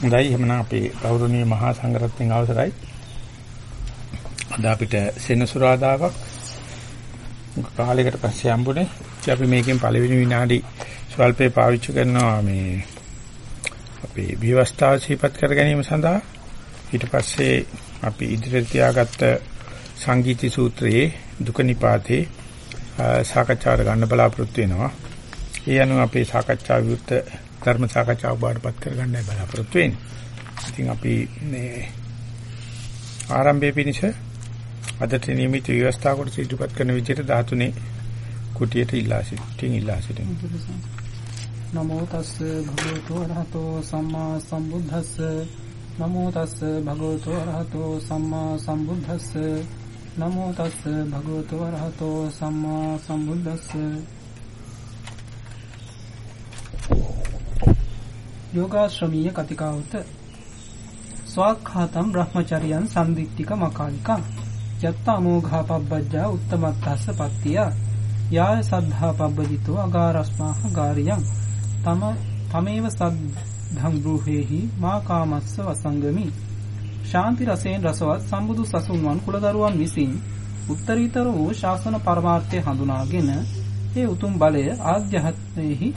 හොඳයි එහෙනම් අපේ ගෞරවනීය මහා සංඝරත්නයන් අවසරයි. අද අපිට සෙනසුරාදාවක් කාලයකට පස්සේ හම්බුනේ. අපි මේකෙන් පළවෙනි විනාඩි ස්වල්පේ පාවිච්චි කරනවා මේ අපේ විවස්ථාව සිහිපත් කර ගැනීම සඳහා. ඊට පස්සේ අපි ඉදිරියට තියාගත්ත සංගීති සූත්‍රයේ දුක නිපාතේ සාකච්ඡාවට ගන්න බලාපොරොත්තු වෙනවා. ඒ අනුව අපේ සාකච්ඡා විවෘත ධර්ම සාකච්ඡාව බාටපත් කරගන්නයි බලාපොරොත්තු වෙන්නේ. ඉතින් අපි මේ ආරම්භයේ පිණිස අදට නියමිත ව්‍යවස්ථා කොට සිදුපත් කරන විදිහට 13 කුටියට ඉල්ලා සිටින් ඉල්ලා සිටින්. නමෝ තස්ස භගවතු අරහතෝ සම්මා සම්බුද්දස්ස නමෝ තස්ස භගවතු අරහතෝ සම්මා සම්බුද්දස්ස නමෝ තස්ස භගවතු අරහතෝ සම්මා සම්බුද්දස්ස යෝගාශ්‍රමීය කතිකාවත ස්වාක්ඛාතම් බ්‍රහ්මචරියන් සම්දිත්තික මකාලිකං යත්ත අමෝඝා පබ්බජ්ජා උත්තමත්තස්ස පත්තිය යාය සද්ධා පබ්බජිතෝ අගාරස්මාහ ගාරියං තම තමේව සද්ධං බ්‍රූහෙහි මා කාමස්ස වසංගමි ශාන්ති රසයෙන් රසවත් සම්බුදු සසුන්වන් කුලදරුවන් විසින් උත්තරීතර වූ ශාසන පරමාර්ථය හඳුනාගෙන ඒ උතුම් බලය ආධ්‍යාත්මයෙහි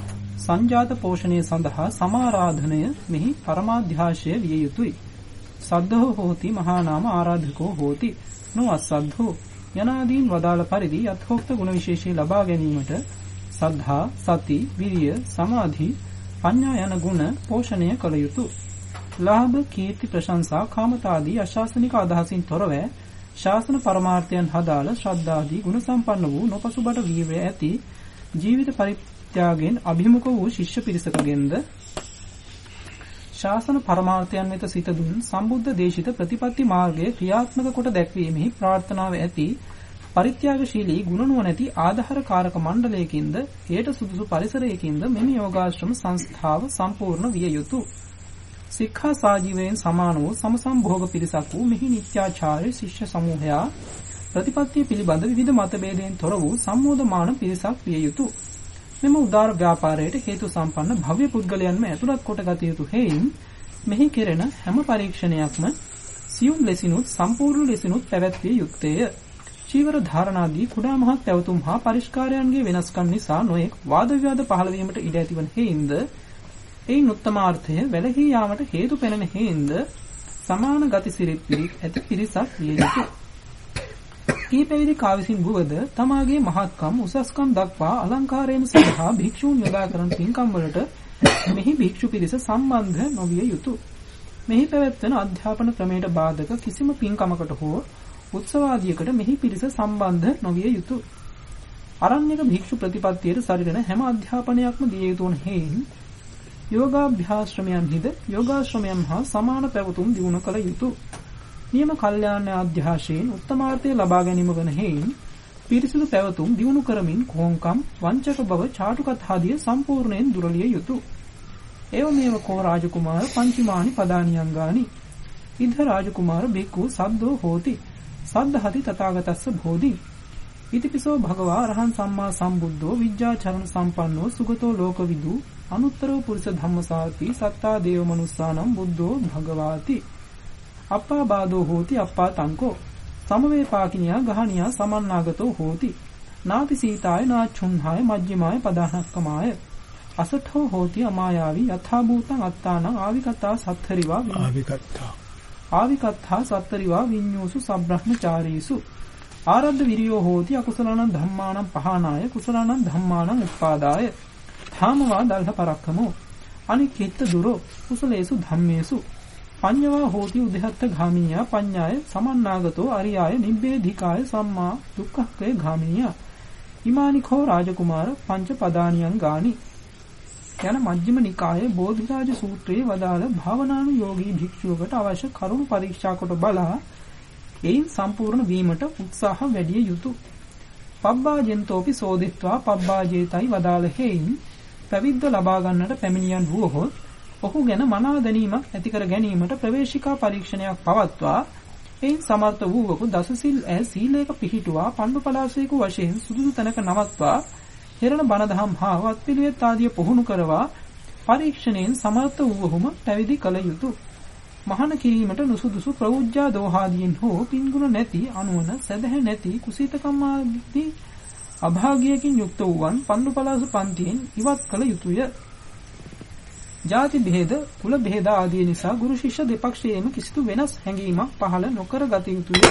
සංජාත පෝෂණය සඳහා සමාරාධනය මෙහි පරමාධ්‍යාශය විය යුතුය. සද්ධෝ හෝති මහා නාම ආරාධකෝ හෝති නොඅසද්ධෝ යනාදීන් වදාළ පරිදි යථෝක්ත ගුණ විශේෂය ලබා ගැනීමට සද්ධා සති විරිය සමාධි පඤ්ඤා යන ගුණ පෝෂණය කළ යුතුය. ලාභ කීර්ති ප්‍රශංසා කාමතාදී අශාසනික අදහසින් තොරව ශාසන පරමාර්ථයන් හදාළ ශ්‍රද්ධාදී ගුණ සම්පන්න වූ නොපසුබට වීර්ය ඇති ජීවිත ත්‍යාගයෙන් අභිමුඛ වූ ශිෂ්‍ය පිරිසකගෙන්ද ශාසන පරමාර්ථයන් වෙත සිත දුන් සම්බුද්ධ දේශිත ප්‍රතිපත්ති මාර්ගයේ ක්‍රියාත්මක කොට දැක්වීමෙහි ප්‍රාර්ථනාව ඇති පරිත්‍යාගශීලී ගුණ නුවණැති ආධාරකාරක මණ්ඩලයකින්ද හේට සුදුසු පරිසරයකින්ද මෙම යෝගාශ්‍රම සංස්ථාව සම්පූර්ණ විය යුතුය. සික්ඛා සාජීවයෙන් සමාන වූ සමසම්භෝග පිරිසක් වූ මෙහි නිත්‍යාචාර්ය ශිෂ්‍ය සමූහයා ප්‍රතිපත්තිය පිළිබඳ විවිධ මතභේදයෙන් තොර වූ සම්මෝධමාන පිරිසක් විය යුතුය. මෙම උදාර ව්‍යාපාරයට හේතු සම්පන්න භව්‍ය පුද්ගලයන්ම ඇතුළත් කොට ගත යුතු හේයින් මෙහි කෙරෙන හැම පරීක්ෂණයක්ම සියුම් ලෙසිනුත් සම්පූර්ණ ලෙසිනුත් පැවැත්විය යුත්තේය. චීවර ධාරණාදී කුඩා මහත් පැවතුම් හා පරිස්කාරයන්ගේ වෙනස්කම් නිසා නොයෙක් වාද විවාද පහළ වීමට ඉඩ ඇතිවන හේින්ද එයින් උත්තමාර්ථය වැළහී යාමට හේතු පෙනෙන හේින්ද සමාන ගති සිරිත් ඇති පිරිසක් විය යුතුය. ඒ පැවිදි කා විසින් වුවද තමාගේ මහත්කම් උසස්කම් දක්වා අලංකාරයෙන් සඳහා භික්ෂූන් යොදා කරන පින්කම් වලට මෙහි භික්ෂු පිරිස සම්බන්ධ නොවිය යුතුය. මෙහි පැවැත්වෙන අධ්‍යාපන ක්‍රමයට බාධක කිසිම පින්කමකට හෝ උත්සවාදියකට මෙහි පිරිස සම්බන්ධ නොවිය යුතුය. අරණ්‍යක භික්ෂු ප්‍රතිපත්තියට සරිලන හැම අධ්‍යාපනයක්ම දිය යුතු වන හේයින් යෝගාභ්‍යාශ්‍රමයන්හිද යෝගාශ්‍රමයන් හා සමාන පැවතුම් දිනු කළ යුතුය. නියම කල්යාණ අධ්‍යාශයෙන් උත්තමාර්ථය ලබා ගැනීම වන හේයින් පිරිසිදු පැවතුම් දියුණු කරමින් කොහොංකම් වංචක බව චාටුකත් ආදිය සම්පූර්ණයෙන් දුරලිය යුතුය. ඒව මේව කෝ රාජකුමාර පංචමානි පදානියංගානි. ඉද්ධ රාජකුමාර බික්කු සද්දෝ හෝති. සද්ධහති තථාගතස්ස බෝධි. ඉතිපිසෝ භගවා අරහං සම්මා සම්බුද්ධෝ විජ්ජාචරණ සම්පන්නෝ සුගතෝ ලෝකවිදු අනුත්තරෝ පුරිස ධම්මසාති සත්තා දේව මනුස්සානම් බුද්ධෝ භගවාති අප්පා බාදෝ හෝති අප්පා තංකෝ. සමවේපාකිනියා ගහනියා සමන්නාගතෝ හෝති. නාති සීතාය නාචුන්හාය මජ්ජිමාය පදානක්කමාය අසඨෝ හෝති අමායාවි යථා භූතං අත්තානං ආවිකතා සත්තරිවා ආවිකත්තා. ආවිකත්තා සත්තරිවා විඤ්ඤෝසු සබ්‍රහ්මචාරීසු. ආරද්ධ විරියෝ හෝති අකුසලානං ධම්මානං පහනාය කුසලානං ධම්මානං උප්පාදාය. ධාමවා දල්හ පරක්කමෝ. අනික්කිට දුරෝ කුසලේසු ධම්මේසු පඤ්ඤවා හෝති උදහත්ත ගාමිනියා පඤ්ඤාය සමන්නාගතෝ අරියාය නිබ්බේධිකාය සම්මා දුක්ඛක්ඛේ ගාමිනියා හිමානිකෝ රාජකුමාර පංච පදානියන් ගානි යන මජ්ක්‍ධිම නිකායේ බෝධිරාජ සූත්‍රයේ වදාළ භාවනානුයෝගී භික්ෂුවකට අවශ්‍ය කරුණු පරීක්ෂා කොට බලා එයින් සම්පූර්ණ වීමට උත්සාහ වැඩි යුතුය. පබ්බාජෙන්තෝපි සෝදිත්වා පබ්බාජේතයි වදාළ හේයින් පැවිද්ද ලබා ගන්නට පැමිණියන් වූහොත් ඔහු ගැන මනාව දැනීමක් ඇති කර ගැනීමට ප්‍රවේශිකා පරීක්ෂණයක් පවත්වා එයින් සමර්ථ වූවකු දසසිල් ඇ සීලයක පිහිටුවා පණ්ඩු පලාසයකු වශයෙන් සුදුසු තැනක නවත්වා හෙරණ බණ දහම් හා වත්පිළිවෙත් ආදිය පුහුණු කරවා පරීක්ෂණයෙන් සමර්ථ වූවහුම පැවිදි කළ යුතුය. මහාන කිරීමට නුසුදුසු ප්‍රෞජ්ජා දෝහාදීන් හෝ පින්ගුණ නැති අනුවන සදහැ නැති කුසීතකම් ආදී අභාග්‍යයෙන් යුක්ත වූවන් පන්දු පලාසු පන්තියෙන් ඉවත් කළ යුතුය. ಜಾති භේද, කුල භේද ආදී නිසා ගුරු ශිෂ්‍ය දෙපක්ෂයේම කිසිදු වෙනස් හැඟීමක් පහළ නොකර ගත යුතුය.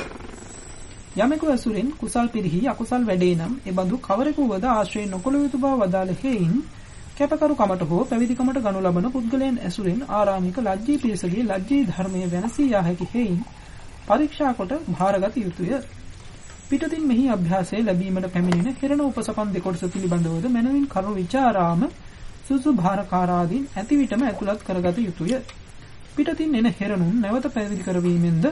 යමෙකු ඇසුරෙන් කුසල් පිරිහි අකුසල් වැඩේ නම් එබඳු කවරෙකු වද ආශ්‍රය නොකළ යුතු බව වදාළ හේයින් කැපකරු කමට හෝ පැවිදි කමට ගනු ලබන පුද්ගලයන් ඇසුරෙන් ආරාමික ලජ්ජී පිරිසගේ ලජ්ජී ධර්මයේ වෙනසී යා හැකි හේයින් පරීක්ෂා කොට භාරගත යුතුය. පිටතින් මෙහි අභ්‍යාසය ලැබීමට පැමිණෙන හිරණ උපසපන් දෙකොටස පිළිබඳවද මනවින් කරුණු විචාරාම සුසු භාරකාරාදීන් ඇති විටම ඇතුළත් කරගත යුතුය. පිටතින් එන හෙරණුන් නැවත පැවිදි කරවීමෙන්ද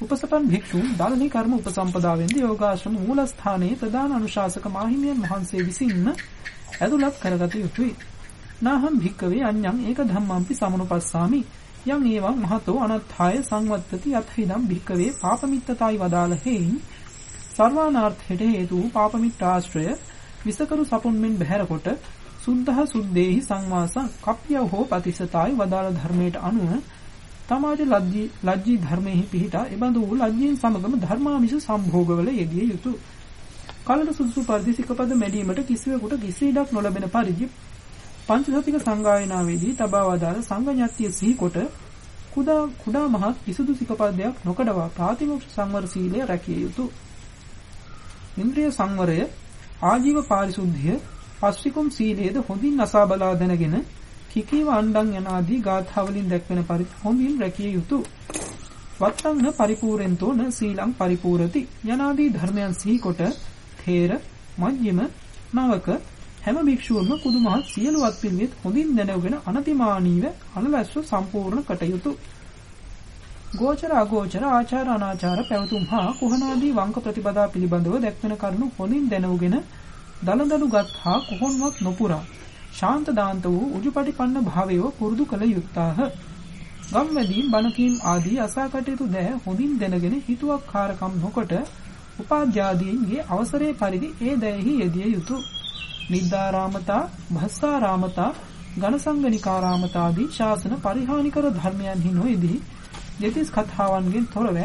උපසපන් භික්ෂූන් දලනි කර්ම උපසම්පදාවෙන්ද යෝගාශ්‍රම මූලස්ථානයේ ප්‍රධාන අනුශාසක මාහිමියන් වහන්සේ විසින්ම ඇතුළත් කරගත යුතුය. නාහම් භික්කවේ අඤ්ඤං ඒක ධම්මම්පි සමනුපස්සාමි යම් ඒවං මහතෝ අනත්ථාය සංවත්තති යත්හිදම් භික්කවේ පාපමිත්තතයි වදාළ හේයින් සර්වානාර්ථයට හේතු වූ පාපමිත්‍රාශ්‍රය විසකරු සපුන් මෙන් බැහැරකොට සුද්ධහ සුද්දේහි සංවාසං කප්පියව හෝ පතිසතායි වදාළ ධර්මයට අනුව තමාද ලජ්ජී ලජ්ජී ධර්මෙහි පිහිටා එබඳු වූ ලජ්ජීන් සමගම ධර්මාමිෂ සම්භෝගවල යෙදිය යුතුය. කලන සුදුසු පරිදි සිකපද මැඩීමට කිසිවෙකුට කිසි ඉඩක් නොලැබෙන පරිදි පංචසතික සංගායනාවේදී තබා වදාළ සංගඤ්ඤත්‍ය සිහි කොට කුඩා කුඩා මහත් කිසිදු සිකපදයක් නොකඩවා ප්‍රාතිමෝක්ෂ සංවර සීලය රැකිය යුතුය. ඉන්ද්‍රිය සංවරය ආජීව පාරිශුද්ධිය පස්විකුම් සීලයේද හොඳින් අසා බලා දැනගෙන කිකීව අණ්ඩං යන ආදී ගාථාවලින් දැක්වෙන පරිදි හොඳින් රැකිය යුතුය. වත්තං පරිපූර්ෙන්තෝ න සීලං පරිපූර්ති යනාදී ධර්මයන් සිහිකොට තේර මජ්ජිම නවක හැම භික්ෂුවම කුදුමහත් සියලුවත් පිළිවෙත් හොඳින් දැනගෙන අනතිමානීව අනලස්ව සම්පූර්ණ කටයුතු ගෝචර අගෝචර ආචාර අනාචාර පැවතුම් හා කුහනාදී වංක ප්‍රතිපදා පිළිබඳව දැක්වෙන කරුණු හොඳින් දැනුගෙන දලදලුගත් හා කොහොන්වත් නොපුරා ශාන්ත දාන්ත වූ උජුපටිපන්න භාවයව පුරුදු කළ යුක්තාහ. ගම්වැදීන් බණකීම් ආදී අසා කටයුතු දෑ හොඳින් දැනගෙන හිතුවක්කාරකම් නොකොට උපාධ්‍යාදීන්ගේ අවසරයේ පරිදි ඒ දයෙහි යෙදිය යුතුය. නිද්දාරාමතා, භස්සාරාමතා, ඝනසංගනිකාරාමතාදී ශාසන පරිහානිකර ධර්මයන්හි නොයේදී දෙතිස් කතාවන්ගෙන් තොරව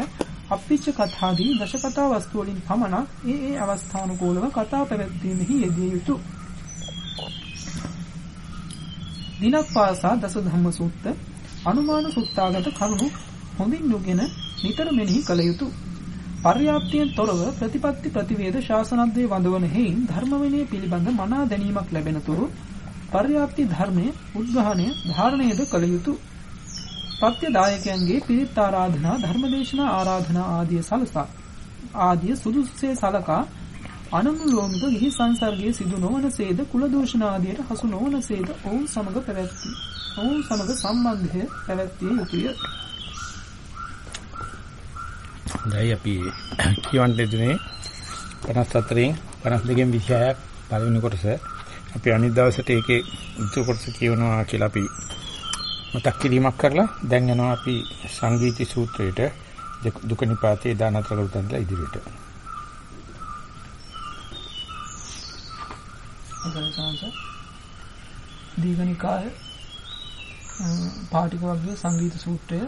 අප්පිච්ච කතාදී දශ කතා වස්තු වලින් පමණක් ඒ ඒ අවස්ථානුකූලව කතා පැවැත්වීමෙහි යෙදිය යුතුය. දිනක් පාසා දස ධම්ම සූත්‍ර අනුමාන සුත්තාගත කරුණු හොඳින් නුගෙන නිතර මෙනෙහි කළ යුතුය. පර්යාප්තියෙන් තොරව ප්‍රතිපත්ති ප්‍රතිවේද ශාසනද්වේ වඳවන හේයින් ධර්ම විනය පිළිබඳ මනා දැනීමක් ලැබෙන තුරු පර්යාප්ති ධර්මයේ උද්ඝාණය ධාරණයද කළ යුතුය. පත්‍ය දායකයන්ගේ පිරිත් ආරාධනා ධර්මදේශනා ආරාධනා ආදී සලසා ආදී සුදුසුසේ සලකා අනුමුලෝමික ගිහි සංසර්ගයේ සිදු නොවනසේද කුල දෝෂණ ආදියට හසු නොවනසේද ඔවුන් සමග පැවැත්වි. ඔවුන් සමග සම්බන්ධය පැවැත්විය යුතුය. දැයි අපි කියවන්න දෙන්නේ 54න් 52න් 26ක් පළවෙනි කොටස අපි අනිත් දවසට ඒකේ ඉතුරු කොටස කියවනවා කියලා අපි මතක් කිරීමක් කරලා දැන් යනවා අපි සංගීති සූත්‍රයට දුක නිපාතේ දානතර උතන්ලා ඉදිරියට. දීඝනිකාය පාටික වර්ගයේ සංගීත සූත්‍රය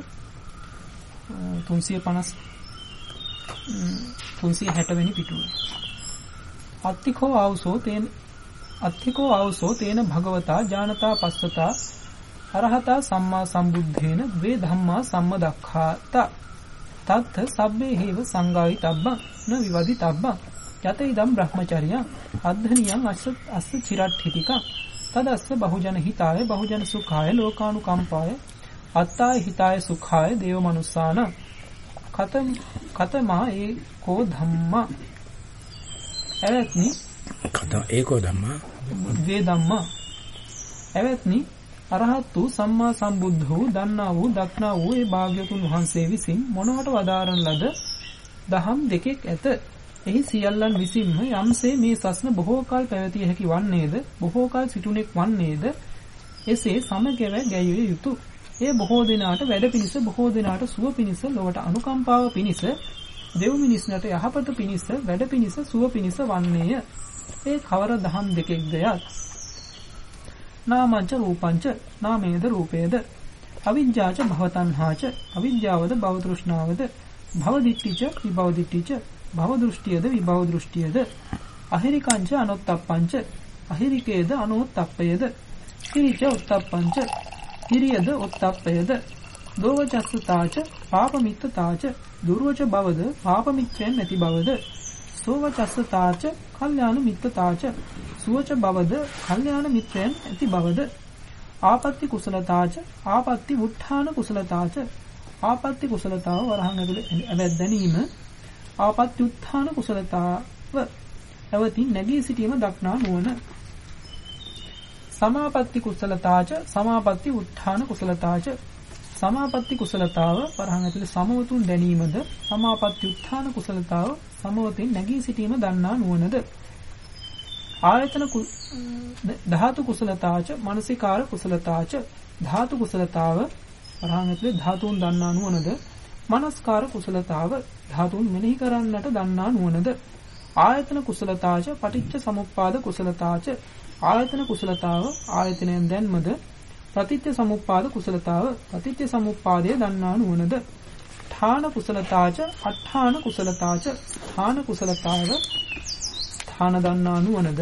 350 360 වෙනි පිටුව. අත්තිකෝ ආවසෝ තේන අත්තිකෝ ආවසෝ තේන භගවතා ජානතා පස්සතා අරහතා සම්මා සම්බුද්ධේන ද්වේ ධම්මා සම්මදක්ඛාත. තත්ත සබ්බේ හේව සංගායි තබ්බං න විවදි තබ්බං යත ඉදම් බ්‍රහ්මචර්යං අද්ධනියං අස්ස අස්ස චිරට්ඨිතික. තදස්ස බහුජන හිතාය බහුජන සුඛාය ලෝකානුකම්පාය. අත්තාය හිතාය සුඛාය දේව මනුස්සාන. කතම් කතමා ඒකෝ ධම්මා. එවත්නි කතම ඒකෝ ධම්මා? ද්වේ ධම්මා. එවත්නි අරහත් වූ සම්මා සම්බුද්ධ වූ දන්නා වූ දක්නා වූ ඒ භාග්‍යතුන් වහන්සේ විසින් මොනවට වදාරන ලද දහම් දෙකෙක් ඇත. එහි සියල්ලන් විසින්ම යම්සේ මේ සස්න බොහෝ කල පැවතිය හැකි වන්නේද බොහෝ කල සිටුනෙක් වන්නේද එසේ සමගැව ගැයුවේ යුතුය. ඒ බොහෝ දිනාට වැඩ පිණිස බොහෝ දිනාට සුව පිණිස ලොවට අනුකම්පාව පිණිස දෙව් මිනිස්නට යහපත පිණිස වැඩ පිණිස සුව පිණිස වන්නේය. ඒ කවර දහම් දෙකෙක්ද යත් නාමංච රූපංච නාමේද රූපේද? අවිජ්ජාච භවතණ්හාච අවිජ්ජාවද භව තෘෂ්ණාවද භව දිට්ඨිච විභව දිට්ඨිච භව දෘෂ්ටියද විභව දෘෂ්ටියද අහිරිකංච අනොත්තප්පංච අහිරිකේද අනොත්තප්පයද? හිරිච උත්තප්පංච හිරියද උත්තප්පයද? දෝවචස්සතාච පාපමිත්තතාච දුර්වච බවද පාපමිත්‍රයන් නැති බවද? සෝවචස්සතාච කල්යාණ මිත්තතාච සුවච බවද කල්යාණ මිත්‍රයන් ඇති බවද? ආපත්‍ති කුසලතාච ආපත්‍ති වුත්ථාන කුසලතාච ආපත්‍ති කුසලතාව වරහන් ඇතුලේ ඇවැත් දැනීම ආපත්‍ති උත්ථාන කුසලතාව ඇවතින් නැගී සිටීම දක්නා නුවණ. සමාපatti කුසලතාච සමාපatti උත්ථාන කුසලතාච සමාපatti කුසලතාව වරහන් ඇතුලේ සමවතුන් දැනීමද? සමාපatti උත්ථාන කුසලතාව සමවතින් නැගී සිටීම දන්නා නුවණද? ආයතන ධාතු කුසලතාච මානසිකාර කුසලතාච ධාතු කුසලතාව වරහන් ඇතුලේ ධාතුන් දන්නා නුවණද? මනස්කාර කුසලතාව ධාතුන් මෙනෙහි කරන්නට දන්නා නුවණද? ආයතන කුසලතාච පටිච්ච සමුප්පාද කුසලතාච ආයතන කුසලතාව ආයතනයෙන් දැන්මද? ප්‍රතිච්ඡ සමුප්පාද කුසලතාව ප්‍රතිච්ඡ සමුප්පාදය දන්නා නුවණද ඨාන කුසලතාච අට්ඨාන කුසලතාච ඨාන කුසලතාව ස්ථාන දන්නා නුවණද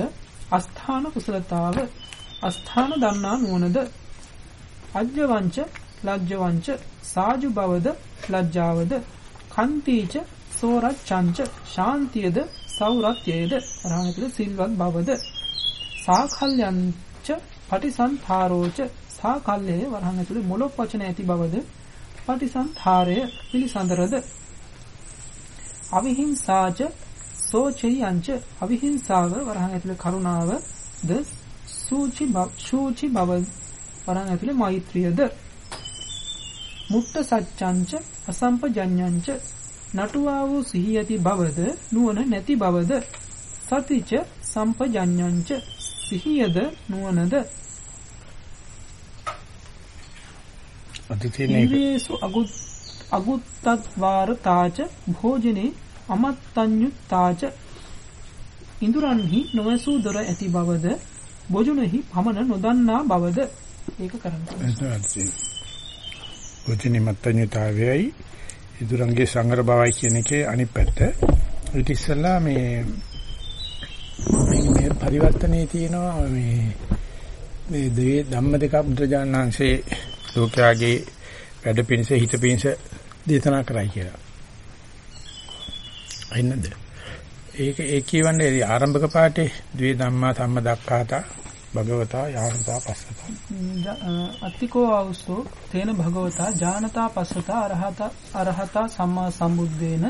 අස්ථාන කුසලතාව අස්ථාන දන්නා නුවණද අජ්ජවංච ලජ්ජවංච සාජු බවද ලජ්ජාවද කන්තිච සෝරච්ඡංච ශාන්තියද සෞරත්‍යයේද රාණිතල සිල්වත් බවද සාඛල්යංච පටිසන්තරෝච සාකල්ලේ වරහන් ඇතුලේ මොලොක් වචන ඇති බවද පටිසන්තරය පිළිසඳරද? අවිහිංසාච සෝචියංච අවිහිංසාව වරහන් ඇතුලේ කරුණාව ද සූචි බව සූචි බව වරහන් ඇතුලේ මෛත්‍රියද? මුට්ට සච්ඡංච අසම්පජඤ්ඤංච නටුවා වූ සිහියති බවද නුවණ නැති බවද? සතිච සම්පජඤ්ඤංච සිහියද නුවණද? ඉන්ද්‍රියේසු අගුත් අගුත්තත්වාරතාච භෝජනේ අමත්තඤ්ඤුත්තාච ඉඳුරන්හි නොවසූ දොර ඇති බවද බොජුනෙහි පමණ නොදන්නා බවද ඒක කරන්නේ. භෝජනේ මත්තඤ්ඤුතාවයයි ඉදුරංගේ සංගර බවයි කියන එකේ අනිත් පැත්ත. ඊට ඉස්සෙල්ලා මේ මේ පරිවර්තනයේ තියෙනවා මේ මේ දෙවි ධම්ම දෙක බුද්ධජානනාංශේ ලෝකයාගේ වැඩ පිණිස හිත පිණිස දේශනා කරයි කියලා. අයින්නද? ඒක ඒ කියවන්නේ ආරම්භක පාඩේ ද්වේ ධම්මා සම්ම දක්ඛාතා භගවතා යානතා පස්සතා. අත්තිකෝ ආවුසෝ තේන භගවතා ඥානතා පස්සතා අරහත අරහතා සම්මා සම්බුද්දේන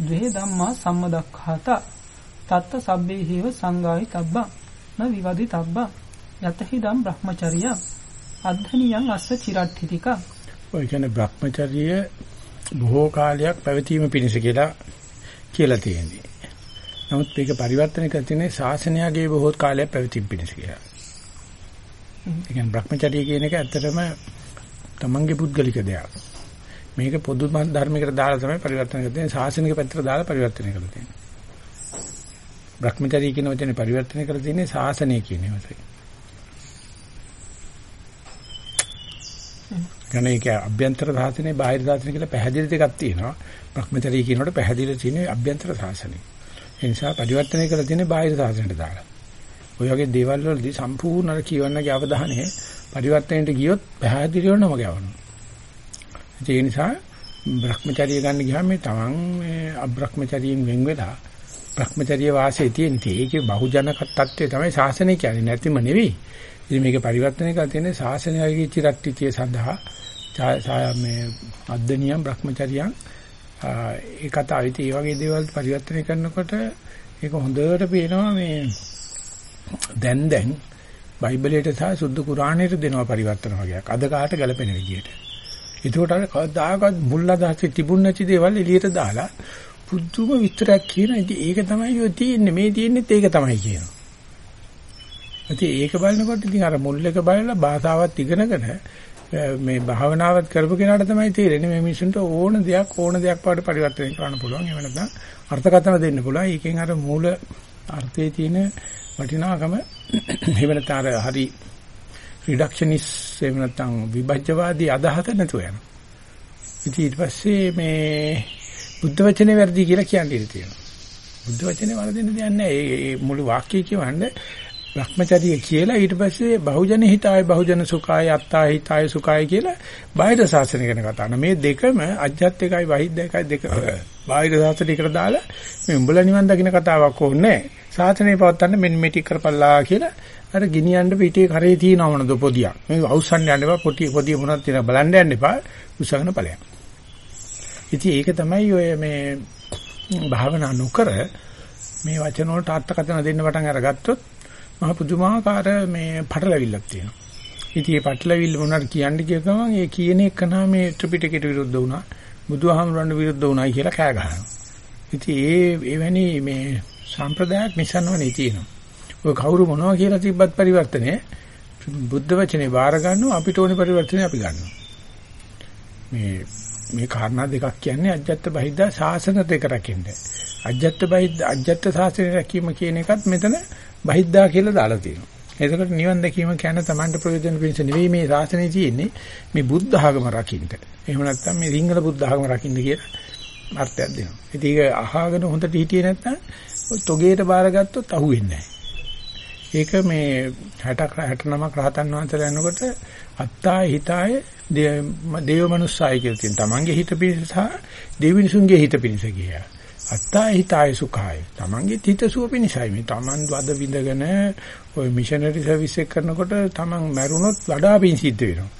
ද්වේ ධම්මා සම්ම දක්ඛාතා තත්ත සබ්බේ හේව සංගායි තබ්බා න විවදි තබ්බා යතහි දම් බ්‍රහ්මචර්යය අද්ධනියං අස්ස චිරට්ඨිතික ඔය කියන්නේ Brahmacharya බොහෝ කාලයක් පැවතීම පිණිස කියලා කියලා තියෙන්නේ. නමුත් මේක පරිවර්තන කර තියෙන්නේ ශාසනයගේ බොහෝ කාලයක් පැවතීම පිණිස කියලා. ඒ කියන්නේ Brahmacharya කියන එක ඇත්තටම තමන්ගේ පුද්ගලික දෙයක්. මේක පොදු ධර්මයකට දාලා තමයි පරිවර්තන කරලා තියෙන්නේ. ශාසනික පැත්තට දාලා පරිවර්තන කරලා තියෙන්නේ. Brahmacharya කියන වචනේ පරිවර්තන කරලා තියෙන්නේ ශාසනය කියන වචනේ. ගණ ඒක අභ්‍යන්තර සාසනේ බාහිර සාසනේ කියලා පැහැදිලි දෙකක් තියෙනවා. භ්‍රමචර්ය කියනකොට පැහැදිලි තියෙන්නේ අභ්‍යන්තර සාසනේ. ඒ නිසා පරිවර්තනය කරලා තියෙන්නේ බාහිර සාසනයට දාලා. ඔය වගේ දේවල් වලදී සම්පූර්ණ අර කියවන්නගේ අවධානය පරිවර්තනයට ගියොත් පැහැදිලිව නම ගවනවා. ඒ නිසා භ්‍රමචර්ය ගන්න ගියාම මේ තමන් මේ අභ්‍රමචර්යයෙන් වෙන් වෙලා භ්‍රමචර්ය වාසයේ තියෙන ඒකේ බහුජන තත්ත්වය තමයි ශාසනය කියන්නේ නැතිම නෙවෙයි. ඉතින් මේක පරිවර්තනය කරලා තියෙන්නේ ශාසනයගේ චිරට්ටිතිය සඳහා මේ අද්දනියම් Brahmacharyan ඒ කතාවෙත් ඒ වගේ දේවල් පරිවර්තනය කරනකොට ඒක හොඳට පේනවා මේ දැන් දැන් බයිබලයට සහ සුද්ධ කුරාණයට දෙනවා පරිවර්තන වගේක්. අද කාට ගැලපෙන විදියට. ඒකට අර කවදාකවත් මුල් අදහස් තිබුණ නැති දේවල් එළියට දාලා පුදුම විස්තරයක් කියන ඉතින් ඒක තමයි ඔය තියෙන්නේ මේ තියෙන්නේත් ඒක තමයි කියනවා. ඉතින් ඒක බලනකොට ඉතින් අර මුල් එක බලලා භාෂාවත් ඉගෙනගෙන මේ භාවනාවත් කරපු කෙනාට තමයි තේරෙන්නේ මේ මිනිසුන්ට ඕන දෙයක් ඕන දෙයක් පාට පරිවර්තනය කරන්න පුළුවන්. එහෙම නැත්නම් අර්ථකථන දෙන්න පුළුවන්. ඒකෙන් අර මූල අර්ථයේ තියෙන වටිනාකම එහෙම නැත්නම් හරි රිඩක්ෂනිස් එහෙම නැත්නම් විභජ්‍යවාදී අදහස නැතුව යනවා. ඉතින් ඊට පස්සේ මේ බුද්ධ වචනේ වැරදි කියලා කියන්න ඉඩ තියෙනවා. බුද්ධ වචනේ වරදින්න දෙයක් නැහැ. ඒ මුළු වාක්‍යය කියවන්නේ භ්‍රමචර්ය කියලා ඊට පස්සේ බහුජන හිතාය බහුජන සුඛාය අත්තා හිතාය සුඛාය කියලා බාහිර ශාසනය ගැන කතා කරනවා. මේ දෙකම අජ්ජත් එකයි වහිද්ද එකයි දෙක බාහිර ශාසනයකට දාලා මේ උඹලා නිවන් දකින්න කතාවක් ඕනේ ශාසනය පවත්තන්න මෙන්න මේ ටික කරපල්ලා කියලා අර ගිනියන්න පිටේ කරේ තියෙනව මොනද පොදියක්. මේ අවුස්සන්න යන්න එපා පොටි පොදිය මොනවද තියෙන බලන්න යන්න එපා උසගෙන ඵලයක්. ඉතින් ඒක තමයි ඔය මේ භාවනා නොකර මේ වචන වලට අර්ථකථන දෙන්න පටන් අරගත්තොත් මහ පුදුමාකාර මේ පටලැවිල්ලක් තියෙනවා. ඉතින් මේ පටලැවිල්ල මොනවාද කියන්නේ කිය ගමන් ඒ කියන එක නම් මේ ත්‍රිපිටකයට විරුද්ධ වුණා, බුදුහාමුදුරන්ට විරුද්ධ වුණායි කියලා කෑ ගහනවා. ඉතින් ඒ එවැනි මේ සම්ප්‍රදායක් නිසන්වනේ තියෙනවා. ඔය කවුරු මොනවා කියලා තිබ්බත් පරිවර්තනය බුද්ධ වචනේ බාර ගන්නවා අපිට ඕනේ පරිවර්තනය අපි ගන්නවා. මේ මේ කාරණා දෙකක් කියන්නේ අජත්ත බහිද්දා ශාසන දෙක රකින්න. අජත්ත බහිද්ද අජත්ත ශාසනය රැකීම කියන එකත් මෙතන බහිද්දා කියලා දාලා තියෙනවා. එතකොට නිවන් දැකීම කියන්නේ Tamanට ප්‍රයෝජන පිණිස නෙවෙයි මේ ශාසනය තියෙන්නේ මේ බුද්ධ ආගම රකින්න. එහෙම නැත්නම් මේ සිංහල බුද්ධ ආගම රකින්න කියලා අර්ථයක් දෙනවා. ඉතින් ඒක අහගෙන හොඳට හිටියේ නැත්නම් තොගේට බාරගත්තොත් අහුවෙන්නේ නැහැ. ඒක මේ 60 69ක් රහතන් වහන්සේලා යනකොට අත්තාය හිතාය දේව මනුස්සාය කියලා තියෙන. Tamange හිත පිණිස සහ දෙවිනිසුන්ගේ හිත පිණිස කියලා. අත්තාය හිතාය සුඛාය. Tamange හිත සුව පිණිසයි මේ Taman වද විඳගෙන ඔය මිෂනරි සර්විස් එක කරනකොට Taman මැරුණොත් වඩා පින් සිද්ධ වෙනවා.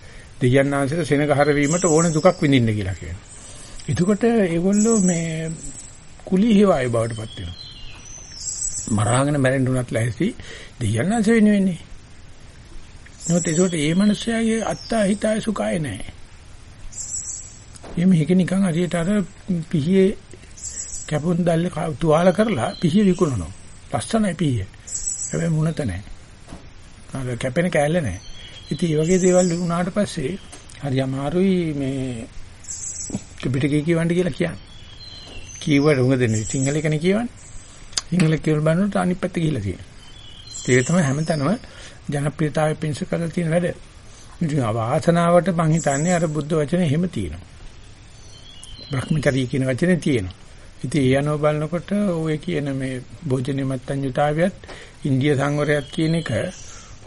දෙයයන් ආංශයට සෙනගහර වීමට ඕන දුකක් විඳින්න කියලා කියනවා. එතකොට ඒගොල්ලෝ මේ කුලී හේවාය බවට පත් වෙනවා. මරාගෙන මැරෙන්න උනත් ලැහැසි දෙයයන් ආංශ වෙන්නේ. නමුත් ඒකට ඒ මනුස්සයාගේ අත්තා හිතාය සුඛාය නැහැ. එimhe එක නිකන් හරියට අර පිහියේ කැපුම් දැල්ලේ තුවාල කරලා පිහිය විකුණනවා. ලස්සනයි පිහිය. හැබැයි මුණත නැහැ. අර කැපෙන කෑල්ල නැහැ. ඉතින් මේ වගේ දේවල් වුණාට පස්සේ හරි අමාරුයි මේ පිටිකේ කියවන්න කියලා කියන්නේ. කීවට උඟ දෙන්නේ සිංහල එකනේ කියවන්නේ. සිංහල කියලා බලනකොට අනිත් පැත්ත ගිහිල්ලා තියෙනවා. ඒක තමයි හැමතැනම ජනප්‍රියතාවය පිණිස කරලා තියෙන වැඩ. ඉතින් අවාසනාවට මං හිතන්නේ අර බුද්ධ වචනේ එහෙම තියෙනවා. භ්‍රමචර්ය කියන වචනේ තියෙනවා. ඉතින් ඒ අනුව බලනකොට ඔය කියන මේ භෝජනේ මත්ඤ්‍යතාවයත් ඉන්දිය සංවරයත් කියන එක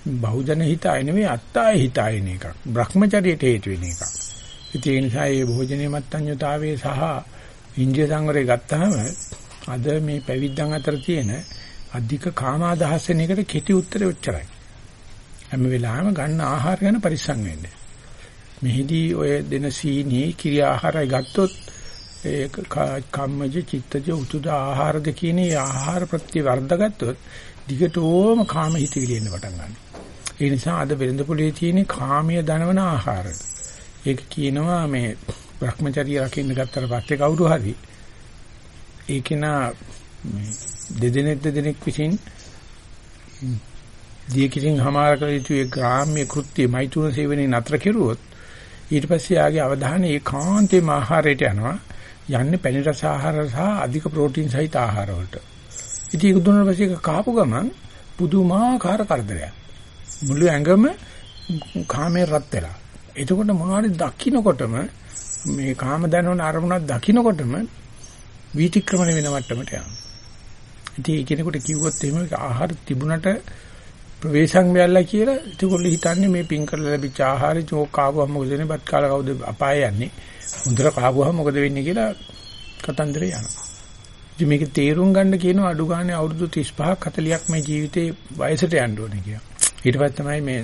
බහුජන හිතය නෙවෙයි අත්තාය හිතය න එකක්. භ්‍රමචර්යයට හේතු වෙන එකක්. ඉතින් ඒ නිසා මේ භෝජනේ මත්ඤ්‍යතාවයේ සහ ඉන්දිය සංවරය ගත්තාම අද මේ පැවිද්දන් අතර තියෙන අධික කාම අදහස් වෙන එකට කෙටි උත්තරය උච්චරයි. හැම වෙලාවෙම ගන්න ආහාර ගැන පරිස්සම් වෙන්න. මෙහිදී ඔය දෙන සීනි කිරි ආහාරය ගත්තොත් ඒ කම්මජ චිත්තජ උතුද ආහාර දෙකේනේ ආහාර ප්‍රත්‍ය වර්ධගත්තොත් දිගටම කාම හිතවිලි එන්න පටන් ගන්නවා. ඒ නිසා අද වෙළඳ පොලේ තියෙන කාමීය දනවන ආහාර. ඒක කියනවා මේ Brahmacharya රකින්න ගත්තට පස්සේ කවුරු හරි ඒකේනා දෙදෙනෙක් දෙදෙනෙක් විසින් දීකින් හමාර කළ යුතු ඒ ග්‍රාම්‍ය කෘත්‍ය මෛතුන සේවනයේ නතර කෙරුවොත් ඊට පස්සේ ආගේ අවධානය ඒකාන්තයෙන්ම ආහාරයට යනවා යන්නේ පැණි රස ආහාර සහ අධික ප්‍රෝටීන් සහිත ආහාර වලට. ඉතින් ඒක දුන්නා පස්සේ ඒක කාපු ගමන් පුදුමාකාර කරදරයක්. මුළු ඇඟම කාමේ රත් වෙලා. එතකොට මොනවාරි දකින්නකොටම මේ කාම දැනවන අරමුණක් දකින්නකොටම වීතික්‍රමණය වෙන මට්ටමට යනවා. ඉතින් ඒ කෙනෙකුට කිව්වොත් එහෙම ආහාර තිබුණට ප්‍රවේශම් වෙල්ලා කියලා ඒගොල්ලෝ හිතන්නේ මේ පින් කරලා ලැබිච්ච ආහාරය චෝක් කාපුවම මොකද වෙන්නේ බත් කාලා කවුද අපාය යන්නේ හොඳට කාපුවම මොකද වෙන්නේ කියලා කතන්දරේ යනවා. ඉතින් මේක තේරුම් ගන්න කියනවා අඩු ගානේ අවුරුදු 35ක් 40ක් මේ ජීවිතේ වයසට යන්න ඕනේ කියලා. ඊට පස්සේ තමයි මේ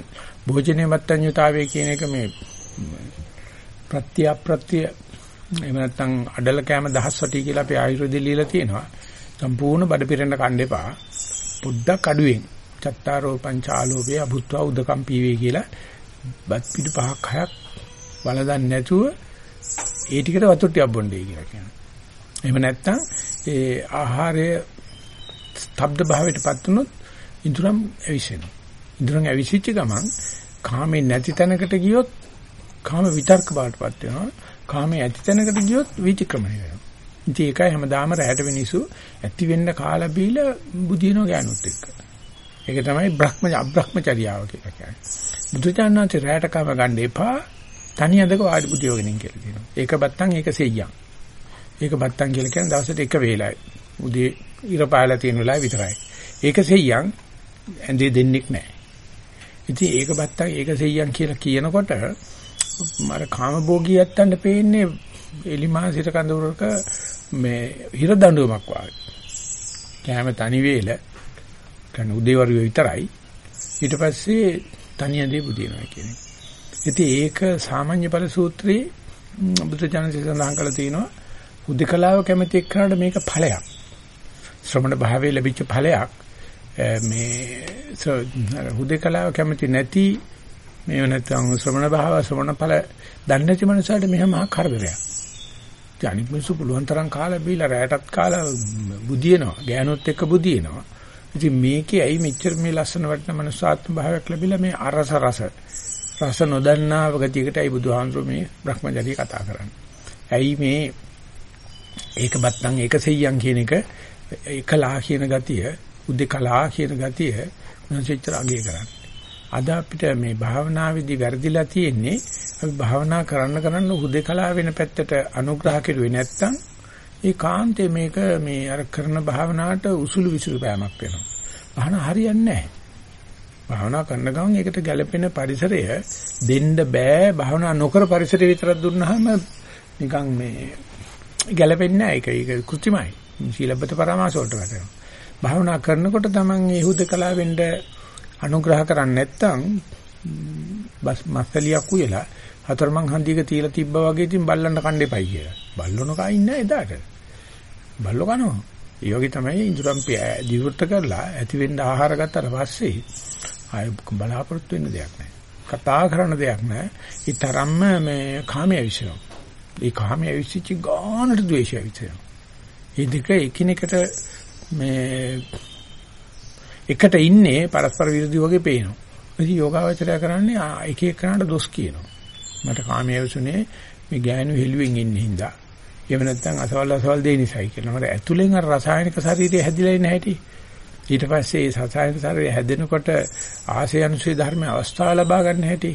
භෝජනයේ මත්ඤ්‍යතාවය කියන එක මේ ප්‍රත්‍ය අප්‍රත්‍ය එහෙම නැත්නම් අඩල කෑම දහස් වටි කියලා අපි ආයුර්වේදෙ ලියලා තියෙනවා. සම්පූර්ණ බඩ පිරෙන්න කන්න එපා. පොඩ්ඩක් අඩුවෙන්. චත්තාරෝ පංචාලෝපේ අභුත්වා උදකම් පීවේ කියලා බත් පිටු පහක් හයක් වලදන් නැතුව ඒ ටිකට වතුර ටිකක් බොන්නේ කියලා කියනවා. එහෙම නැත්නම් ඒ ආහාරය ස්තබ්ද භාවයටපත් වුනොත් ඉදurang ඇවිසෙනවා. ඉදurang ඇවිසිච්ච ගමන් කාමේ නැති තැනකට ගියොත් කාම විතර්ක බවටපත් වෙනවා. කාමේ ඇති තැනකට ගියොත් විචක්‍රමණය වෙනවා. ඉතින් ඒකයි හැමදාම රැහැට වෙනිසු ඇති වෙන්න කාලා බීලා බුදිනව ගෑනුත් එක්ක. ඒක තමයි බ්‍රහ්ම අබ්‍රහ්මචර්යාව කියලා කියන්නේ. බුදුචානන්සේ රැයට කම ගන්න එපා. තනි අදක වාඩි බුදියෝගෙනින් කියලා කියනවා. ඒක බත්තන් ඒක සෙයියන්. ඒක බත්තන් කියලා කියන්නේ දවසට එක වේලයි. උදේ ඉර පායලා තියෙන වෙලාව විතරයි. ඒක සෙයියන් ඇඳේ දෙන්නෙක් නැහැ. ඉතින් ඒක බත්තන් ඒක සෙයියන් කියලා කියනකොට මර කාමභෝගී යත්තන්ට පේන්නේ එලිමාසිත කඳවුරක මේ හිර දඬුවමක් වගේ. කැම තනි වේල කන උදේවරු විතරයි. ඊට පස්සේ තනියදී බුදිනවා කියන්නේ. ඉතින් ඒක සාමාන්‍ය ඵල සූත්‍රයේ බුදුචානන්සේ සඳහන් කරලා තියෙනවා උද්දකලාව කැමති එක්කනට මේක ඵලයක්. ශ්‍රමණ භාවයේ ලැබිච්ච ඵලයක්. මේ උද්දකලාව කැමති නැති මේ නැත්නම් ශ්‍රමණ භාව ශ්‍රමණ ඵල දන්නේ නැති මනුස්සයට මෙහෙම කරදරයක්. අනිත් මිනිස්සු පුළුවන් තරම් කාලා බීලා රැයටත් කාලා බුදිනවා. ගෑනොත් එක්ක බුදිනවා. ඉතින් මේකේ ඇයි මෙච්චර මේ ලස්සන වටින මනුස්සාත්ම භාවයක් ලැබිලා මේ අරස රස රස නොදන්නා ගතියකටයි බුදුහාමුදුරු මේ Brahmacharya කතා කරන්නේ. ඇයි මේ ඒක බත්තන් ඒක සෙයියන් කියන එක එකලා කියන ගතිය උද්දකලා කියන ගතිය මොනසෙච්චර අගය කරන්නේ. අද අපිට මේ භාවනාවේදී වැරදිලා තියෙන්නේ අපි භාවනා කරන්න කරන්න උද්දකලා වෙන පැත්තට අනුග්‍රහ කෙරුවේ නැත්තම් ඒ කාන්තේ මේක මේ අර කරන භාවනාවට උසුළු විසුළු පෑමක් වෙනවා. භාවනා හරියන්නේ නැහැ. භාවනා කරන ගමන් ඒකට ගැළපෙන පරිසරය දෙන්න බෑ. භාවනා නොකර පරිසරය විතරක් දුන්නාම නිකන් මේ ගැළපෙන්නේ නැහැ. ඒක ඒක કૃත්‍රිමයි. සීලබ්බත පරමාස වලට වැටෙනවා. භාවනා කරනකොට Taman ඒ හුදකලා වෙන්න අනුග්‍රහ කරන්නේ නැත්නම් බස් මස්සලියක් උයලා හතරමං හන්දියක තියලා තිබ්බා වගේ ඉතින් බල්ලන්න කන්න එපයි කියලා. බල්ලොන කයින් නැහැ එදාට. බල්ලෝ කනවා. ඒ වගේ තමයි ඉඳුරම් දිවුර්ත කරලා ඇති වෙන්න ආහාර ගත්තට පස්සේ ආය බලාපොරොත්තු වෙන්න දෙයක් නැහැ. කතා කරන්න දෙයක් නැහැ. ඒ තරම්ම මේ කාමයේ විශ්වාස. ඒ කාමයේ විශ්චි ගානට ද්වේෂය විශ්වාස. මේ දෙක එකිනෙකට මේ එකට ඉන්නේ පරස්පර විරුද්ධ වගේ පේනවා. ඉතින් යෝගාවචරය කරන්නේ එක එකනට දොස් කියනවා. මට කාමයේ විසුනේ මේ ගෑනු හෙළුවෙන් ඉන්නේ හින්දා. එහෙම නැත්නම් අසවල් අසවල් දෙය නිසායි කියලා. මට ඇතුලෙන් අර රසායනික ශරීරය හැදිලා ඉන්නේ නැහැටි. ඊට පස්සේ ඒ රසායනික ශරීරය හැදෙනකොට ආශය අනුසය ධර්ම අවස්ථාව ලබා ගන්න හැටි.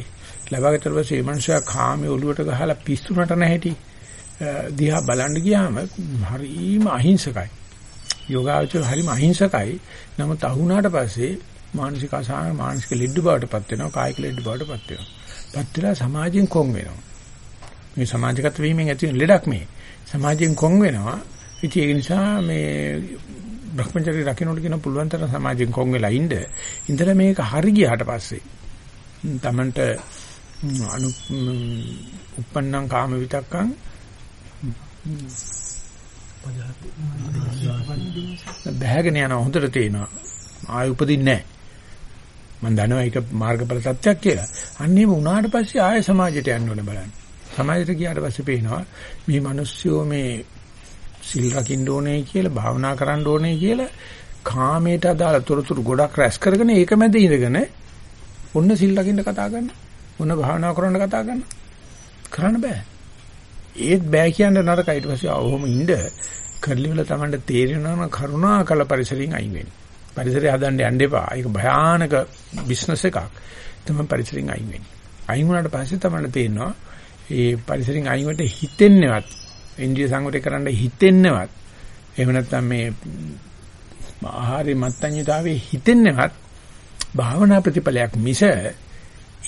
ලබාගත්තට පස්සේ මේ මනුස්සයා කාමයේ ඔලුවට ගහලා පිස්සුනට නැහැටි. දිහා බලන්න ගියාම හරිම අහිංසකයි. යෝගාචර හරිම අහිංසකයි. නමුත් අහුණාට පස්සේ මානසික අසහන මානසික ලෙඩ බවටපත් වෙනවා කායික ලෙඩ බවටපත් වෙනවා. පත් වෙලා සමාජයෙන් කොන් වෙනවා. මේ සමාජගත වීමෙන් ඇති වෙන ලෙඩක් මේ. සමාජයෙන් කොන් වෙනවා. ඉතින් ඒ නිසා මේ භ්‍රමචර්ය රකින්නට කියන පුළුවන් තරම් සමාජයෙන් කොන් වෙලා ඉන්න. ඉඳලා මේක හරි ගියාට පස්සේ තමන්ට අනු උප්පන්නම් කාම විතක්කං බෑගෙන යන හොඳට තේනවා. ආය උපදින්නේ නැහැ. මම දන්නවා ඒක මාර්ගඵල සත්‍යයක් කියලා. අන්නේම වුණාට පස්සේ ආය සමාජයට යන්න ඕනේ බලන්න. සමාජයට ගියාට පස්සේ පේනවා මේ මිනිස්සුયો මේ සිල් රකින්න ඕනේ කියලා භාවනා කරන්න ඕනේ කියලා කාමයට අදාළ තොරතුරු ගොඩක් රැස් කරගෙන ඒක මැද ඉඳගෙන ඔන්න සිල් රකින්න කතා කරන. ඔන්න භාවනා කරන්න කතා කරන. කරන්න බෑ. ඒත් බෑ කියන්න නරකයි ඊට පස්සේ අවොම ඉන්න කරලි වල Tamanට තේරෙනවා නම් කරුණාකල පරිසරයෙන් අයින් වෙන්න. පරිසරය හදන්න යන්න එපා. ඒක භයානක බිස්නස් එකක්. තමයි පරිසරයෙන් අයින් වෙන්නේ. අයින් වුණාට පස්සේ තමයි තේරෙනවා ඒ පරිසරයෙන් අයින් වෙන්න හිතෙන්නේවත් ඉන්ද්‍රිය සංවරය කරන්න හිතෙන්නේවත් එහෙම නැත්නම් මේ ආහාරي මත්ඤ්‍යතාවයේ හිතෙන්නේවත් භාවනා ප්‍රතිඵලයක් මිස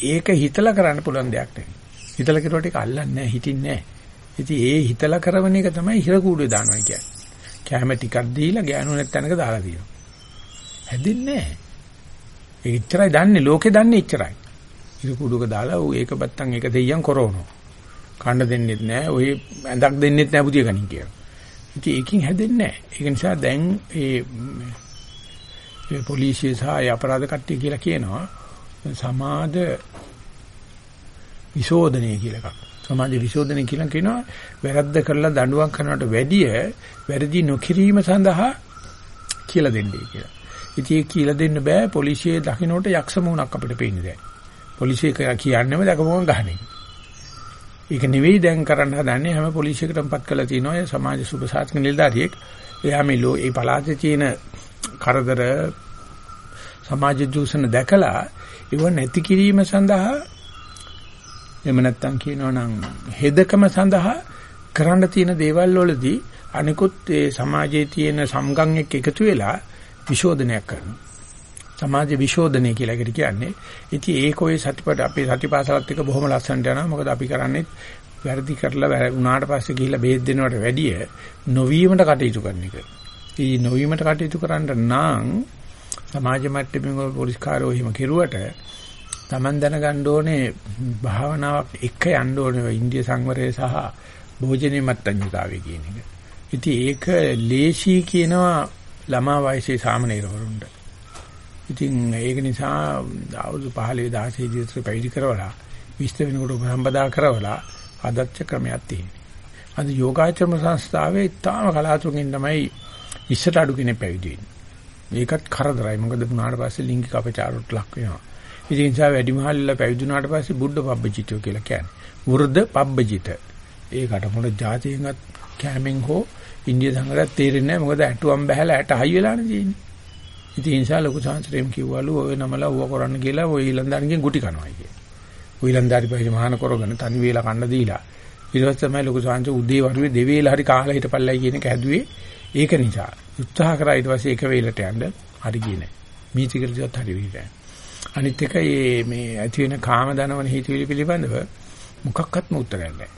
ඒක හිතලා කරන්න පුළුවන් දෙයක් නෙවෙයි. හිතලා කරුවට ඒක අල්ලන්නේ නැහැ, හිටින්නේ නැහැ. ඉතින් ඒ හිතලා කරන එක තමයි හිර කූඩේ දානවා කියන්නේ. කැම ටිකක් දීලා ගෑනු නැත්නම්ක දාලා තියෙනවා. හැදෙන්නේ නැහැ. ඒක ඉච්චරයි දන්නේ ලෝකේ දන්නේ ඉච්චරයි. ඉර කුඩුක දාලා ඌ ඒක බත්තන් ඒක දෙයියන් කරවනවා. කන්න දෙන්නෙත් නැහැ. ඔය ඇඳක් දෙන්නෙත් නැහැ පුතිය ගනින් කියලා. ඉතින් ඒකෙන් හැදෙන්නේ නැහැ. ඒක නිසා දැන් ඒ ඒ පොලිසිය සහ අපරාධ කට්ටිය කියලා කියනවා සමාජ විශෝධනය කියලා එකක්. සමාජ විශෝධනය කියලා කියනවා වැරද්ද කරලා දඬුවම් කරනවට වැඩිය වැරදි නොකිරීම සඳහා කියලා දෙන්නේ කියලා. ඉතින් ඒක කියලා දෙන්න බෑ පොලිසියේ දකින්නට යක්ෂ මුණක් අපිට පේන්නේ දැන්. පොලිසිය කියන්නේම දකපුවම ගහන්නේ. ඒක නෙවෙයි දැන් කරන්න හදන්නේ හැම පොලිසියකටමපත් කරලා තිනවා ඒ සමාජ සුබසාත්ක නිලධාරියෙක්. එයා මේ ලෝ ඒ පළාතේ තියෙන කරදර සමාජ දූෂණ දැකලා ඒව නැති කිරීම සඳහා එහෙම නැත්නම් කියනවා නම් හෙදකම සඳහා කරන්න තියෙන දේවල් වලදී අනිකුත් ඒ සමාජයේ තියෙන සම්ගම් එක්ක එකතු වෙලා විශෝධනයක් කරනවා. සමාජ විශෝධනය කියලා එකට කියන්නේ. ඉතින් ඒක ඔය සතිපට අපේ සතිපාසලත් එක්ක බොහොම ලස්සනට යනවා. මොකද අපි කරන්නේ වැරදි කරලා උනාට පස්සේ ගිහිල්ලා බේත් දෙනවට වැඩිය නොවීමට කටයුතු කරන එක. මේ නොවීමට කටයුතු කරන්න නම් සමාජ මට්ටමින් පොලිස්කාරෝ එහෙම කෙරුවට Taman දැනගන්න ඕනේ භාවනාවක් එක යන්න ඕනේ ඉන්දිය සංවරය සහ භෝජනේ මත්තඤ්‍යතාවය කියන එක. ඉතින් ඒක ලේසි කියනවා ළමා වයසේ සාමනීරවරුන්ට. ඉතින් ඒක නිසා අවුරුදු 15 16 විතර පැවිදි කරවලා 20 වෙනකොට උපසම්පදා කරවලා අදච්ච ක්‍රමයක් තියෙනවා. අද යෝගාචරම සංස්ථාවේ ඉතාම කලාතුරකින් තමයි ඉස්සට අඩු කෙනෙක් පැවිදි වෙන්නේ. මේකත් කරදරයි. මොකද වුණාට පස්සේ ලිංගික අපචාරවලට ලක් වෙනවා. ඉතින් ඒ නිසා වැඩිමහල්ලා පැවිදි වුණාට පස්සේ බුද්ධ පබ්බජිතෝ කියලා කියන්නේ. වෘද්ධ පබ්බජිත. ඒකට මොන જાතියෙන්වත් කැමෙන් හෝ ඉන්දිය සංගරයක් තේරෙන්නේ නැහැ. මොකද ඇටුවම් බහැලා ඇට හයි වෙලානේ තියෙන්නේ. ඉතින් ඒ නිසා ලොකු සංස්කෘතියම කිව්වලු ඔය නමලා ඌව කරන්න කියලා ඔය ඊලන්දාරිගෙන් ගුටි කනවා කිය. ඔය ඊලන්දාරි පස්සේ මහාන කරගෙන තනි වේලා කන්න දීලා. ඊට පස්සේ තමයි ලොකු සංස්කෘතිය උදේ වරුවේ දෙවේලා හරි කාලා හිටපල්ලයි කියන එක හැදුවේ. ඒක නිසා උත්සාහ කරා ඊට පස්සේ එක වේලට යන්න හරි ගියේ නැහැ. මීතිකලට හරි වෙන්නේ අනිත් එක මේ මේ ඇති වෙන කාම දනවන හිතවිලි පිළිබඳව මොකක්වත්ම උත්තරයක් නැහැ.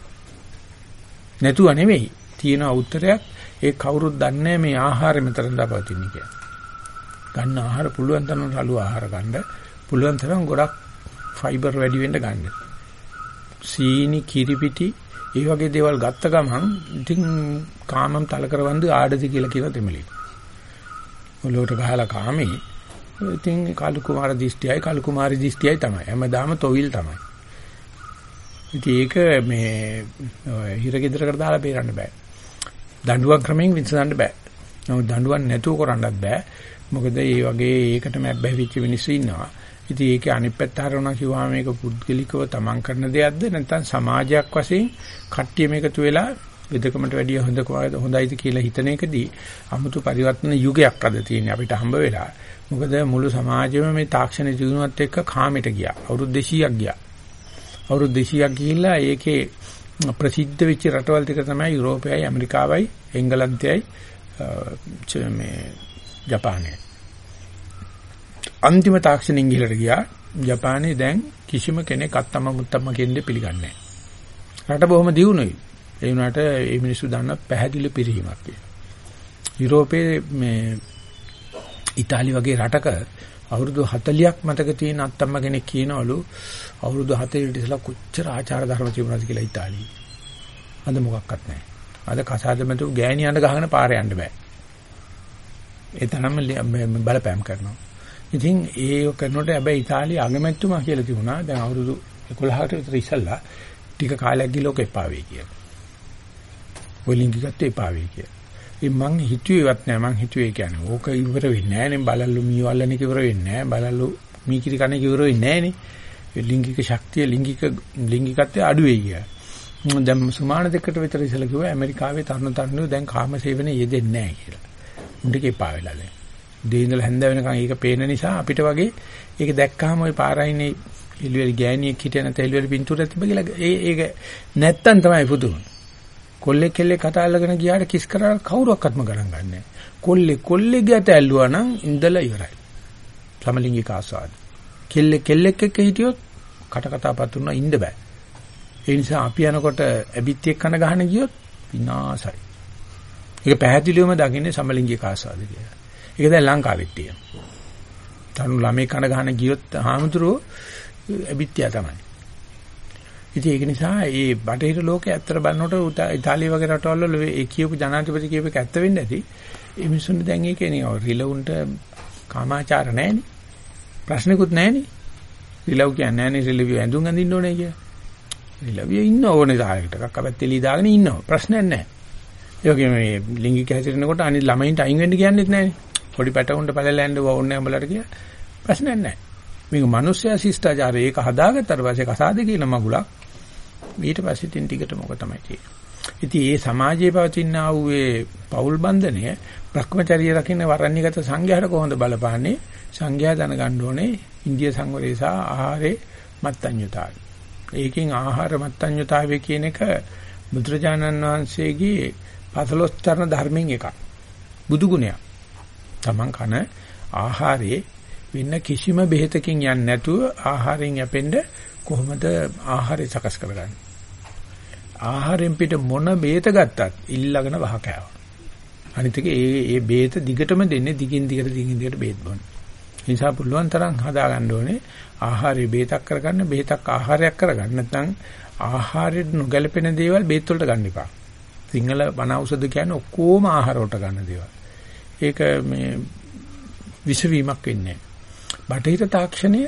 නැතුව නෙවෙයි. තියෙන උත්තරයක් ඒ කවුරුත් දන්නේ මේ ආහාරය මෙතන දාපවතින්නේ කියලා. ගන්න ආහාර පුළුවන් තරම් රළු ආහාර ගන්න පුළුවන් තරම් ගොඩක් ෆයිබර් වැඩි වෙන්න ගන්න. සීනි කිරිපිටි ඒ වගේ දේවල් ගත්ත ගමන් ඉතින් කාමම් තල කරවන්දු ආඩති කියලා කියන දෙමලි. ඔලෝට ගහලා කාමේ ඉතින් කාලු කුමාර දිෂ්ටියයි කාලු කුමාරි දිෂ්ටියයි තමයි. හැමදාම තොවිල් තමයි. ඉතින් ඒක මේ හිරගෙදරකට දාලා බේරන්න බෑ. දඬුවම් ක්‍රමයෙන් විසඳන්න බෑ. නමුත් දඬුවම් නැතුව කරන්නත් බෑ. මොකද මේ වගේ ඒකටම බැහැවිච්ච මිනිස්සු ඉන්නවා. ඉතින් ඒකේ අනිත් පැත්ත හරවනවා කිව්වම මේක පුද්ගලිකව තමන් කරන දෙයක්ද නැත්නම් සමාජයක් වශයෙන් කට්ටිය මේකතු වෙලා වෙදකමට වැඩිය හොඳ හොඳයිද කියලා හිතන එකදී 아무තු පරිවර්තන යුගයක් අද තියෙන්නේ අපිට හම්බ වෙලා. මොකද මුළු සමාජෙම මේ තාක්ෂණ දියුණුවත් එක්ක කාමයට ගියා. අවුරුදු 200ක් ගියා. අවුරුදු 200ක් ගිහිල්ලා ඒකේ ප්‍රසිද්ධ වෙච්ච රටවල් ටික තමයි යුරෝපයයි ඇමරිකාවයි එංගලන්තයයි මේ ජපානයයි. අන්තිම තාක්ෂණින් ගිහලට ගියා. ජපානයේ දැන් කිසිම කෙනෙක් අත්තම මුත්තම කියන්නේ පිළිගන්නේ නැහැ. රට බොහොම දියුණුයි. ඒ වුණාට මේ මිනිස්සු දන්න පැහැදිලි පිරිහීමක් කියලා. යුරෝපයේ මේ ඉතාලි වගේ රටක අවුරුදු 40ක් මතක තියෙන අත්තම්ම කෙනෙක් කියනවලු අවුරුදු 40 ඉඳලා කොච්චර ආචාර ධර්ම තිබුණාද කියලා ඉතාලියේ. අද මොකක්වත් නැහැ. අද කසාද මැද ගෑණියන්ට ගහගෙන පාරේ යන්න බෑ. ඒ තරම්ම බලපෑම් කරනවා. ඉතින් ඒක කරනකොට හැබැයි ඉතාලිය අගමැතිතුමා කියලා තිබුණා. දැන් අවුරුදු 11කට විතර ඉස්සල්ලා ටික කාලයක් ගිහලා එපා වෙයි කියලා. ඔලින්ගිකත් එපා වෙයි කියලා. ඉතින් මං හිතුවේවත් නෑ මං හිතුවේ කියන්නේ ඕක ඉවර වෙන්නේ නෑනේ බලල්ලු මීවල්ලනේ ඉවර වෙන්නේ නෑ බලල්ලු මීකිරි කන්නේ ඉවර වෙන්නේ නෑනේ. ලිංගික ශක්තිය ලිංගික ලිංගිකත්වය අඩු වෙයි කියලා. දැන් සුමාන දෙකට විතර ඉස්සලා කිව්වා ඇමරිකාවේ තරුණ තරුණියෝ දැන් කාම සේවනයේ යෙදෙන්නේ නැහැ කියලා. උන්ට එපා වෙලා දැන්. උදේ ඉඳලා හැන්ද වෙනකන් ඒක පේන නිසා අපිට වගේ ඒක දැක්කහම ওই පාරයිනේ එළුවෙල් ගෑණියෙක් හිටිය නැත්නම් එළුවෙල් පින්තූරයක් තිබ්බ කියලා ඒ ඒක නැත්තම් තමයි පුදුම. කොල්ලෙක් කෙල්ලෙක් කතා අල්ලගෙන ගියාට කිස් කරලා කවුරක්වත්ම ගණන් ගන්නෑ. කොල්ලේ කොල්ලේ ගියට ඇල්ලුවා නම් ඉඳලා ඉවරයි. සමලිංගික ආසාද. කෙල්ලෙක් කෙල්ලෙක් එක්ක හිටියොත් කට කතා පතුරුනා ඉන්න බෑ. ඒ නිසා අපි යනකොට ඇබිත් එක්කන ගහන ගියොත් විනාසයි. ඒක පැහැදිලිවම දකින්නේ සමලිංගික ආසාද කියලා. ඒක දැන් ලංකාවෙත් තියෙනවා. තනු ළමයි කන ගහන ගියොත් හාමුදුරුවෝ ඇබිත්‍යා තමයි. ඉතින් ඒක නිසා මේ බටහිර ලෝකයේ ඇත්තට බලනකොට ඉතාලිය වගේ රටවල් වල ඒ කියපු ජනාධිපති කියපු එක ඇත්ත වෙන්නේ නැති. ඒ මිනිස්සුන්ට දැන් ඒකේ නේ රිලවුන්ට කාමාචාර නැහෙනි. ප්‍රශ්නකුත් නැහෙනි. රිලව් කියන්නේ නැහෙනි රිලව් ඇඳුම් අඳින්න ඕනේ කියලා. රිලවිය ඉන්න ඕනේ තාලයකට. කක්කපැත්තේ ලී දාගෙන ඉන්නවා. ප්‍රශ්නයක් නැහැ. ඒ වගේම මේ ලිංගික හැසිරෙනකොට අනිත් ළමයින්ට අයින් වෙන්න කියන්නේත් නැහැනේ. පොඩි පැටවුන්ට පැලලා යන්න ඕනේ උඹලට කියලා. ප්‍රශ්නයක් නැහැ. මේක මිනිස්සයා ශිෂ්ටාචාරය ඒක හදාගත්තට පස්සේ කසාදේ කියන මගුලක් ඊට පස්සේ තින් ටිකට මොක තමයි තියෙන්නේ. ඉතින් ඒ සමාජයේ පවතින ආ වූ ඒ පෞල් බන්ධනය Brahmacharya රකින්න වරණ්‍යගත සංඝයාට කොහොමද බලපාන්නේ? සංඝයා දැනගන්න ඕනේ ඉන්දිය සංවරය සහ ආහාරේ මත්ඤ්‍යතාවය. ඒකෙන් ආහාර මත්ඤ්‍යතාවය කියන එක බුදුරජාණන් වහන්සේගේ පසලොස්තරණ ධර්මයෙන් එකක්. බුදු ගුණයක්. Taman කන ආහාරයේ වෙන කිසිම බෙහෙතකින් යන්නේ නැතුව ආහාරයෙන් යැපෙන්න කොහොමද ආහාරය සකස් කරගන්නේ? ආහාරයෙන් පිට මොන බෙහෙත ගත්තත් ඉල්ලගෙන වහකෑව. අනිත් එක ඒ ඒ බෙහෙත දිගටම දෙන්නේ දිගින් දිගට දිගින් දිගට බෙහෙත් බොන්න. ඒ නිසා පුළුවන් තරම් හදා ගන්න ඕනේ ආහාරය බෙහෙතක් කරගන්න බෙහෙතක් ආහාරයක් කරගන්න නැත්නම් ආහාරයට නොගැලපෙන දේවල් බෙහෙත් වලට ගන්න එපා. සිංහල වන ඖෂධ කියන්නේ ඔක්කොම ආහාර වලට ගන්න දේවල්. ඒක මේ විස වීමක් වෙන්නේ නැහැ. බටහිර තාක්ෂණය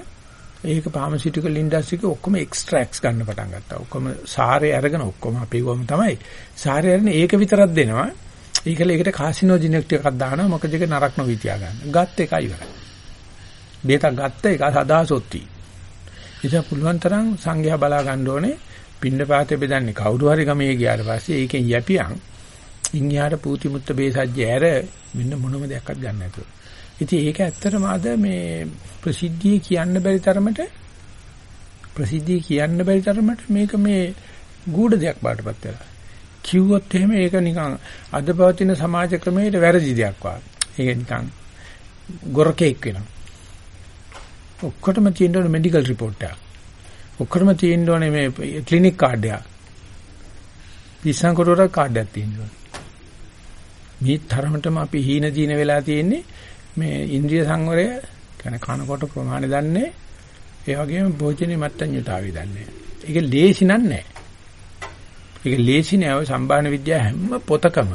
ඒක ෆාමසිටිකල් ඉන්ඩස්ට්‍රි එකේ ඔක්කොම එක්ස්ට්‍රැක්ට්ස් ගන්න පටන් ගත්තා. ඔක්කොම සාරය අරගෙන ඔක්කොම අපේ වම තමයි. සාරය අරගෙන ඒක විතරක් දෙනවා. ඒකල ඒකට කාසිනෝජෙනික් ටිකක් දානවා. මොකද ඒක නරක නොවි තියා ගන්න. ගත් එකයි ඉවරයි. බේතක් ගත්ත එක සදාසොත්ති. ඉතින් පුළුවන් තරම් සංඝයා බලා ගන්න ඕනේ. පින්න පාතේ බෙදන්නේ කවුරු හරි ගමේ ගියාට පස්සේ ඒකෙන් යැපියන් ඉන්හිහාට පූති මුත්ත බේසජ්ජය ඇර මෙන්න මොනම දෙයක්වත් ගන්න නැතුව. ඉතින් ඒක ඇත්තටම අද මේ ප්‍රසිද්ධිය කියන්න බැරි තරමට ප්‍රසිද්ධිය කියන්න බැරි තරමට මේක මේ ගුඪ දෙයක් බාටපත් වෙලා. කිව්වොත් එහෙම ඒක නිකන් අද පවතින සමාජ ක්‍රමයේ වැරදි දෙයක් වගේ. ඒක නිකන් ගොරකෙක් වෙනවා. ඔක්කොටම තියෙන්න ඕනේ මෙඩිකල් රිපෝට් එකක්. ඔක්කොටම තියෙන්න ඕනේ මේ ක්ලිනික් කාඩ් එකක්. පිස්සන් කොටවර කාඩ් එකක් තියෙන්න ඕනේ. මේ තරමටම අපි හීන දීන වෙලා තියෙන්නේ මේ ඉන්ද්‍රිය සංවරය කියන කනකොට ප්‍රමාණය දන්නේ ඒ වගේම භෝජනේ මත්ඤ්‍යතාවය දන්නේ. ඒක ලේසි නෑ. ඒක ලේසි නෑ සම්බාහන විද්‍යාව හැම පොතකම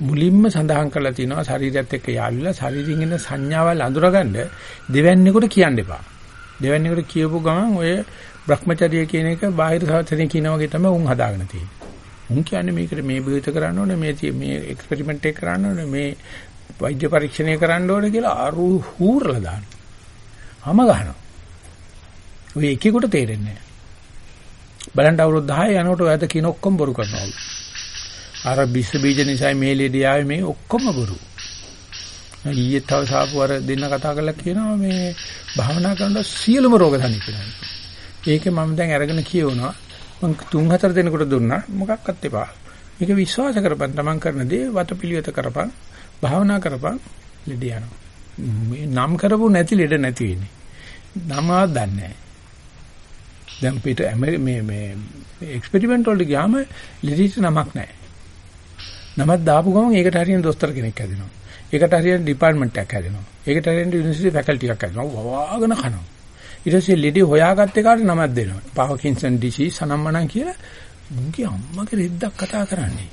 මුලින්ම සඳහන් කරලා තිනවා ශරීරයත් එක්ක යාළුලා ශරීරින් එන සංඥාවල් අඳුරගන්න දෙවැන්නේකට කියන්න එපා. දෙවැන්නේකට කියපු ගමන් ඔය Brahmacharya කියන එක බාහිර සාසනය කියන වගේ තමයි උන් හදාගෙන තියෙන්නේ. උන් කියන්නේ මේකට මේ බෙහෙත කරන්න ඕනේ මේ මේ එක්ස්පෙරිමන්ට් එක කරන්න ඕනේ මේ වෛද්‍ය පරීක්ෂණය කරන්න ඕනේ කියලා අරු හූරලා දාන. හැම ගහනවා. ඔය එකෙකුට තේරෙන්නේ නැහැ. බලන්න අවුරුදු 10 යනකොට ඔයද කියන ඔක්කොම බොරු කරනවා. අර බිස්ස බීජ නිසා මේ ලෙඩේ ආවේ මේ ඔක්කොම බොරු. ඊයේ තව සාපුවර දෙන්න කතා කරලා කියනවා මේ භාවනා කරනකොට සියලුම රෝග තනිපෙනවා. ඒකේ මම දැන් අරගෙන කියවනවා. මම තුන් හතර දෙනෙකුට දුන්නා මොකක්වත් එපා. මේක විශ්වාස කරපන් තමන් කරන දේ වතපිලිවෙත කරපන් භාවනා කරපන් ලෙඩ යනවා. මේ නම් කරපු නැති ලෙඩ නැති වෙන්නේ. නමවත් දන්නේ නැහැ. දැන් පිට මේ මේ එක්ස්පෙරිමන්ට් වලට ගියාම ලෙඩිට නමක් නැහැ. නමක් දාපු ගමන් ඒකට හරියන දොස්තර කෙනෙක් හැදෙනවා. ඒකට හරියන ඩිපාර්ට්මන්ට් එකක් හැදෙනවා. ඒකට හරියන යුනිවර්සිටි ෆැකල්ටි එකක් හැදෙනවා. වවාගෙන කනවා. ඊට පස්සේ ලෙඩි හොයාගත්ත එකට නමක් දෙනවා. පාවකින්සන් ඩිසීස් සනම්මනම් කියලා මුන්ගේ අම්මගේ රෙද්දක් කතා කරන්නේ.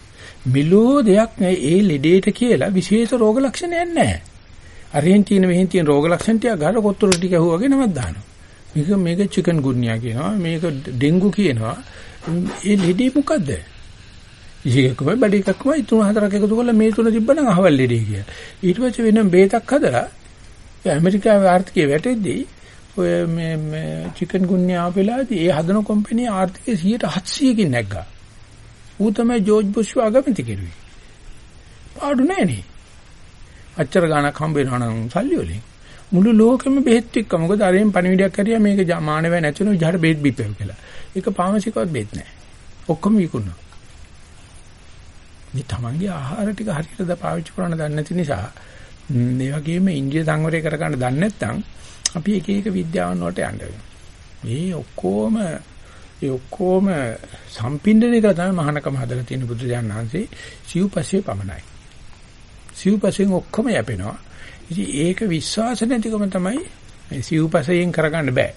මෙලෝ දෙයක් නෑ ඒ ලෙඩේට කියලා විශේෂ රෝග ලක්ෂණයක් නෑ. අරෙන් තියෙන මෙහෙන් තියෙන රෝග ලක්ෂණ ටික ගාලා කොත්තුරු ටික ඇහුවාගේ නමක් දානවා. මේක මේක චිකන් ගුන්නියා කියනවා මේක ඩෙන්ගු කියනවා. ඒ ලෙඩේ මොකද්ද? ඉහිකකම බඩ එකක්ම තුන හතරක් එකතු කරලා මේ තුන තිබ්බනම් අහවල් ලෙඩේ කියලා. ඊට පස්සේ වෙන බේතක් හදලා ඇමරිකාවේ ආර්ථිකය වැටෙද්දී ඔය මේ මේ චිකන් ගුන්නියා ආපෙලාදී ඒ හදන කම්පැනි ආර්ථිකය 700කින් නැග්ගා. ඌ තමයි ජෝර්ජ් බුෂ් අගමැති කෙරුවේ. පාඩු නෑනේ. අච්චර ගාණක් හම්බ වෙනවා නම් සල්ලි වලින්. මුළු ලෝකෙම බෙහෙත් එක්ක මොකද අරෙන් පණිවිඩයක් කරියා මේක මානවය නැතිවෙන විදිහට බෙහෙත් බිප්පෙව කියලා. ඒක පාමසිකවත් බෙහෙත් නෑ. ඔක්කොම විකුණනවා. මේ තමන්ගේ ආහාර ටික හරියට පාවිච්චි කරන්න දන්නේ නැති නිසා මේ වගේම ඉන්දිය සංවරය කරගන්න දන්නේ නැත්නම් අපි එක එක විද්‍යාවන් වලට යන්න වෙනවා. මේ ඔක්කොම ඒ ඔක්කොම සම්පින්දනය කරලා තමයි මහානකම හදලා තියෙන බුදු දඥාන්සේ සිව්පස්සේ පමණයි. සිව්පස්යෙන් ඔක්කොම යැපෙනවා. ඉතින් ඒක විශ්වාස නැතිකම තමයි මේ සිව්පස්යෙන් කරගන්න බෑ.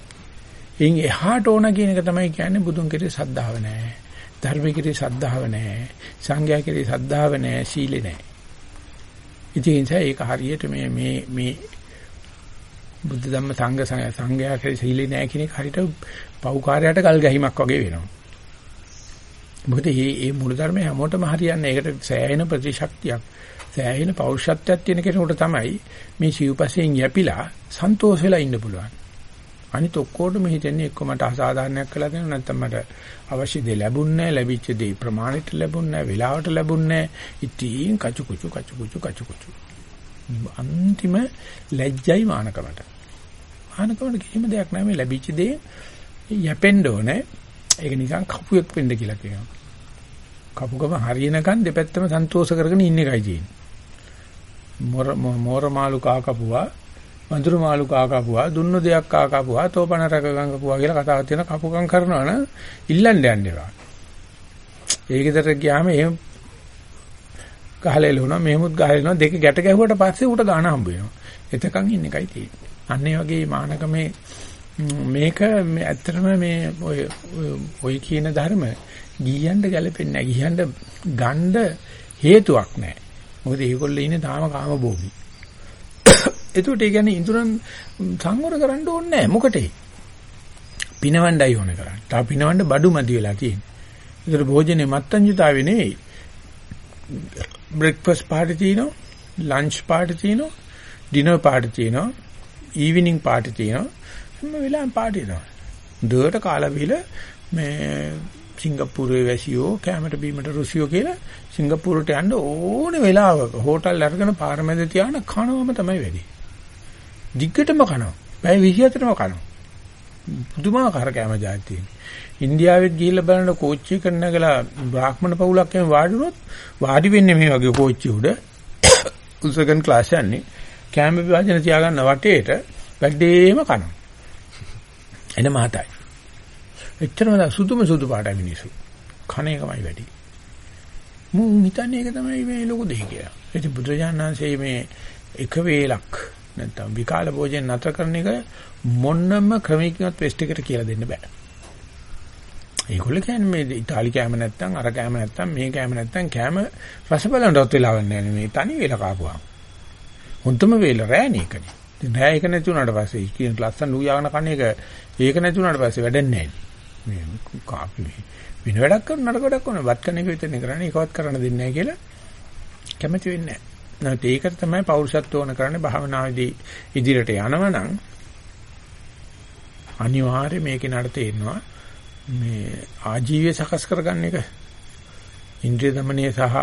එයින් එහාට ඕන කියන එක තමයි කියන්නේ බුදුන් කෙරේ සද්ධාව නැහැ. ධර්ම කෙරේ සද්ධාව නැහැ. සංඝයා කෙරේ සද්ධාව නැහැ. සීලෙ නැහැ. ඉතින් ඒක හරියට මේ මේ මේ බුද්ධ ධම්ම සංඝ සංඝයා කෙරේ සීලෙ නැහැ කියන එක හරියට පෞකාරයට ගල් ගැහිමක් වගේ වෙනවා. මොකද මේ මේ මූලධර්මය හැමෝටම හරියන්නේ. ඒකට සෑහෙන ප්‍රතිශක්තියක්, සෑහෙන පෞරුෂත්වයක් තියෙන කෙනෙකුට තමයි මේ සිව්පසෙන් යැපිලා සන්තෝෂ වෙලා ඉන්න පුළුවන්. අනිත ඔක්කොටම හිතෙන්නේ එක්ක මට අසාධාරණයක් කළා දෙනවා නැත්නම් මට අවශ්‍ය දේ ලැබුන්නේ නැහැ ලැබිච්ච දේ ප්‍රමාණිත ලැබුන්නේ නැහැ වෙලාවට ලැබුන්නේ නැහැ ඉතින් කචු කුචු කචු කුචු කචු කුචු අන්තිම ලැජ්ජයි මානකමට. මානකමට කිසිම දෙයක් නැහැ මේ ලැබිච්ච දේ යැපෙන්න ඕනේ. ඒක නිකන් කපුවෙක් වෙන්න කියලා කියනවා. කපුගම හරියනකන් දෙපැත්තම සන්තෝෂ කරගෙන ඉන්න එකයි තියෙන්නේ. මොර මොර මාළු කාකපුවා වඳුරු මාළු කාකපුවා දුන්නු දෙයක් කාකපුවා තෝපන රක ගංගපුවා කියලා කතාවක් තියෙන කපුකම් කරනවා නම් ඉල්ලන්න යන්න එපා. ඒකෙදට ගියාම එහෙම ගහලෙලුණා මෙහෙමුත් ගහලෙනවා දෙක ගැට ගැහුවට පස්සේ ඌට ගාන හම්බ වෙනවා. එතකන් ඉන්න එකයි තියෙන්නේ. අන්න ඒ වගේ මානකමේ මේක ඇත්තටම මේ ඔය ඔය කියන ධර්ම ගියන්න ගැලපෙන්නේ නැහැ. ගියන්න ගන්න හේතුවක් නැහැ. මොකද ඒගොල්ලෝ ඉන්නේ තාම කාම භෝගී. එතකොට ඒ කියන්නේ ඉඳුරන් සංවර කරන්න ඕනේ නැහැ. මොකටේ? පිනවණ්ඩයි ඕනේ කරන්නේ. තා පිනවන්න බඩු මදි වෙලා තියෙන්නේ. ඒතර භෝජනේ මත්තඤ්‍යතාවේ නෙවෙයි. බ්‍රෙක්ෆාස්ට් පාර්ටි තියෙනවා, ලන්ච් පාර්ටි තියෙනවා, ඩිනර් පාර්ටි තියෙනවා, ඊවිනිං පාර්ටි තියෙනවා. හැම වෙලාවෙම පාර්ටි තියෙනවා. දුවට කාලා බිල මේ සිංගප්පූරුවේ වැසියෝ කැමරට බීමට රුසියෝ කියලා සිංගප්පූරුවට යන්න ඕනේ වෙලාවක හෝටල් අරගෙන පාරමැද තියාන කනවම තමයි වැඩි. දිග්ගටම කනවා. පැය 24ම කනවා. පුදුමාකාර කැම જાති ඉන්දියාවෙත් ගිහිල්ලා බලන කෝච්චි කරනගලා බ්‍රාහ්මණ පවුලක් එම වාඩි වුණොත් වාඩි වෙන්නේ මේ වගේ කෝච්චි උඩ උසගන් ක්ලාස් යන්නේ කැම විභාජන තියාගන්න වටේට වැඩේම කනවා. එන මාතයි. එච්චරම සුදුම සුදු පාටයි මිනිස්සු. කණ එකමයි වැඩි. මු හිතන්නේ ඒක තමයි මේ ලොකු දෙය කියලා. ඉතින් බුදුරජාණන්සේ මේ එක වේලක් නැත්නම් විකාල භෝජන නතර කරන එක මොන්නම ක්‍රමයකින්වත් වෙස්ට් එකට කියලා දෙන්න බෑ. ඒගොල්ලෝ කියන්නේ මේ ඉතාලි කෑම නැත්නම් අර කෑම නැත්නම් මේ කෑම නැත්නම් කෑම රස බලනවත් වෙලාවක් නැහැ මේ තනි වේල කාපුවා. හොන්තම වේල රෑනේ එකනේ. ඉතින් රෑ එක නැති වුණාට පස්සේ කියන ලස්සන ලුයාගෙන කන එක ඒක නැති වුණාට පස්සේ වැඩන්නේ නැහැ. මේ කාපි වෙන වැඩක් කරන නඩ වැඩක් කරන වත් කන එක විතරනේ කරන්නේ ඒකවත් කරන්න දෙන්නේ නැහැ කියලා කැමති වෙන්නේ නැහැ. නැත් ඒකට තමයි පෞරුෂත්ව ඕන කරන්නේ භාවනාවේදී ඉදිරියට යනවනම් අනිවාර්යයෙන් මේකේ නඩ තේරෙනවා මේ ආජීවය සකස් කරගන්න එක. ඉන්ද්‍රිය দমনයේ සහ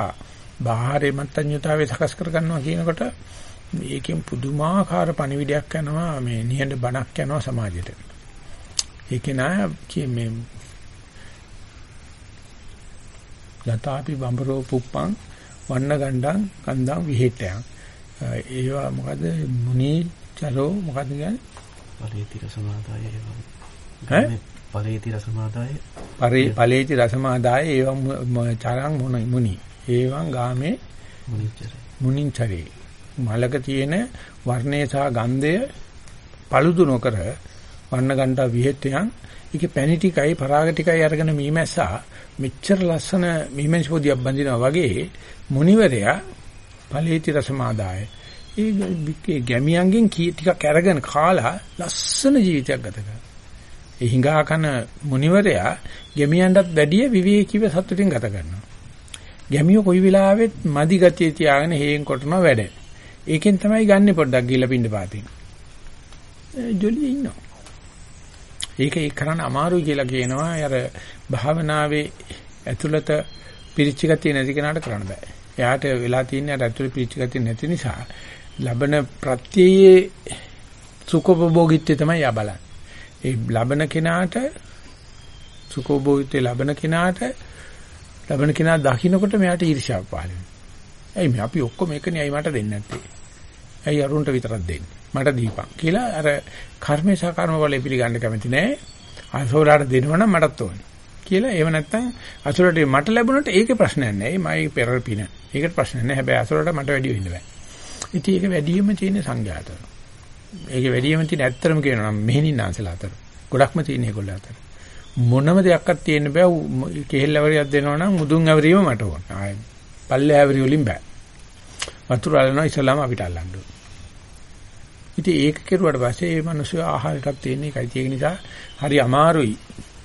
බාහිර මත්ඤ්‍යතාවය සකස් කරගන්නවා කියනකොට මේකෙන් පුදුමාකාර පණිවිඩයක් යනවා. මේ නිහඬ බණක් යනවා සමාජයට. ඒක නෑ මේ ලතාපි බඹරෝ පුප්පං වන්න ගණ්ඩං කන්දං විහෙට්ටයන් ඒවා මොකද? මුනි චරෝ මොකද කියන්නේ? ඵලේති රසමාදාය ඈ? ඵලේති රසමාදාය? පරේ ඵලේති රසමාදාය ඒවම් චරං මුනි මුනි. ඒවං ගාමේ මුනිච්චර මුනිච්චරේ. මලක තියෙන වර්ණය සහ ගන්ධය paludu නොකර වන්න ගණ්ඩා විහෙට්ටයන් ඒකේ පැණි ටිකයි පරාග ටිකයි අරගෙන මීමැස්සා මෙච්චර ලස්සන මීමැසි පොදියක් බඳිනවා වගේ මුනිවරයා ඵලේති රසමාදාය ඒ ගැමියන්ගෙන් කී ටිකක් අරගෙන කාලා ලස්සන ජීවිතයක් ගත කරනවා. ඒ හිඟා කන මුනිවරයා ගැමියන්ටත් වැඩිය විවේකීව සතුටින් ගත කරනවා. ගැමියෝ කොයි වෙලාවෙත් මදි ගතිය තියාගෙන හේන් කොටනවා වැඩ. ඒකෙන් තමයි ගන්නෙ පොඩ්ඩක් ගිහලා පින්න පාතින්. ජොලිය ඉන්නවා. ඒක ඒ කරන්න අමාරුයි කියලා කියනවා. අර භාවනාවේ ඇතුළත පිරිච්ච ගතිය නැති කෙනාට කරන්න බෑ. එයාට වෙලා තියෙන්නේ අර ඇතුළේ පිරිච්ච ගතිය නැති නිසා ලබන ප්‍රත්‍යයේ සුඛෝපභෝගීත්වය තමයි යා බලන්නේ. ඒ ලබන කෙනාට සුඛෝපභෝගීත්වය ලබන කෙනාට ලබන කෙනා දකින්නකොට මෙයාට ඊර්ෂ්‍යාව පහළ වෙනවා. ඇයි මේ අපි ඔක්කොම එකනේ අයි මට දෙන්නේ නැත්තේ. ඇයි අරුන්ට විතරක් දෙන්නේ. මට දීපන් කියලා අර කර්මේ සහ කර්ම වල පිළිගන්න කැමති නෑ. අසෝලාට දෙනවනම් මටත් ඕනේ. කියලා ඒව නැත්තම් අසුරට මට ලැබුණොත් ඒකේ ප්‍රශ්නයක් නෑ. ඒ මයි පෙර පින. ඒකට ප්‍රශ්නයක් නෑ. හැබැයි අසුරට මට වැඩි වෙන්න බෑ. ඉතින් ඒක වැඩියෙන්ම තියෙන සංඝයාත. ඒකේ වැඩියෙන්ම තියෙන ඇත්තරම කියනවා නම් මෙහෙණින්නාන්සලා අතර. ගොඩක්ම තියෙන ඒගොල්ලෝ අතර. මොනම දෙයක්වත් තියෙන්න බෑ. කෙහෙල් ඇවරියක් දෙනවා නම් මුදුන් ඇවරීම මට ඕන. ආයි පල්ලේ ඇවරිය වලින් බෑ. වතුර අලනවා ඉස්සලාම අපිට අල්ලන්න ඕන. ඉතින් ඒක කෙරුවට පස්සේ මේ මිනිස්සු ආහාරයටත් තියෙන එකයි. ඒක නිසා හරි අමාරුයි.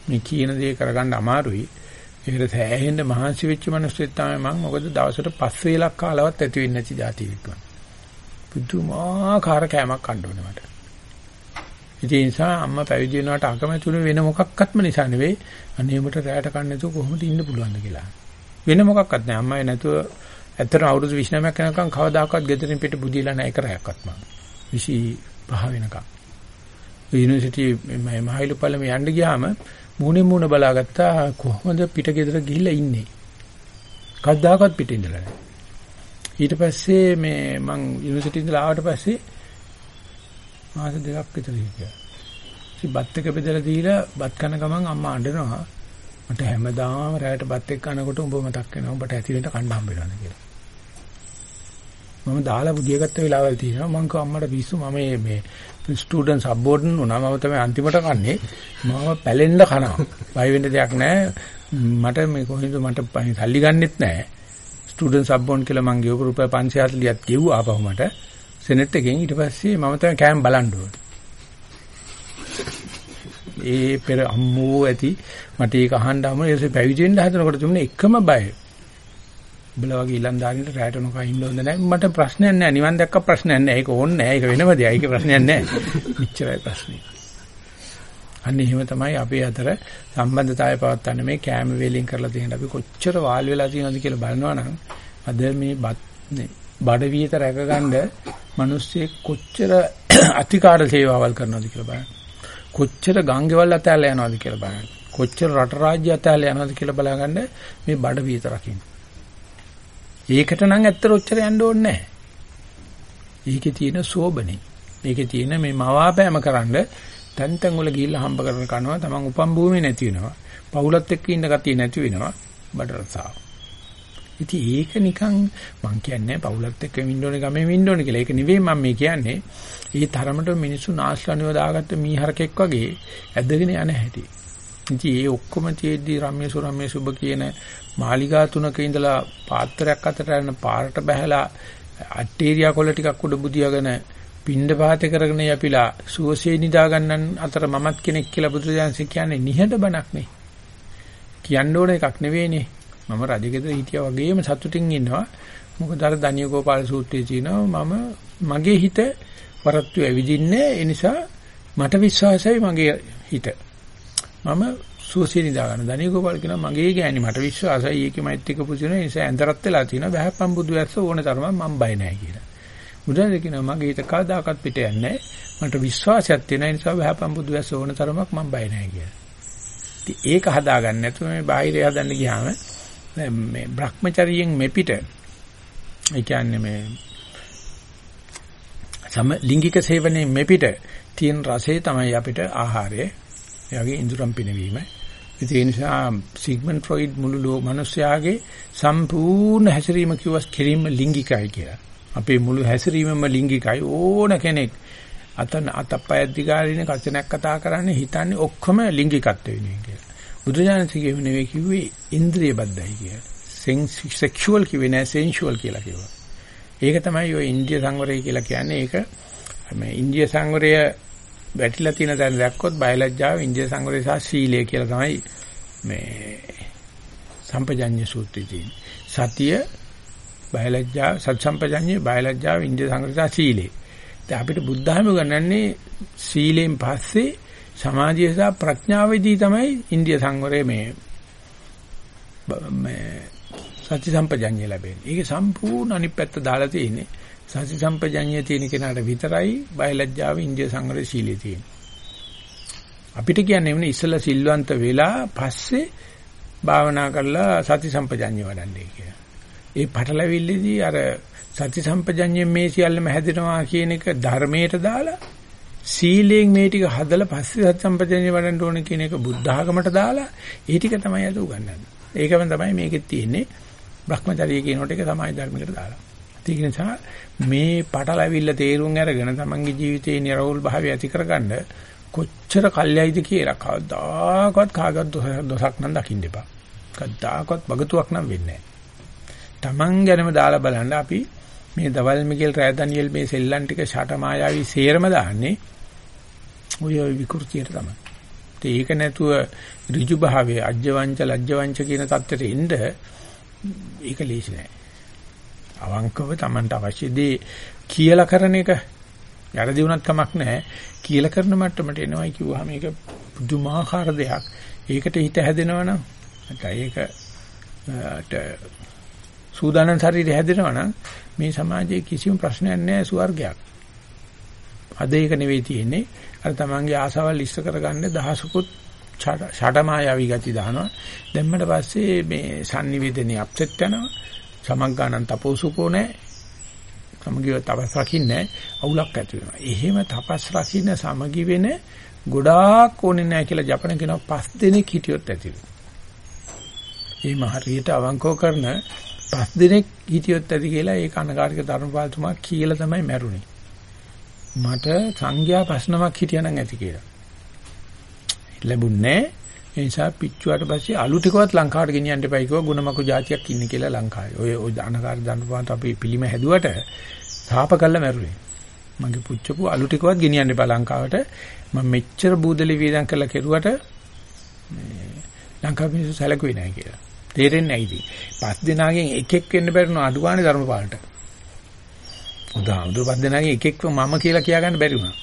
මේ කියන දේ කරගන්න අමාරුයි. ඒකට සෑහෙන්න මහන්සි වෙච්ච මිනිස්සුත් තමයි මම. මොකද දවසට 5 වේලක් කාලවත් ඇති වෙන්නේ නැති જાති වික්කන. පුදුමාකාර කෑමක් කන්න ඕනේ මට. ඒ නිසා අම්මා පැවිදි වෙනාට අකමැතුනේ වෙන මොකක්වත්ම නිසා නෙවෙයි. අනේමට රැයට කන්න නැතුව කොහොමද ඉන්න පුළුවන්ද කියලා. වෙන මොකක්වත් නැහැ. අම්මා නැතුව ඇත්තටම අවුරුදු 29ක් යනකම් කවදාකවත් ගෙදරින් පිට බුදිලා නැහැ එක රැයක්වත් මම. 25 වෙනකම්. යුනිවර්සිටි මහයිලු පළම යන්න ගියාම මූණේ මූණ බලාගත්තා කොහොමද පිට ගෙදර ගිහිල්ලා ඉන්නේ. කවදාකවත් පිට ඉඳලා නැහැ. ඊට පස්සේ මේ මං යුනිවර්සිටි ඉඳලා ආවට පස්සේ මාස දෙකක් විතර හිටියා. ඉතින් බත් එක බෙදලා දීලා බත් කන ගමන් අම්මා අඬනවා. මට හැමදාම රැයට බත් එක්ක කනකොට උඹ මතක් වෙනවා. උඹට ඇති වෙන්න කන්න හම්බ වෙනවා කියලා. මම දාලා බුදිය ගත්ත වෙලාවල් තියෙනවා. මං කිව්වා අම්මට පිස්සු මම මේ ස්ටුඩන්ට් සබ්බෝඩන් වුණා. මම තමයි අන්තිමට කන්නේ. මම පැලෙන්න කනවා. බය වෙන්න දෙයක් නැහැ. මට මේ කොහොමද මට සල්ලි ගන්නෙත් නැහැ. ස්ටුඩන්ට් සබ්බෝන් කියලා මං ගෙවපු රුපියල් 540ක් ගෙව්වා ආපහු මට. සෙනෙට් එකෙන් ඊට පස්සේ මම තමයි කෑම බලන්න ඕනේ. ඒ පෙර අම්මෝ ඇති මට ඒක අහන්න අම ඊට පස්සේ පැවිදි වෙන්න හදනකොට තිබුණේ එකම බය. උඹලා වගේ ඊලන්දාරින්ට රැයට නොකා ඉන්න හොඳ නැහැ. මට ප්‍රශ්නයක් නැහැ. නිවන් දැක්ක ප්‍රශ්නයක් නැහැ. ඒක ඕනේ නැහැ. ඒක වෙනම දෙයක්. ඒක ප්‍රශ්නයක් නැහැ. මෙච්චරයි ප්‍රශ්නේ. අන්න එහෙම තමයි අපේ අතර සම්බන්ධතාවය පවත්වන්න මේ කැම වේලින් කරලා තියෙන අපි කොච්චර වාල් වෙලා තියෙනවද කියලා බලනවා නම් අද මේ බඩ වියත රැකගන්න මිනිස්සේ කොච්චර අතිකාර සේවාවල් කරනවද කියලා බලන්න. කොච්චර ගංගේවල් අතහැරලා යනවද කියලා බලන්න. කොච්චර රට රාජ්‍ය අතහැරලා යනවද කියලා බලාගන්න මේ බඩ වියත රකින්න. ඒකට නම් ඇත්තට ඔච්චර යන්න ඕනේ නැහැ. ඒකේ තියෙන සෝබනේ. ඒකේ තියෙන මේ මවාපෑම කරන්න තැන් තැන් වල ගිහිල්ලා හම්බ කරන කනවා තමන් උපම් භූමියේ නැති වෙනවා. පවුලත් එක්ක ඉන්න ගතිය නැති වෙනවා. බඩ රසාව. ඉතින් ඒක නිකන් මං කියන්නේ පවුලත් එක්ක ඉන්න ඕනේ ගමේ ඉන්න ඕනේ කියලා. ඒක නෙවෙයි මම මේ කියන්නේ. ඒ තරමට මිනිස්සු නාස්ලනිව දාගත්ත මීහරකෙක් වගේ ඇදගෙන යන හැටි. ඉතින් ඒ ඔක්කොම තියෙද්දි රම්‍ය සුරම්‍ය සුබ කියන මාලිගා තුනක ඉඳලා පාත්‍රයක් අතට යන පාරට බහැලා අට්ටේරියා කොළ ටිකක් උඩ බුදියාගෙන පින්ඩ පාත කරගෙන යපිලා සුවසේ නිදා ගන්නන් අතර මමත් කෙනෙක් කියලා බුදුරජාණන් කියන්නේ නිහඬ බණක් නේ. කියන්න ඕන එකක් නෙවෙයිනේ. මම රජගෙදර හිටියා වගේම සතුටින් ඉන්නවා. මොකද අර දනිය ගෝපාල සූත්‍රයේ තියෙනවා මම මගේ හිත වරත්තු ඇවිදින්නේ ඒ නිසා මට විශ්වාසයි මගේ හිත. මම සුවසේ නිදා ගන්න. දනිය ගෝපාල කියනවා මගේ ගෑණි මට විශ්වාසයි ඒකේ මෛත් එක්ක පුදුන නිසා ඇඳරත් වෙලා තියෙනවා. බහැප්පම් බුදු ඇස්ස ඕන තරම මම බය නැහැ කියලා. බුදුන් කියනවා මගේ හිත කවදාකවත් පිට යන්නේ මට විශ්වාසයක් තියෙන නිසා බහැපම් බුදු ඇස්ස ඕන තරමක් මම බය නැහැ කියලා. ඉතින් ඒක හදාගන්න නැතුව මේ බාහිරය හදන්න ගියාම මේ Brahmacharyen මෙපිට ඒ කියන්නේ මේ සම ලිංගික සේවනයේ මෙපිට තියෙන රසය තමයි අපිට ආහාරය. ඒ වගේ ඉඳුරම් පිනවීම. ඒ නිසා සිග්මන්ඩ් ෆ්‍රොයිඩ් මුළු ලෝ මිනිස්යාගේ සම්පූර්ණ හැසිරීම කිව්වස් කිරීම ලිංගිකයි කියලා. අපේ මුළු හැසිරීමම ලිංගිකයි ඕන කෙනෙක් අතන අතපය දිගාරින කචනක් කතා කරන්නේ හිතන්නේ ඔක්කොම ලිංගිකත්ව වෙනුවෙන් කියලා. බුදුජානකගේ නෙවෙයි කිව්වේ ඉන්ද්‍රිය බද්ධයි කියලා. සෙක්ෂුවල් කිව්වේ නෑ සෙන්ෂුවල් කියලා කිව්වා. ඒක තමයි ඔය ඉන්දිය සංවරය කියලා කියන්නේ. ඒක මේ ඉන්දිය සංවරය වැටිලා තියෙන තැන දැක්කොත් බයලජ්ජාව ඉන්දිය සංවරය සහ සීලය කියලා තමයි මේ සම්පජඤ්ඤ සූත්‍රයේ තියෙන්නේ. සතිය බයලජ්ජාව සත්සම්පජඤ්ඤේ බයලජ්ජාව ඉන්දිය සංවරය සහ සීලය. දැන් අපිට බුද්ධ ධර්ම ගන්නන්නේ සීලෙන් පස්සේ සමාධිය සහ ප්‍රඥාවේදී තමයි ඉන්දිය සංවරය මේ මේ සති සම්පජඤ්ඤය ලැබෙන්නේ. ඒක සම්පූර්ණ අනිත් පැත්ත දාලා තියෙන්නේ. සති සම්පජඤ්ඤය තියෙන කෙනාට විතරයි බයලජ්ජාව ඉන්දිය සංවරය සීලයේ තියෙන්නේ. අපිට කියන්නේ එන්නේ ඉස්සලා සිල්වන්ත වෙලා පස්සේ භාවනා කරලා සති සම්පජඤ්ඤය වඩන්නේ කියලා. ඒ පටලැවිල්ලේදී අර සති සම්පජඤ්ඤයෙන් මේ සියල්ලම හැදෙනවා කියන එක ධර්මයට දාලා සීලයෙන් මේ ටික හදලා පස්සේ සති සම්පජඤ්ඤය වඩන්න ඕන කියන එක බුද්ධ ආගමට දාලා ඒ ටික තමයි අද උගන්වන්නේ. ඒකම තමයි මේකෙත් තියෙන්නේ. Brahmacharya කියනකොට ඒක සමාජ ධර්මයකට දාලා. ඒක නිසා මේ පටලැවිල්ල තේරුම් අරගෙන තමන්ගේ ජීවිතේ නිර්වෝල් භාවය ඇති කරගන්න කොච්චර කල්යයිද කියලා කවදාකවත් කාගත් දොසක් නම් දකින්න එපා. කවදාකවත් වගතුවක් නම් වෙන්නේ නැහැ. තමන් ගැනම දාලා බලන්න අපි මේ දවල් මිගෙල් රෑ ඩැනියෙල් මේ සෙල්ලම් ටික ෂට මායාවී සේරම දාන්නේ ඔය විකෘතියට තමයි. ඒක නැතුව ඍජු භාවයේ අජ්ජවංච ලජ්ජවංච කියන தත්තෙට එන්න ඒක ලේසි නෑ. අවංකව Tamanට අවශ්‍ය දේ කියලා කරන එක වැරදි වුණත් කමක් නැහැ. කියලා කරන මට්ටමට එනවයි කිව්වහම මේක පුදුමාකාර දෙයක්. ඒකට හිත හැදෙනවනම් නැත්නම් ඒකට සූදානම් ශරීරය හැදෙනවනම් මේ සමාජයේ කිසිම ප්‍රශ්නයක් නැහැ ස්වර්ගයක්. අද ඒක නෙවෙයි තියෙන්නේ. අර තමන්ගේ ආසාවල් ඉෂ්ට කරගන්න දහසකුත් ෂඩමායාවී ගති දානවා. දැම්මට පස්සේ මේ sannivedanaye අප්සෙට් යනවා. සමග්ගානන් තපෝසුකෝ නැහැ. සමගිව තපස් රකින්නේ අවුලක් ඇති වෙනවා. එහෙම තපස් රකින්න සමගි වෙන ගොඩාක් ඕනේ නැහැ කියලා ජපන කියනවා පස් දිනක් හිටියොත් ඇති මේ මහරියට අවංකව කරන පස් දිනක් හිටියොත් ඇති කියලා ඒ කනකාරික ධර්මපාලතුමා කියලා තමයි මැරුණේ. මට සංඥා ප්‍රශ්නමක් හිටියනම් ඇති කියලා. ලැබුණේ ඒ නිසා පිච්චුවාට පස්සේ අලු ටිකවත් ලංකාවට ගෙනියන්න එපයි කිව්වා ගුණමකු જાතියක් ඉන්නේ කියලා ලංකාවේ. ඔය ඔය අනකාර දඬුපාන්ත අපි පිළිම හැදුවට තාප කළා මැරුවේ. මගේ පුච්චපු අලු ටිකවත් ගෙනියන්න එපා ලංකාවට. මම මෙච්චර බූදලි වේදම් කරලා කෙරුවට මේ ලංකාවේ මිනිස්සු සැලකුවේ නැහැ කියලා. තේරෙන්නේ නැහැ ඉතින්. පස් දෙනාගෙන් එකෙක් වෙන්න බැරි නෝ අඩුවානේ ධර්මපාලට. උදාහරණ පස් දෙනාගෙන් එකෙක් මම කියලා කියාගන්න බැරි වුණා.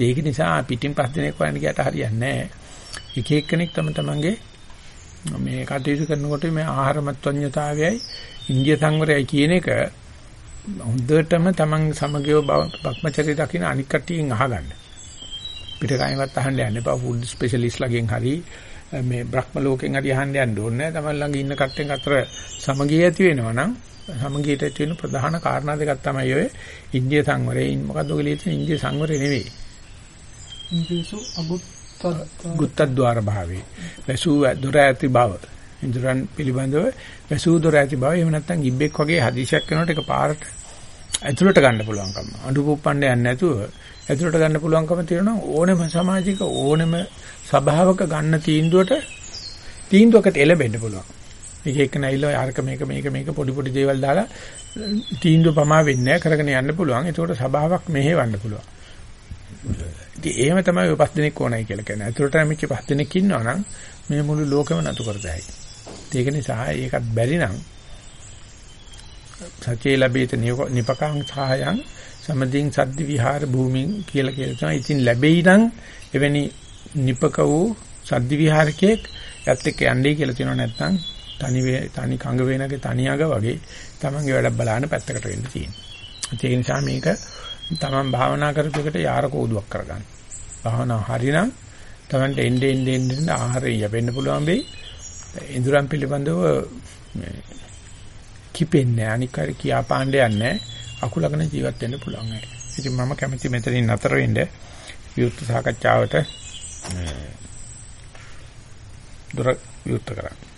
ඒක නිසා පිටින් පස් දෙනෙක් වයින් ගියට හරියන්නේ නැහැ. එක එක්කෙනෙක් තම තමන්ගේ මේ කටයුතු කරනකොට මේ ආහාර මත්වඤ්ඤතාවයයි ඉන්දිය සංවරයයි කියන එක හොඳටම තමන් සමගියව භක්මචරි දකින්න අනික් කට්ටියෙන් අහගන්න. පිට කයින්වත් අහන්න යන්න එපා ෆුඩ් ස්පෙෂලිස්ට්ලාගෙන් හරි මේ බ්‍රහ්ම ලෝකෙන් හරි අහන්න යන්න ඕනේ නැහැ. තමන් ළඟ ඉන්න කට්ටෙන් අතර සමගිය ඇති වෙනවා නම් සමගියට ඇති වෙන ප්‍රධාන කාරණා දෙකක් තමයි ඔය ඉන්දිය සංවරයේ මොකද්ද ඔය ලියන ඉන්දිය සංවරය නෙවෙයි. ඉන්ද්‍රියසු අගුත් ගුත්තද්්වාර භාවයේ වැසූ දොර ඇති බව ඉන්ද්‍රයන් පිළිබඳව වැසූ දොර ඇති බව එහෙම නැත්නම් ඉබ්බෙක් වගේ හදිසියක් කරනකොට ඒක පාරට ඇතුළට ගන්න පුළුවන්කම අඬු පුප්පන්න යන්නේ නැතුව ඇතුළට ගන්න පුළුවන්කම තියෙනවා ඕනෙම සමාජික ඕනෙම සභාවක ගන්න තීන්දුවට තීන්දුවකට එළඹෙන්න පුළුවන්. එක එක නැයිලා අරක මේක මේක මේක පොඩි පොඩි දේවල් දාලා තීන්දුව පමා වෙන්නේ නැහැ කරගෙන යන්න පුළුවන්. ඒකට සභාවක් මෙහෙවන්න පුළුවන්. ඉතින් එහෙම තමයි ඔය පස් දෙනෙක් ඕනයි කියලා කියන්නේ. අතුරට නැමිච්ච පස් දෙනෙක් ඉන්නවා නම් මේ මුළු ලෝකෙම නතු කරතයි. ඒක නිසා ඒකත් බැරි නම් සත්‍ය ලැබීත නිපකං සහයං සමදින් සද්දි විහාර භූමින් කියලා කියලා තමයි. ඉතින් ලැබෙයි නම් එවැනි නිපක වූ සද්දි විහාරකයක් යත් එක්ක යන්නේ කියලා තියෙනවා නැත්නම් තනි තනි කඟ වේනගේ තනියග වගේ තමන්ගේ වැඩ බලන්න පැත්තකට වෙන්න තියෙනවා. ඒ නිසා මේක තමන් භාවනා කරපු එකට යාර කෝදුවක් කරගන්න. භාවනා හරිනම් තමන්ට එnde ende ende ආහාරය යැපෙන්න පුළුවන් වෙයි. ඉඳුරන් පිළිබඳව මේ කිපෙන්නේ අනික හරි කියා පාණ්ඩයක් නැහැ. අකුලගෙන ජීවත් වෙන්න පුළුවන් වෙයි. ඉතින් මම කැමති මෙතනින් නතර වෙන්න විවුර්ත සාකච්ඡාවට දුර විවුර්ත කරන්න.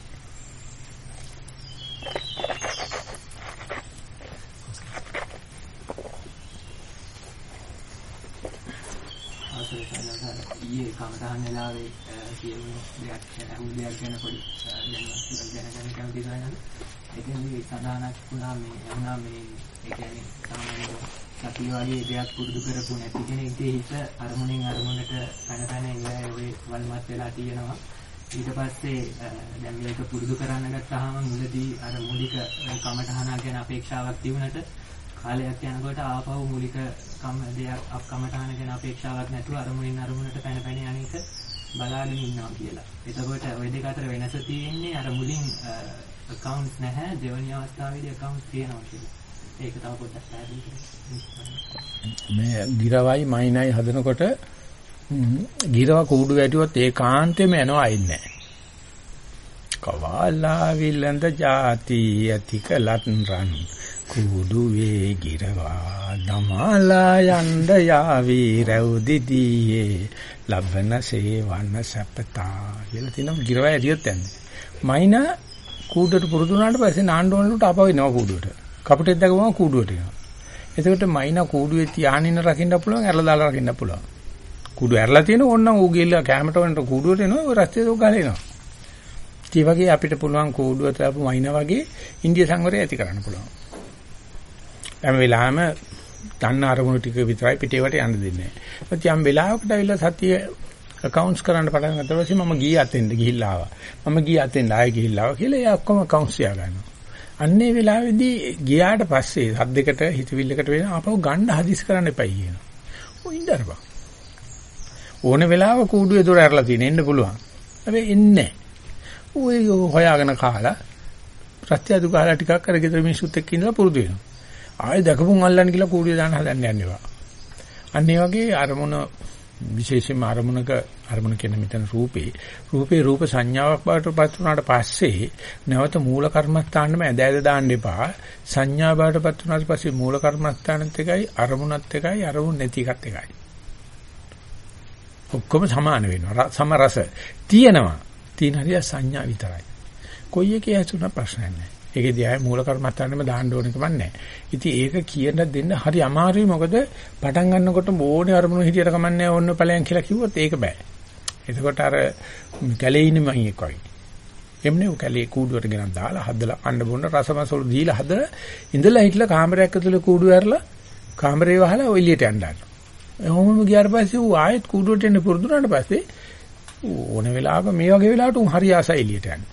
ඊයේ කමටහන් වෙලාවේ කියන දෙයක් අහුව දෙයක් ගැන පොඩි දැනුමක් දැනගන්න කැමති ගන්න. එතෙන්දී සඳහනක් වුණා මේ වුණා මේ ඒ කියන්නේ සාමාන්‍ය සතිය වගේ දෙයක් පුරුදු කරපු නැති කෙනෙක්ගේ හිත අරමුණෙන් අරමුණට පැන පැන ඉඳලා ඒ වල්මත් වෙලා තියෙනවා. ඊට පස්සේ දැන් මේක පුරුදු කරන්න ගත්තාම මුලදී අර මූලික කමටහන ගැන අපේක්ෂාවක් තිබුණට කාලයක් යනකොට ආපහු මූලික කම දෙයක් අපකමටහන ගැන අපේක්ෂාවක් නැතුව අරමුණින් අරමුණට පැන පැන යන එක බලාගෙන ඉන්නවා කියලා. එතකොට ওই දෙක අතර වෙනස තියෙන්නේ අර මුලින් accounts නැහැ දෙවැනි අවස්ථාවේදී accounts තියෙනවා කියලා. ඒක තව පොඩ්ඩක් පැහැදිලි කරන්න. මේ ගිරවයි මයිනයි හදනකොට ගිරව කූඩු වැටුවොත් ඒකාන්තෙම යනවා ඉන්නේ නැහැ. කවාලා විලඳ ಜಾති ඇතිකලත් රන් කුඩු වේ ගිරවා දමාලා යන්න යාවි රැව්දිදීයේ ලබන සේවන සපතා කියලා තියෙනවා ගිරවා ඇරියොත් යන්නේ. මයින කූඩුවට පුරුදු වුණාට පස්සේ නාන්න ඕනකට අපව වෙනවා කූඩුවට. කපුටෙක් දැකගම කූඩුවට එනවා. එතකොට මයින කූඩුවේ තියානින්න රකින්න පුළුවන් ඇරලා දාලා රකින්න පුළුවන්. කූඩු ඇරලා තියෙන ඕනනම් ඌ ගිහලා කැමරට වන්ට කූඩුවට එනවා ඔය රස්තිය දෝ ගහලා එනවා. ඒ වගේ අපිට පුළුවන් කූඩුවට ආපු මයින වගේ ඉන්දිය සංවරය ඇති කරන්න පුළුවන්. හැම වෙලාවෙම ගන්න අරමුණු ටික විතරයි පිටේවට යන්න දෙන්නේ නැහැ. යම් වෙලාවකට ඇවිල්ලා සතිය accounts කරන්න පටන් ගත්තා පස්සේ මම ගියේ අතෙන්ද ගිහිල්ලා ආවා. මම ගියේ අතෙන්ද ආයෙ ගිහිල්ලා ආවා කියලා ඒ ඔක්කොම accounts තියා ගන්නවා. අන්නේ වෙලාවේදී ගියාට පස්සේ සද්දයකට හිතවිල්ලකට වෙන ආපහු ගන්න හදිස් කරන්න එපයි කියනවා. ඔය ඉඳරපන්. ඕන වෙලාව කූඩුවේ දොර ඇරලා තියෙන එන්න පුළුවන්. හැබැයි එන්නේ ඔය හොයාගෙන කාලා ප්‍රත්‍යadu කාලා ටිකක් අර ගෙදර මිනිස්සුත් එක්ක ඉඳලා පුරුදු වෙනවා. ආයෙ දකපුන් අල්ලන්න කියලා කූඩුවේ දාන්න හදන්න යන්න එපා. අන්න ඒ වගේ අරමුණ විශේෂයෙන්ම අරමුණක අරමුණ කියන මෙතන රූපේ. රූපේ රූප සංඥාවක් බවට පත් වුණාට පස්සේ නැවත මූල කර්මස්ථානෙම ඇද ඇද දාන්න එපා. සංඥා බවට පත් වුණාට පස්සේ මූල කර්මස්ථානෙත් එකයි අරමුණත් එකයි අරමුණ නැති එකත් එකයි. ඔක්කොම සමාන වෙනවා. සම රස. තියෙනවා. තියෙන හරිය සංඥා විතරයි. කොයි එකේ ඇතුණ ප්‍රශ්නයක් නැහැ. ඒකේදී ආයේ මූල කර්මස්ථානෙම දාන්න ඕන එකම නැහැ. ඉතින් ඒක කියන දෙන්න හරි අමාරුයි මොකද පටන් ගන්නකොට ඕනේ අරමුණු හිටියට කමන්නේ ඕන්න ඵලයන් කියලා කිව්වොත් ඒක බෑ. එතකොට අර කැලේ ඉන්න මම එක් වගේ. එම්නේ ඔය කැලේ කූඩුවට ගෙනත් දාලා හදලා අඬ බොන්න රසමසවල දීලා හදලා ඉඳලා හිටලා කාමරයක් ඇතුලේ කූඩුව ඇරලා කාමරේ වහලා ඔය එළියට යන්න එහෙමම ගියාට පස්සේ ඌ ආයෙත් කූඩුවට එන්න පුරුදු වුණාට පස්සේ ඕන වෙලාවක මේ වගේ වෙලාවට උන් හරි ආසයි එළියට යන්න.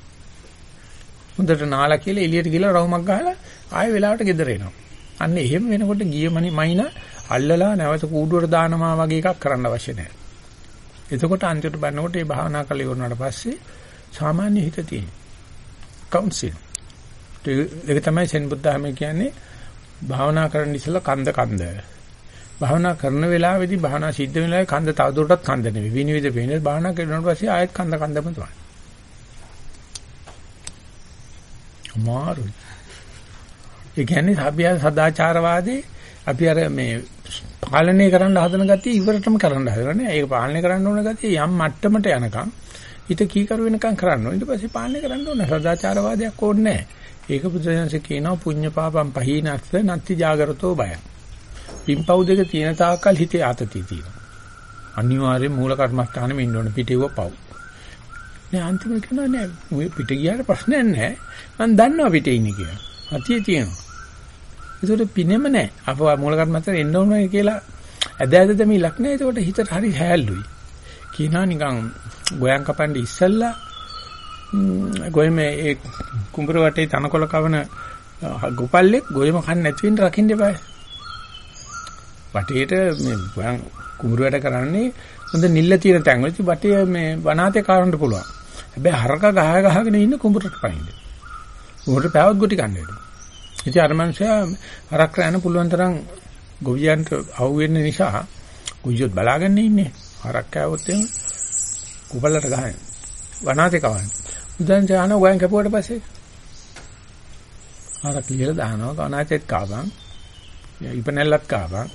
හොඳට නාලා කියලා එළියට ගිහලා රවුමක් ගහලා ආයෙ වෙලාවට ගෙදර එනවා. අන්න එහෙම වෙනකොට ගියමනි මයින අල්ලලා නැවත කූඩුවට දානවා වගේ එකක් කරන්න අවශ්‍ය නැහැ. එතකොට අන්තිමට බලනකොට මේ භාවනා කරලා ඉවරනාට පස්සේ සාමාන්‍ය හිත තියෙන. කවුන්සිල්. ඒක තමයි සෙන් බුද්ධහම කියන්නේ භාවනා කරන්න ඉස්සෙල්ලා කන්ද කන්ද. භාවනා කරන වෙලාවේදී භාවනා සිද්ධ වෙන වෙලාවේ කන්ද තවදුරටත් කන්ද නෙවෙයි. විනිවිද වෙන්නේ භාවනා කරනකොට පස්සේ ආයෙත් කන්ද කන්දම තමයි. අමාරුයි. ඒ කියන්නේ අපි අර සදාචාරවාදී අපි අර මේ පාලනය කරන්න හදන ගතිය ඉවරටම කරන්න හදනනේ. ඒක පාලනය කරන්න ඕන ගතිය යම් මට්ටමට යනකම් හිත කීකරු වෙනකම් කරන්න ඕන. ඊට පස්සේ පාලනය කරන්න ඕන. සදාචාරවාදයක් ඕනේ නැහැ. ඒක බුදුසසුන කියනවා පුඤ්ඤ පාපම් පහීනස්ස නත්ති ජාගරතෝ බය. පිම්පව් දෙක තියෙන තාක්කල් හිතේ ආතතිය තියෙනවා. අනිවාර්යෙන් මූල කර්මස්ථානෙම ඉන්න ඕන පිටේව පව්. නෑ අන්තිමට කියනවා නෑ ඔය පිට ගියාට ප්‍රශ්නයක් නෑ මම දන්නවා පිටේ ඉන්නේ කියලා. හතියේ තියෙනවා. ඒකට පිනෙම නෑ. අපව මූල කර්මත්තර එන්න ඕනේ කියලා ඇද ඇද දෙමිලක් නෑ. ඒකට හිතට හරි හැල්ලුයි. කියනවා නිකන් ගෝයන් කපන්නේ ඉස්සල්ලා ගොයම ඒ කුඹුර වටේ තනකොළ කවන ගොපල්ලෙක් ගොයම කන්න නැති වෙන්න රකින්න එපා. වටේට මේ ගෝයන් කුඹුර වැඩ කරන්නේ හොඳ නිල්ල තියෙන තැන් වලදී වටේ මේ වනාතේ කාරන්න පුළුවන්. හැබැයි හරක ගහ ගහගෙන ඉන්න කුඹුරට පයින්ද. කුඹුරට පැවත් ගොටි කන්න වෙනවා. ඉතින් අර මනුස්සයා හරක් රැන පුළුවන් තරම් ගොවියන්ට අවු වෙන්න නිසා ගොවියොත් බලාගෙන ඉන්නේ. හරක් කෑවොත් එහෙම කුපලට ගහන. වනාතේ කවන්නේ. උදන් ජාන ගෝයන් කැපුවට පස්සේ හරක් ලියලා දානවා වනාතේත් කාපන්. ඉපනැල්ලත් කාපන්.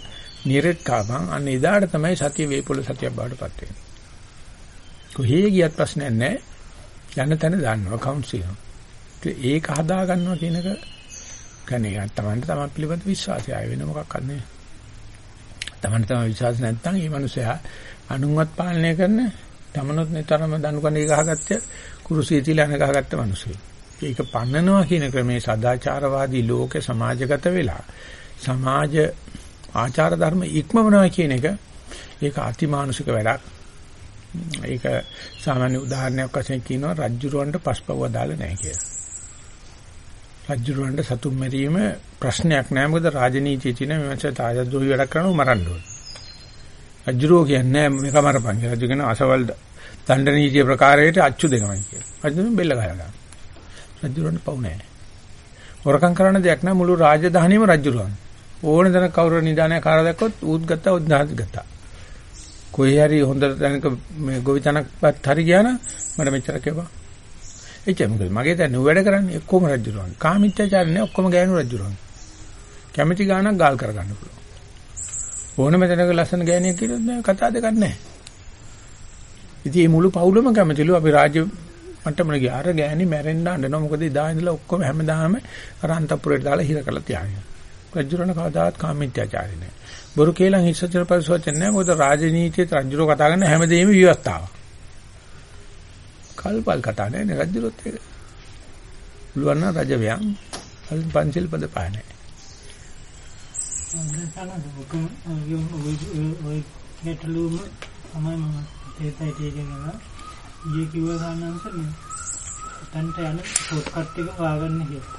නිරෙත් කාපන්. අන්න එදාට තමයි සතිය වේපොළ සතියක් බවට පත් වෙන්නේ. කොහේ ගියත් ප්‍රශ්නයක් නැහැ. යන තැන දන්නවා කවුන්ට් වෙනවා. ඒක හදා ගන්නවා කියන එක කන්නේ තමන්ට තමන් පිළිබඳ විශ්වාසය ආය වෙන මොකක්වත් නෙවෙයි. තමන්ට තමන් විශ්වාස නැත්නම් මේ මිනිසයා අනුන්වත් පාලනය කරන තමනොත් නිතරම දනුකණේ ගහගත්ත කුරුසිය තියලා අන ගහගත්ත මිනිසෙක්. ඒක පන්නනවා කියන ක්‍රමේ සදාචාරවාදී ලෝකේ සමාජගත වෙලා සමාජ ආචාර ධර්ම ඉක්මවනවා කියන එක ඒක අතිමානුෂික වැඩක්. ඒක සාමාන්‍ය උදාහරණයක් වශයෙන් කියනවා රජ්ජුරවන්ට පස්පවව දාලා නැහැ කියලා. රජ්ජුරවන්ට සතුම් මැරීම ප්‍රශ්නයක් නෑ මොකද රාජනීතියේ තියෙන මෙවන්ස තාජද්‍රෝහි වැඩක් කරනව මරන්න ඕනේ. රජ්ජුරෝ කියන්නේ මේක මරපන් කියලා. රජු කියන අසවල් දණ්ඩ නීතිය ප්‍රකාරයට අච්චු දෙනවා කියලා. රජුන් බෙල්ල ගහලා ගන්න. රජ්ජුරවන්ට පව් නැහැ. හොරකම් කරන දෙයක් නෑ මුළු රාජධානියම රජ්ජුරවන්. ඕන දන කවුරු නිදානය කාර දැක්කොත් ඌත් ගත්තා උත් ගත්තා. කොහේ හරි හොඳ තැනක මේ ගොවිතැනක්වත් හරි ගියා නම් මට මෙච්චර කෙවා. එච්චර මොකද මගේ දැන් නුඹ වැඩ කරන්නේ ඔක්කොම රජුරවන්. කාමීත්‍යචාර නේ ඔක්කොම ගෑනු රජුරවන්. කැමැති ගානක් ගාල් කරගන්න පුළුවන්. ඕනම තැනක ලස්සන ගෑණියෙක් කියනොත් නෑ කතා දෙකක් නෑ. ඉතින් මේ මුළු පවුලම කැමතිලු අපි රාජ්‍ය මට්ටමට ගියා. අර ගෑණි මැරෙන්න හඬනවා. මොකද ඉදා ඉඳලා ඔක්කොම හැමදාම අර අන්තපුරයට දාලා හිර කරලා තියාගෙන. රජුරණ කවදාවත් කාමීත්‍යචාරී නෑ. බොරු කියලා හිස්සචර පරිසවචන නැහැ. මොකද රාජනීතියේ රජුරෝ කතා කරන හැමදේම විවස්ථාවක්. කල්පල් කතා නැහැ නේ රජුරොත් ඒක. පුළුවන් නම් රජ ව්‍යං පන්සිල් පද පානේ. ඔය ගැටලුවම තමයි මම තේතයි තේරෙනවා. ඊයේ කිව්වා ගන්නන්ස මේ තන්ට යන පොත් කට් එක හොයාගන්න කියලා.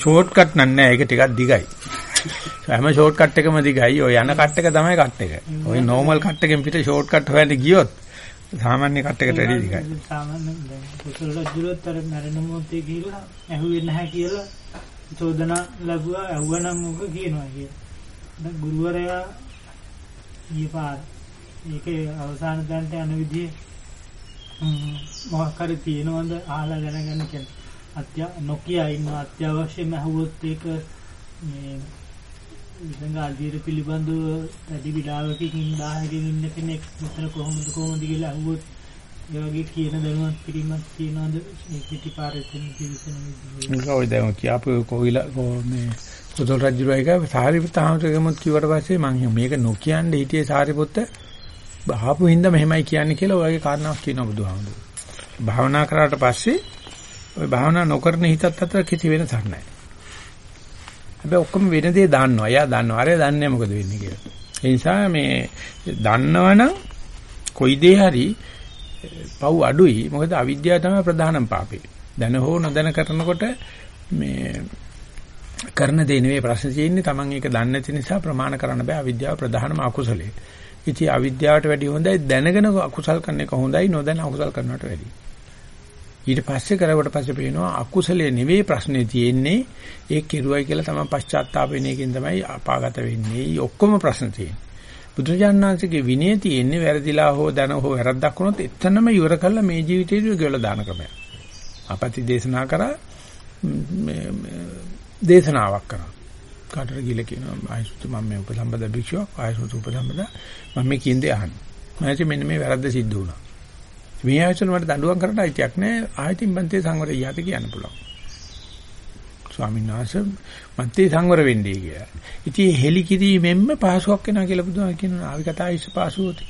ෂෝට් කට් නෑ ඒක ටිකක් දිගයි. හැම ෂෝට් කට් එකම දිගයි. ඔය යන කට් එක තමයි කට් එක. ඔය නෝමල් කට් එකෙන් පිට ෂෝට් කට් හොයන්න ගියොත් සාමාන්‍ය කට් එකට වැඩි දිගයි. සාමාන්‍ය දැන් කුසල රජුලත් අර මරණ මොහොතේ ගිහිල්ලා ඇහුවේ නැහැ කියලා චෝදනා ලැබුවා ඇහුවනම් මොක කියනවා කියලා. දැන් ගුරුවරයා ඊපාර ඒකේ අවසාන දන්ට යන විදිහේ මොකක් හරි තියෙනවද අහලා දැනගන්න කියන්නේ. අත්‍ය නොකිය ඉන්න අත්‍යවශ්‍යම ඇහුවොත් ඒක මේ ඉතින් අල්දීර පිළිබඳව වැඩි විලාවකින් 1000කින් ඉන්න කෙනෙක් මෙතන කොහොමද කොහොමද කියලා අහුවොත් ඒ වගේ කියන දැනුවත් කිරීමක් තියනවාද මේ පිටිපාරේ තියෙන පිළිසෙන විදිහේ ඔය දැන් කියාපු කොවිල මේ කුසල රජුරයික සාරිපුත්ත ආමතුගමත් කිව්වට පස්සේ මම මේක නොකියන්නේ හිටියේ සාරිපුත්ත බහපු හින්දා මෙහෙමයි කියන්නේ කියලා ඔයගේ කාරණාවක් කියනවා බුදුහාමුදුරුවෝ. භාවනා කරාට පස්සේ ඔය භාවනා නොකරන හිතත් අතර කිසි වෙනසක් නැහැ. හැබැයි ඔක්කොම වෙන දේ දන්නවා. එයා දන්නවා. අරයා දන්නේ මොකද වෙන්නේ කියලා. ඒ නිසා මේ දන්නවනම් කොයි දේ හරි පව් අඩුයි. මොකද අවිද්‍යාව තමයි ප්‍රධානම පාපේ. දැන හෝ නොදැන කරනකොට මේ කරන දේ නෙවෙයි ප්‍රශ්න තියෙන්නේ. Taman ඒක දන්නේ නැති නිසා ප්‍රමාණ කරන්න බෑ. අවිද්‍යාව ප්‍රධානම අකුසලයේ. ඉතින් අවිද්‍යාවට වැඩිය හොඳයි දැනගෙන අකුසල් කරන එක හොඳයි නොදැන අකුසල් කරනවට වැඩිය. ඊට පස්සේ කරවට පස්සේ පේනවා අකුසලයේ නෙවෙයි ප්‍රශ්නේ තියෙන්නේ ඒ කෙරුවයි කියලා තමයි පශ්චාත්තාප වෙන එකෙන් තමයි අපාගත වෙන්නේ. ඔක්කොම ප්‍රශ්න තියෙන්නේ. බුදුජානනාංශගේ විනය තියෙන්නේ වැරදිලා හෝ දන හෝ වැරද්දක් වුණොත් එතනම ඉවර කරලා මේ ජීවිතේදී ගෙවලා දාන ක්‍රමයක්. අපති දේශනා කරා මේ දේශනාවක් කරා. කාටද කියලා කියනවා ආයසුත මම මේ උපසම්පදා භික්ෂුවක් ආයසුත උපසම්පදා මම මේ කියන්නේ අහන්න. මම මෙන්න මේ වැරද්ද සිද්ධ වුණා. මේ ආයතන වලට දඬුවම් කරන්න අයිතියක් නැහැ. ආයතින් බන්තේ සංවරය යත කියන්න පුළුවන්. ස්වාමීන් වහන්සේ මන්තේ සංවර වෙන්නේ කියලා. ඉතින් හෙලි කිරීමෙන්ම පහසුවක් වෙනවා කියලා බුදුහාම කියනවා. ආවි කතා ඉස්ස පහසුවති.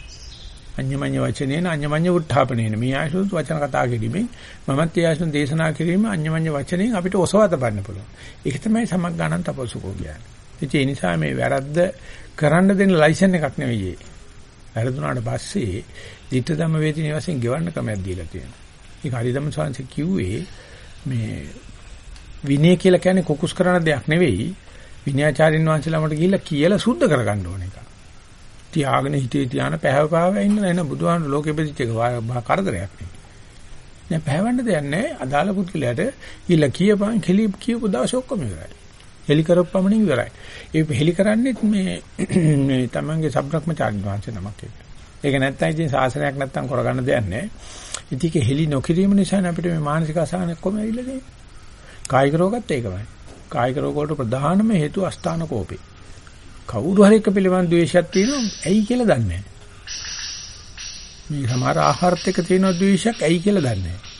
අඤ්ඤමඤ්ඤ වචනේන අඤ්ඤමඤ්ඤ උත්ථාපනේන මේ ආයසුත් වචන කතා කිරීමෙන් මමත් ඒ ආයසුන් දේශනා කිරීම අඤ්ඤමඤ්ඤ වචනෙන් අපිට ඔසවා තබන්න පුළුවන්. ඒක තමයි සමග්ගාණන් තපසුකෝ කියන්නේ. ඒ නිසා මේ වැරද්ද කරන්න දෙන ලයිසන් එකක් නෙවෙයි. වැරදුනාට පස්සේ ditta ධම්ම වේදිනේ වශයෙන් ගෙවන්න ක්‍රමයක් දීලා තියෙනවා. ඒක හරිදම සංස කිව්වේ මේ විනය කියලා කියන්නේ කුකුස් කරන දෙයක් නෙවෙයි. විනයාචාරින් වහන්සේලාමට ගිහිල්ලා කියලා සුද්ධ කරගන්න ඕන එක. තියාගෙන හිතේ තියාන පැහැව පාව ඉන්න නෑ නේද බුදුහාමුදුර ලෝකෙ බෙදිච්ච එක කරදරයක් නේ. දැන් පැහැවන්න දෙයක් නෑ අදාළ පුද්ගලයාට ගිහිල්ලා කියපන් කෙලි කියපු දවස් ඔක්කොම ඉවරයි. හෙලි කරපුවමනින් ඉවරයි. ඒ හෙලි කරන්නේ මේ මේ තමන්ගේ සබ්‍රක්‍මචාරී වංශ නමක් ඒක. ඒක නැත්තම් ඉතින් සාසනයක් නැත්තම් කරගන්න දෙයක් නැහැ. ඉතින් ඒක හෙලි නොකිරීම නිසා අපිට මේ මානසික අසහනයක් කොහොම ඇවිල්ලා තියෙන්නේ. කායික රෝගත් ඒකමයි. කායික රෝග වලට ප්‍රධානම හේතුව අස්ථාන කෝපේ. කවුරු හරි එක පිළිබඳ ද්වේෂයක් තියෙනවා ඇයි කියලා දන්නේ නැහැ. මේ සමහර ආහාරත් එක්ක තියෙන ද්වේෂයක් ඇයි කියලා දන්නේ නැහැ.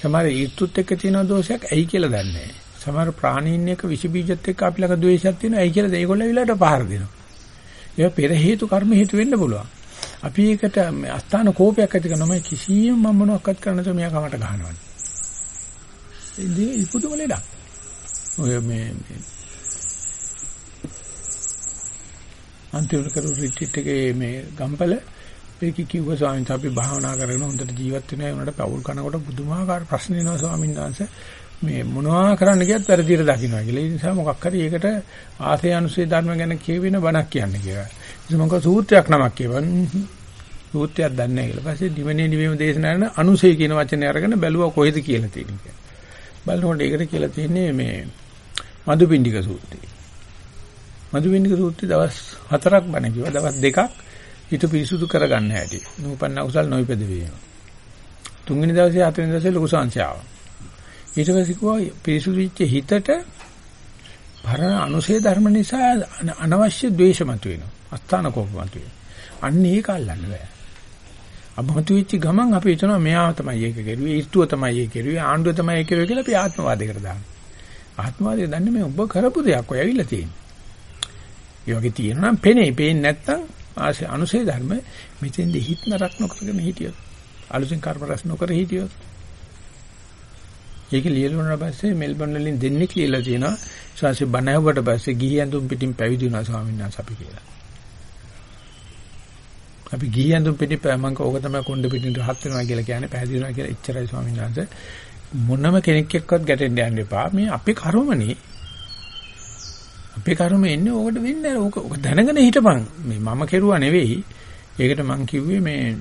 සමහර ඊර්තුත් එක්ක තියෙන දෝෂයක් ඇයි කියලා දන්නේ නැහැ. සමහර ප්‍රාණීන් එක විස බීජත් එක්ක අපි ළඟ ද්වේෂයක් තියෙනවා. ඇයි කියලා ඒගොල්ලෝ විලාට පහර දෙනවා. ඒක පෙර හේතු කර්ම හේතු වෙන්න පුළුවන්. අපි ඒකට අස්ථාන කෝපයක් ඇති කරනවා මම කිසියම් මම මොනවක්වත් කරන්න නැතුව මෙයා කමට ගහනවා. ඉතින් පුදුම ලෙඩක්. ඔය මේ අන්තිමට කරු රිට්‍රීට් එකේ මේ ගම්පල ඒක කිව්ව ස්වාමීන් වහන්සේ අපි භාවනා කරගෙන හොඳට ජීවත් වෙනවා ඒ උනට පවුල් කනකොට පුදුමාකාර ප්‍රශ්න එනවා ස්වාමීන් වහන්සේ මේ මොනවා කරන්න ගියත් වැරදියට දකින්නවා කියලා. ඒ නිසා මොකක් හරි ඒකට ආසේ අනුසේ ධර්ම ගැන කියවෙන බණක් කියන්න කියලා. ඉතින් මම සූත්‍රයක් නමක් කියවන්. සූත්‍රයක් දන්නේ නැහැ කියලා. පස්සේ දිවනේ නිවීම දේශනා කරන අනුසේ කියන වචනේ අරගෙන බැලුවා කොහෙද කියලා තියෙන්නේ කියලා. බලනකොට ඒකට කියලා තියෙන්නේ මේ මදුපිණ්ඩික සූත්‍රය. මදුපිණ්ඩික සූත්‍රය දවස් 4ක් බණ කිව්වා. දවස් දෙකක් හිත පිරිසුදු කරගන්න හැටි. නූපන්න කුසල් නොයිපද වීම. තුන්වෙනි දවසේ හතරවෙනි දවසේ ලොකු සංඛ්‍යාව. ඊට පස්සේ කිව්වා පිරිසුදු වෙච්ච හිතට පරණ අනුසේ ධර්ම නිසා අනවශ්‍ය ද්වේෂ මතුවෙනවා. අස්ථාන කෝප මතුවෙනවා. අන්න ඒක අල්ලන්න බෑ. අබමතු වෙච්ච ගමන් අපි හිතනවා මෙයා තමයි ඒක කරුවේ, ඊර්තුව තමයි ඒක කරුවේ, ආණ්ඩුව තමයි ඒක කරුවේ කියලා අපි ආත්මවාදයකට දානවා. ආත්මවාදය දන්නේ මේ ඔබ කරපු දෙයක් ඔය ඇවිල්ලා තියෙන්නේ. ඒ වගේ තියෙනවා නම් පෙනේ, පේන්නේ නැත්තම් ආසේ අනුසේ ධර්ම මෙතෙන්ද හිත නරක නොකරගෙන හිටියොත්, අලුතෙන් කර්ම රැස් නොකර හිටියොත් ඒක ලියලුණා පස්සේ මෙල්බන් වලින් දෙන්නෙක් ලියලා තියෙනවා ශාසි බණහුවට පස්සේ ගිහි ඇඳුම් පිටින් පැවිදි වුණා ස්වාමීන් වහන්සේ අපි කියලා. අපි ගිහි ඇඳුම් පිටින් මම ඕක තමයි කොණ්ඩ පිටින් රහත් වෙනවා කියලා කියන්නේ පැහැදිලි වෙනවා කියලා එච්චරයි ස්වාමීන් වහන්සේ. මොනම කෙනෙක් එක්කවත් ගැටෙන්න යන්න එපා. මේ අපේ කර්මනේ අපේ කර්ම එන්නේ ඕකට වෙන්නේ නැහැ. ඕක ඕක දැනගෙන හිටපන්. මේ මම කෙරුවා නෙවෙයි. ඒකට මං කිව්වේ මේ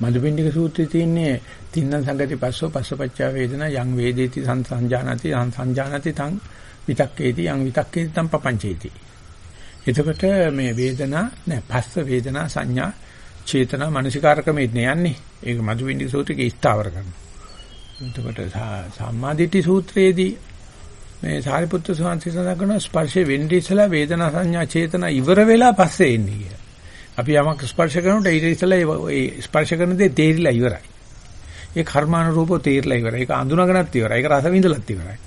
මදුපිණ්ඩික සූත්‍රයේ තියෙන්නේ තින්නම් සංගති පස්සෝ පස්සපච්චා වේදනා යං වේදේති සංසංජානති යං සංජානති තං විතක්කේති යං විතක්කේති තං පపంచේති. එතකොට මේ වේදනා නෑ පස්ස වේදනා සංඥා චේතනා මානසිකාරකමේ යන්නේ. ඒක මදුපිණ්ඩික සූත්‍රයේ ස්ථාවර කරනවා. එතකොට සම්මාදිට්ඨි සූත්‍රයේදී මේ සාරිපුත්‍ර ස්වාමීන් සඳහන් කරන ස්පර්ශයේ වෙන්නේ ඉස්සලා වේදනා සංඥා චේතනා ඉවර වෙලා පස්සේ එන්නේ කියලා. අපි යමක් ස්පර්ශ කරනකොට ඊට ඉස්සලා ඒ ස්පර්ශ කරන දේ තේරිලා ඉවරයි. ඒ කර්මානුරූපව තේරිලා ඉවරයි. ඒක අඳුනගනත් ඉවරයි. ඒක රස විඳලත් ඉවරයි.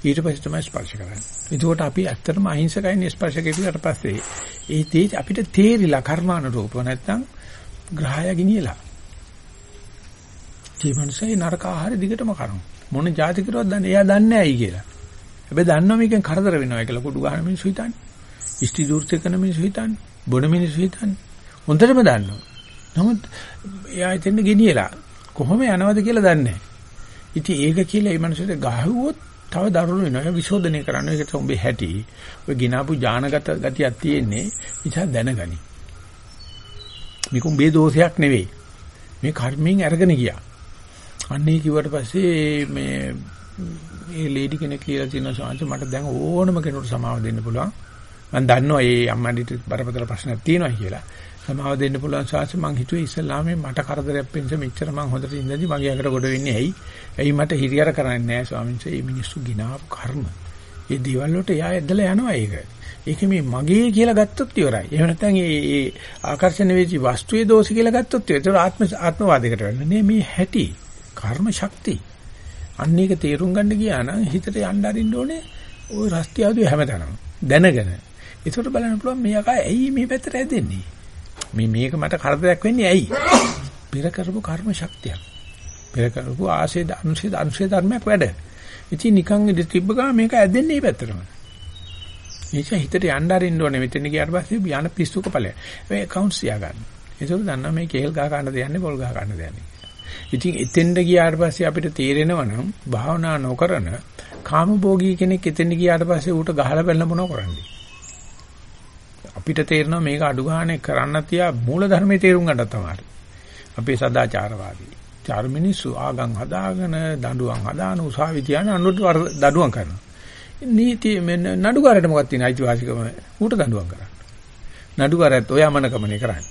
ඊට පස්සේ තමයි ස්පර්ශ කරන්නේ. එතකොට අපි ඇත්තටම අහිංසකයිනේ ස්පර්ශ කෙරුවට පස්සේ ඒ තේ අපිට තේරිලා කර්මානුරූපව නැත්තම් ග්‍රහය ගිනියලා. මේ මනුස්සය නරක ආහාර දිගටම කරනවා. මොන જાති කරුවත් දන්නේ එයා දන්නේ නැයි කියලා. හැබැයි දන්නවා මේකෙන් කරදර වෙනවා කියලා කුඩු ගන්න මිනිස්සු හිතන්නේ. ඉෂ්ටි දූර්ත කරන මිනිස්සු හිතන්නේ. බොන මිනිස්සු හිතන්නේ. හොඳටම දන්නවා. නමුත් එයා එතෙන් ගෙනියලා කොහොම යනවද කියලා දන්නේ නැහැ. ඉතින් ඒක කියලා මේ මනුස්සයට ගහුවොත් තව දරුණු වෙනවා. විශෝධනය කරන්න ඒකට උඹේ හැටි. ඔය ගිනාපු ඥානගත ගතියක් තියෙන්නේ. ඉතින් දැනගනි. මේක උඹේ දෝෂයක් නෙවෙයි. මේ කර්මයෙන් අරගෙන ගියා. අන්නේ කිව්වට පස්සේ මේ ඒ ලේඩි කෙනෙක් කියලා තියෙන සාංශ මට දැන් ඕනම කෙනෙකුට සමාව දෙන්න පුළුවන්. මම දන්නවා මේ අම්මන්ඩිට බරපතල ප්‍රශ්නක් තියෙනවා කියලා. සමාව දෙන්න පුළුවන් සාංශ මං හිතුවේ ඉස්සල්ලාමේ මට කරදරයක් වෙනස මෙච්චර මං හොඳට ඉඳදී මගේ අකට ගොඩ වෙන්නේ ඇයි? ඇයි මට හිරියර කරන්නේ නැහැ ස්වාමීන් වහන්සේ මේ මිනිස්සු ගිනාපු කර්ම. ඒ දේවල් වලට එයා ඇදලා යනවා ඒක. ඒක මේ මගේ කියලා ගත්තොත් ඉවරයි. එහෙම නැත්නම් ඒ ඒ ආකර්ෂණ වෙච්ච වස්තුවේ දෝෂ කියලා ගත්තොත් ඉවරයි. ඒක ආත්ම ආත්මවාදයකට වෙන්නේ. මේ හැටි කර්ම ශක්තිය. අන්න ඒක තේරුම් ගන්න ගියා නම් හිතට යන්න අරින්න ඕනේ ওই රස්තියාදුවේ හැමතැනම දැනගෙන. ඒකට බලන්න පුළුවන් මේ අකා ඇයි මේ පැත්තට ඇදෙන්නේ? මේ මේක මට කරදරයක් වෙන්නේ ඇයි? පෙර කරපු කර්ම ශක්තියක්. පෙර කරපු ආශේ අනුශේ අනුශේ ධර්මයක් වැඩ. ඉතින් නිකන් ඉඳ තිබ්බ ගමන් මේක ඇදෙන්නේ මේ පැත්තටම. ඒක හිතට යන්න අරින්න ඕනේ. මෙතන ගියාට පස්සේ යන පිස්සුක ඵලය. මේ accounts තියා ගන්න. ඒකෝද දන්නා මේ කේල් ගහ ගන්න දෙන්නේ පොල් ගහ ගන්න දෙන්නේ. ඉතින් එතෙන්ද ගියාට පස්සේ අපිට තේරෙනවා නම් භාවනා නොකරන කාමභෝගී කෙනෙක් එතෙන්ද ගියාට පස්සේ ඌට ගහලා බැලන මොනව කරන්නේ? අපිට තේරෙනවා මේක අඩු ගානේ කරන්න තියා මූල ධර්මයේ තේරුම් ගන්න තමයි. අපේ සදාචාරවාදී. චාර මිනිස්සු ආගම් හදාගෙන දඬුවම් හදාන උසාවි තියන අනුට දඬුවම් කරනවා. නීති නඩුකාරයට මොකක්ද තියෙන අයිතිවාසිකම ඌට දඬුවම් කරන්න. නඩුකාරයත් ඔයාමනකමනේ කරන්නේ.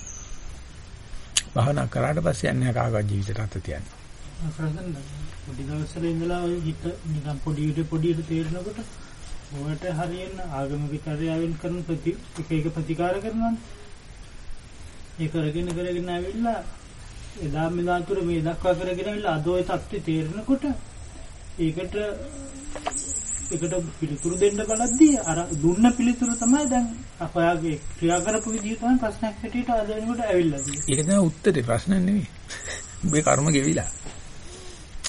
භාවනා කරාට පස්සේ යන්නේ කාගවත් ජීවිතයට අත තියන්නේ. අසරසන් පොඩි දවස්වල ඉඳලා ඔය හිත නිකන් පොඩි උඩ පොඩි උඩ තේරෙනකොට ඔයාලට හරියන ආගමික කාර්යයෙන් කරන ප්‍රති එක එක ප්‍රතිකාර කරනවානේ. ඒ කරගෙන කරගෙන ආවිල්ලා එදා මෙදා තුර මේ දක්වා කරගෙන ආවිල්ලා අද ඔය தත්ත්වය තේරෙනකොට ඒකට ඒකට පිළිතුරු දෙන්න බලද්දී අර දුන්න පිළිතුර තමයි දැන් අපයාගේ ක්‍රියා කරපු විදිහ තමයි ප්‍රශ්නයක් හැටියට අද වෙනකොට ඇවිල්ලා තියෙන්නේ. ඒක තමයි උත්තරේ ප්‍රශ්න නෙවෙයි. මේ කර්ම ගෙවිලා.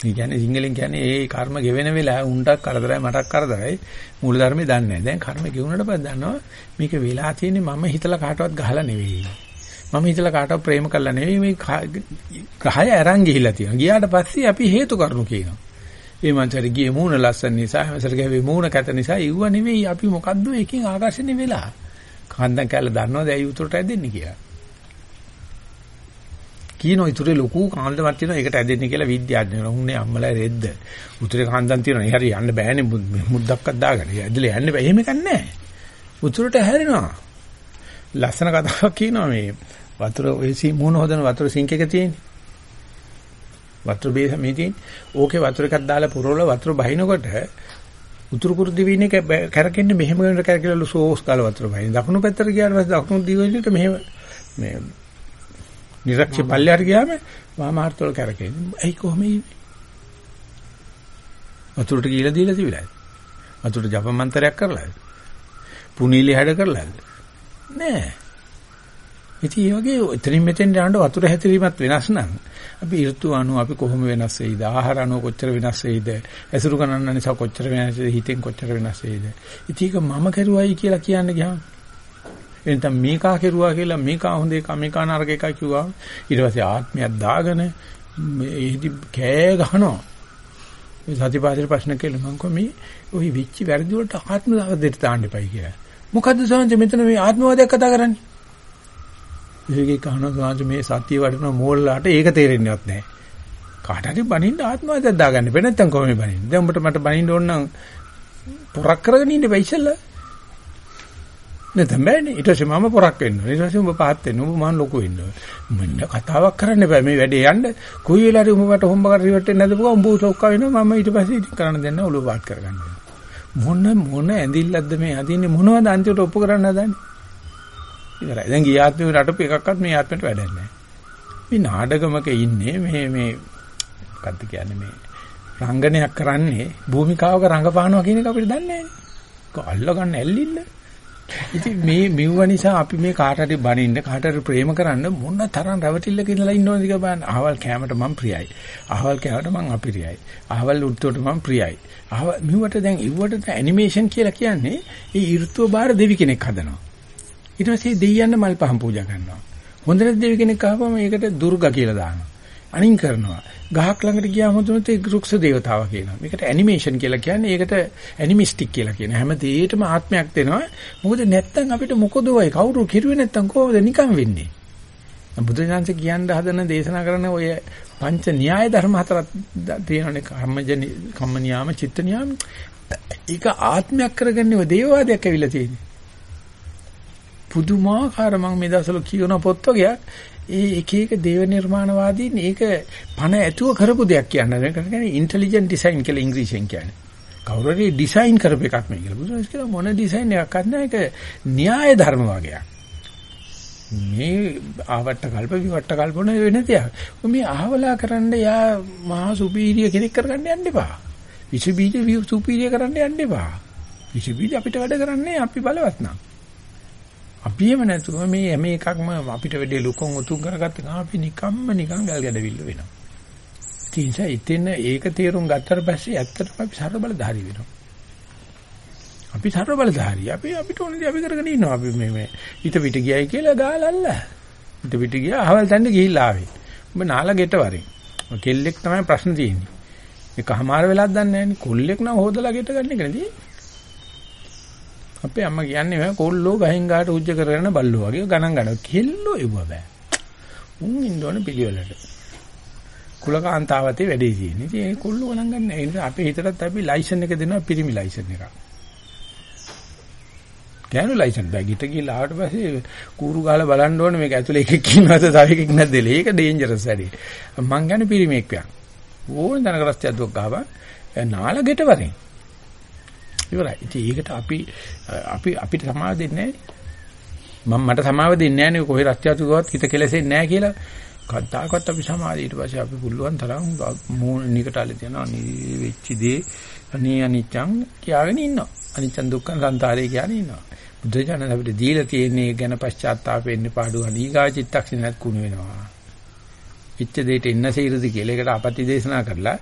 ඒ කියන්නේ සිංහලෙන් කියන්නේ ඒ කර්ම ගෙවෙන වෙලාව උන්ටක් කරදරයි මටක් කරදරයි මූලධර්මේ දන්නේ නැහැ. දැන් කර්ම ගෙවුනට පස්සේ දන්නවා මේක වෙලා තියෙන්නේ මම හිතලා කාටවත් ගහලා නෙවෙයි. මම හිතලා කාටවත් ප්‍රේම කරලා නෙවෙයි මේ ගහය අරන් ගිහිල්ලා තියෙනවා. ගියාට පස්සේ අපි හේතු කරුණු කියනවා. ඒ මන්තර ගියේ මූණ ලස්සන නිසා, හැමසර ගෑවේ මූණ කැත නිසා ඉව නෙවෙයි අපි මොකද්ද එකකින් ආකර්ෂණය වෙලා. කන්දන් කැල්ල දන්නවද ඇයි උතුරට ඇදෙන්නේ කියලා. කියනවා උතුරේ ලොකු කාන්දමක් තියෙනවා ඒකට ඇදෙන්නේ කියලා විද්‍යාඥයෝ. උන්නේ අම්මලා රෙද්ද. උතුරේ කාන්දම් තියෙනවා. ඒ හරි යන්න බෑනේ මුද්දක්වත් දාගන්න. ඇදලා යන්න බෑ. එහෙම කන්නේ උතුරට හැරෙනවා. ලස්සන කතාවක් කියනවා මේ වතුර ඔය සී මූණ හොදන වතුර සිංක් එක තියෙන්නේ. වතුර බේස මේ තියෙන ඕකේ වතුර එකක් දාලා පුරවල වතුර බහිනකොට උතුරු කුරු දිවිනේ කැරකෙන්නේ මෙහෙම වෙන කැරකෙලලු සෝස් කාල වතුර බහින දකුණු පැත්තට ගියාට පස්සේ දකුණු දිවිනේට මෙහෙම මේ නිරක්ෂ පල්ලයට ගියාම වාමාර්ථවල කැරකෙන්නේ ඇයි කොහොමද වතුරට ගිහලා දීලා තිබිලාද වතුරට ජප මන්ත්‍රයක් කරලාද පුනීලි හැඩ කරලාද නෑ. ඉතින් මේ වගේ එතනින් මෙතෙන් යනකොට වතුර හැතිරීමත් වෙනස් නම් අපි ඍතු අනු අපි කොහොම වෙනස් වෙයිද? ආහාර අනු කොච්චර වෙනස් වෙයිද? ඇසුරු කරන්න නිසා කොච්චර වෙනස් වෙයිද? හිතෙන් කොච්චර වෙනස් වෙයිද? ඉතින් මම කරුවයි කියලා කියන්න ගියාම එතන මේකා කෙරුවා කියලා මේකා හොඳ එක මේකා නරක එක කිව්වා ඊට පස්සේ ආත්මයක් දාගෙන මේදි කෑ ගහනවා මේ සතිපාසල ප්‍රශ්න කියලා මම කිව්වා මේ ওই විච්චි වැරදි වලට ආත්ම දෙයට දාන්න එපයි කියලා. මොකද්ද සාංශ මෙතන මේ ආත්මවාදයක් කතා කරන්නේ? ඒකේ කහන සාංශ මේ සතිය වඩන මෝල්ලාට ඒක තේරෙන්නේවත් නැහැ. කාට හරි බනින්න ආත්මවාදයක් දාගන්න බෑ නැත්තම් කොහොමද බනින්නේ? දැන් උඹට මට බනින්න ඕන නම් පොරක් කරගෙන ඉන්න බෑ ඉස්සෙල්ලා. නැත්නම් බෑනේ. ඊට පස්සේ මම පොරක් වෙන්න ඕනේ. ඊට පස්සේ උඹ පහත් වෙන්න. උඹ මහා ලොකු වෙන්න ඕනේ. මෙන්න කතාවක් කරන්න බෑ. මේ වැඩේ යන්න. කොයි වෙලාවරි උඹට හොම්බ කර රිවර්ට් වෙන්න නැදපුවා උඹ උසොක්ක වෙනවා. මම ඊට පස්සේ ඉතින් කරන්න දෙන්න ඔළුව පාත් කරගන්න මොන මොන ඇඳිල්ලක්ද මේ අදින්නේ මොනවද අන්තිමට ඔප්පු කරන්න හදන්නේ? ඉවරයි. දැන් ගිය ආත්මේ රටපු එකක්වත් මේ ආත්මෙට වැඩක් නැහැ. මේ නාඩගමක ඉන්නේ මේ මේ මොකද්ද කියන්නේ මේ රංගනයක් කරන්නේ භූමිකාවක රංගපානවා කියන එක අපිට දන්නේ නැහැ. අල්ල ගන්න ඇල්ලිල්ල. ඉතින් මේ මෙව්ව නිසා අපි මේ කාට හරි බනින්න කාට හරි ප්‍රේම කරන්න මොන තරම් රැවටිල්ලක ඉඳලා ඉන්න ඕනද කියලා බලන්න. අහවල් කැමරට මම ප්‍රියයි. අහවල් කැමරට මම අපිරියයි. අහවල් උත්තරට මම ප්‍රියයි. අහව මෙවට දැන් ඉව්වට ඇනිමේෂන් කියලා කියන්නේ ඒ ඍතුව බාර දෙවි කෙනෙක් හදනවා. ඊට පස්සේ දෙයියන්ට මල් පහන් පූජා කරනවා. හොඳ නැති දෙවි කෙනෙක් ආවම ඒකට දුර්ගා කියලා දානවා. අනින් කරනවා. ගහක් ළඟට ගියාම හොඳට ඒ රුක්ෂ දේවතාවා කියනවා. මේකට ඇනිමේෂන් කියලා කියන්නේ ඒකට ඇනිමිස්ටික් කියලා කියන හැම දෙයකටම ආත්මයක් දෙනවා. මොකද නැත්තම් අපිට මොකද වෙයි කවුරු කිරුවේ නැත්තම් කොහොමද නිකන් වෙන්නේ? බුදුසසුන කියන්න හදන දේශනා කරන ඔය පංච න්‍යාය ධර්ම හතරක් තියෙනනේ කම්මජ කම්ම නියාම චිත්ත නියාම ඒක ආත්මයක් කරගන්නේ ඔය දේවවාදයක් ඇවිල්ලා තියෙන්නේ. පුදුමාකාර මම මේ දවස්වල කියන පොත් වගේක් ඒ එක එක දේව නිර්මාණවාදීන් ඒක පණ ඇතුව කරපු දෙයක් කියන්නේ. ඒක කියන්නේ ඉන්ටෙලිජන්ට් ඩිසයින් කියලා ඉංග්‍රීසියෙන් කියන්නේ. කවුරු හරි ඩිසයින් කරපු එකක් මේ කියලා. බුදුන්ස් කියලා මොන ඩිසයින් එකක් නැහැ ඒක න්‍යාය ධර්ම වගේක්. මේ ආවට කල්ප විවට කල්පන වෙන දෙයක්. මේ අහවලා කරන්න යා මහා සුපීරිය කෙනෙක් කරගන්න යන්න එපා. විස බීජ සුපීරිය කරන්න යන්න එපා. විස බීජ අපිට වැඩ කරන්නේ අපි බලවත් නම්. අපි එම නැතුව මේ හැම එකක්ම අපිට වැඩි ලොකෝන් උතුම් කරගත්ත ගමන් අපි නිකම්ම නිකන් ගල් ගැඩවිල්ල වෙනවා. ඒ නිසා ඉතින් ඒක තේරුම් ගත්තට පස්සේ ඇත්තටම අපි සර්ව බලධාරී වෙනවා. අපි සර්ව බලධාරී. අපි අපිට ඕන දේ අපි කරගෙන ඉන්නවා. අපි මේ මේ හිත පිට ගියයි කියලා ගාලල්ල. හිත පිට ගියා. අවල් තැන්න ගිහිල්ලා ආවේ. ඔබ නාලා ගෙට වරින්. කෙල්ලෙක් තමයි ප්‍රශ්න තියෙන්නේ. මේකමාර වෙලාවක් දන්නේ නැහැ නේ. කොල්ලෙක් නම් හොදලා ගෙට ගන්න එකනේ තියෙන්නේ. අපේ අම්මා කියන්නේ මම කොල්ලෝ ගහෙන් ගාට උජ්ජ කරගෙන බල්ලෝ වගේ ගණන් ගන්නවා. කෙල්ලෝ එව්ව බෑ. උන් ඉන්න ඕනේ පිළිවෙලට. කුලකාන්තාවතේ වැඩේ තියෙන්නේ. ඉතින් ඒ කොල්ලෝ ගණන් ගන්න. ඒ නිසා අපේ හිතටත් අපි ලයිසන් එක දෙනවා පිරිමි ලයිසන් එකක්. ගෑනු ලයිසන් බෑ. ගිට ගිහලා ආවට පස්සේ කූරු ගහලා බලන්න ඕනේ මේක ඇතුලේ එකෙක් ඉන්නවද තව එකෙක් නැද්ද ඒක ඩේන්ජරස් වැඩි. මං ගන්නේ පිරිමි එක්කයක්. ඕන දනක රස්තියක් දුක් ගහපන්. නාලා ගෙට වරෙන්. ඉවරයි. ඉතින් ඒකට අපි අපි අපිට සමාව දෙන්නේ නැහැ. මට සමාව දෙන්නේ නැහැ නේ කොහේ රස්තියතු ගවත් හිත කෙලෙසෙන්නේ නැහැ කියලා. කද්දාකවත් අපි සමාධිය ඊට පස්සේ අපි පුළුවන් තරම් මූණිකට අල්ල තියනවා. අනේ වෙච්ච දේ අනේ අනිච්චං කියාගෙන ඉන්නවා. අනිච්චං දුක්ඛං සංතාරේ කියන්නේ ඉන්නවා. බුදුජානක අපිට දීලා තියෙන්නේ ගැන පශ්චාත්තාපෙන්න පාඩු අනීගා චිත්තක්ෂණයක් කුණු වෙනවා. ඉච්ඡ දෙයට එන්න සීරදි කියලා ඒකට අපත්‍ය දේශනා කරලා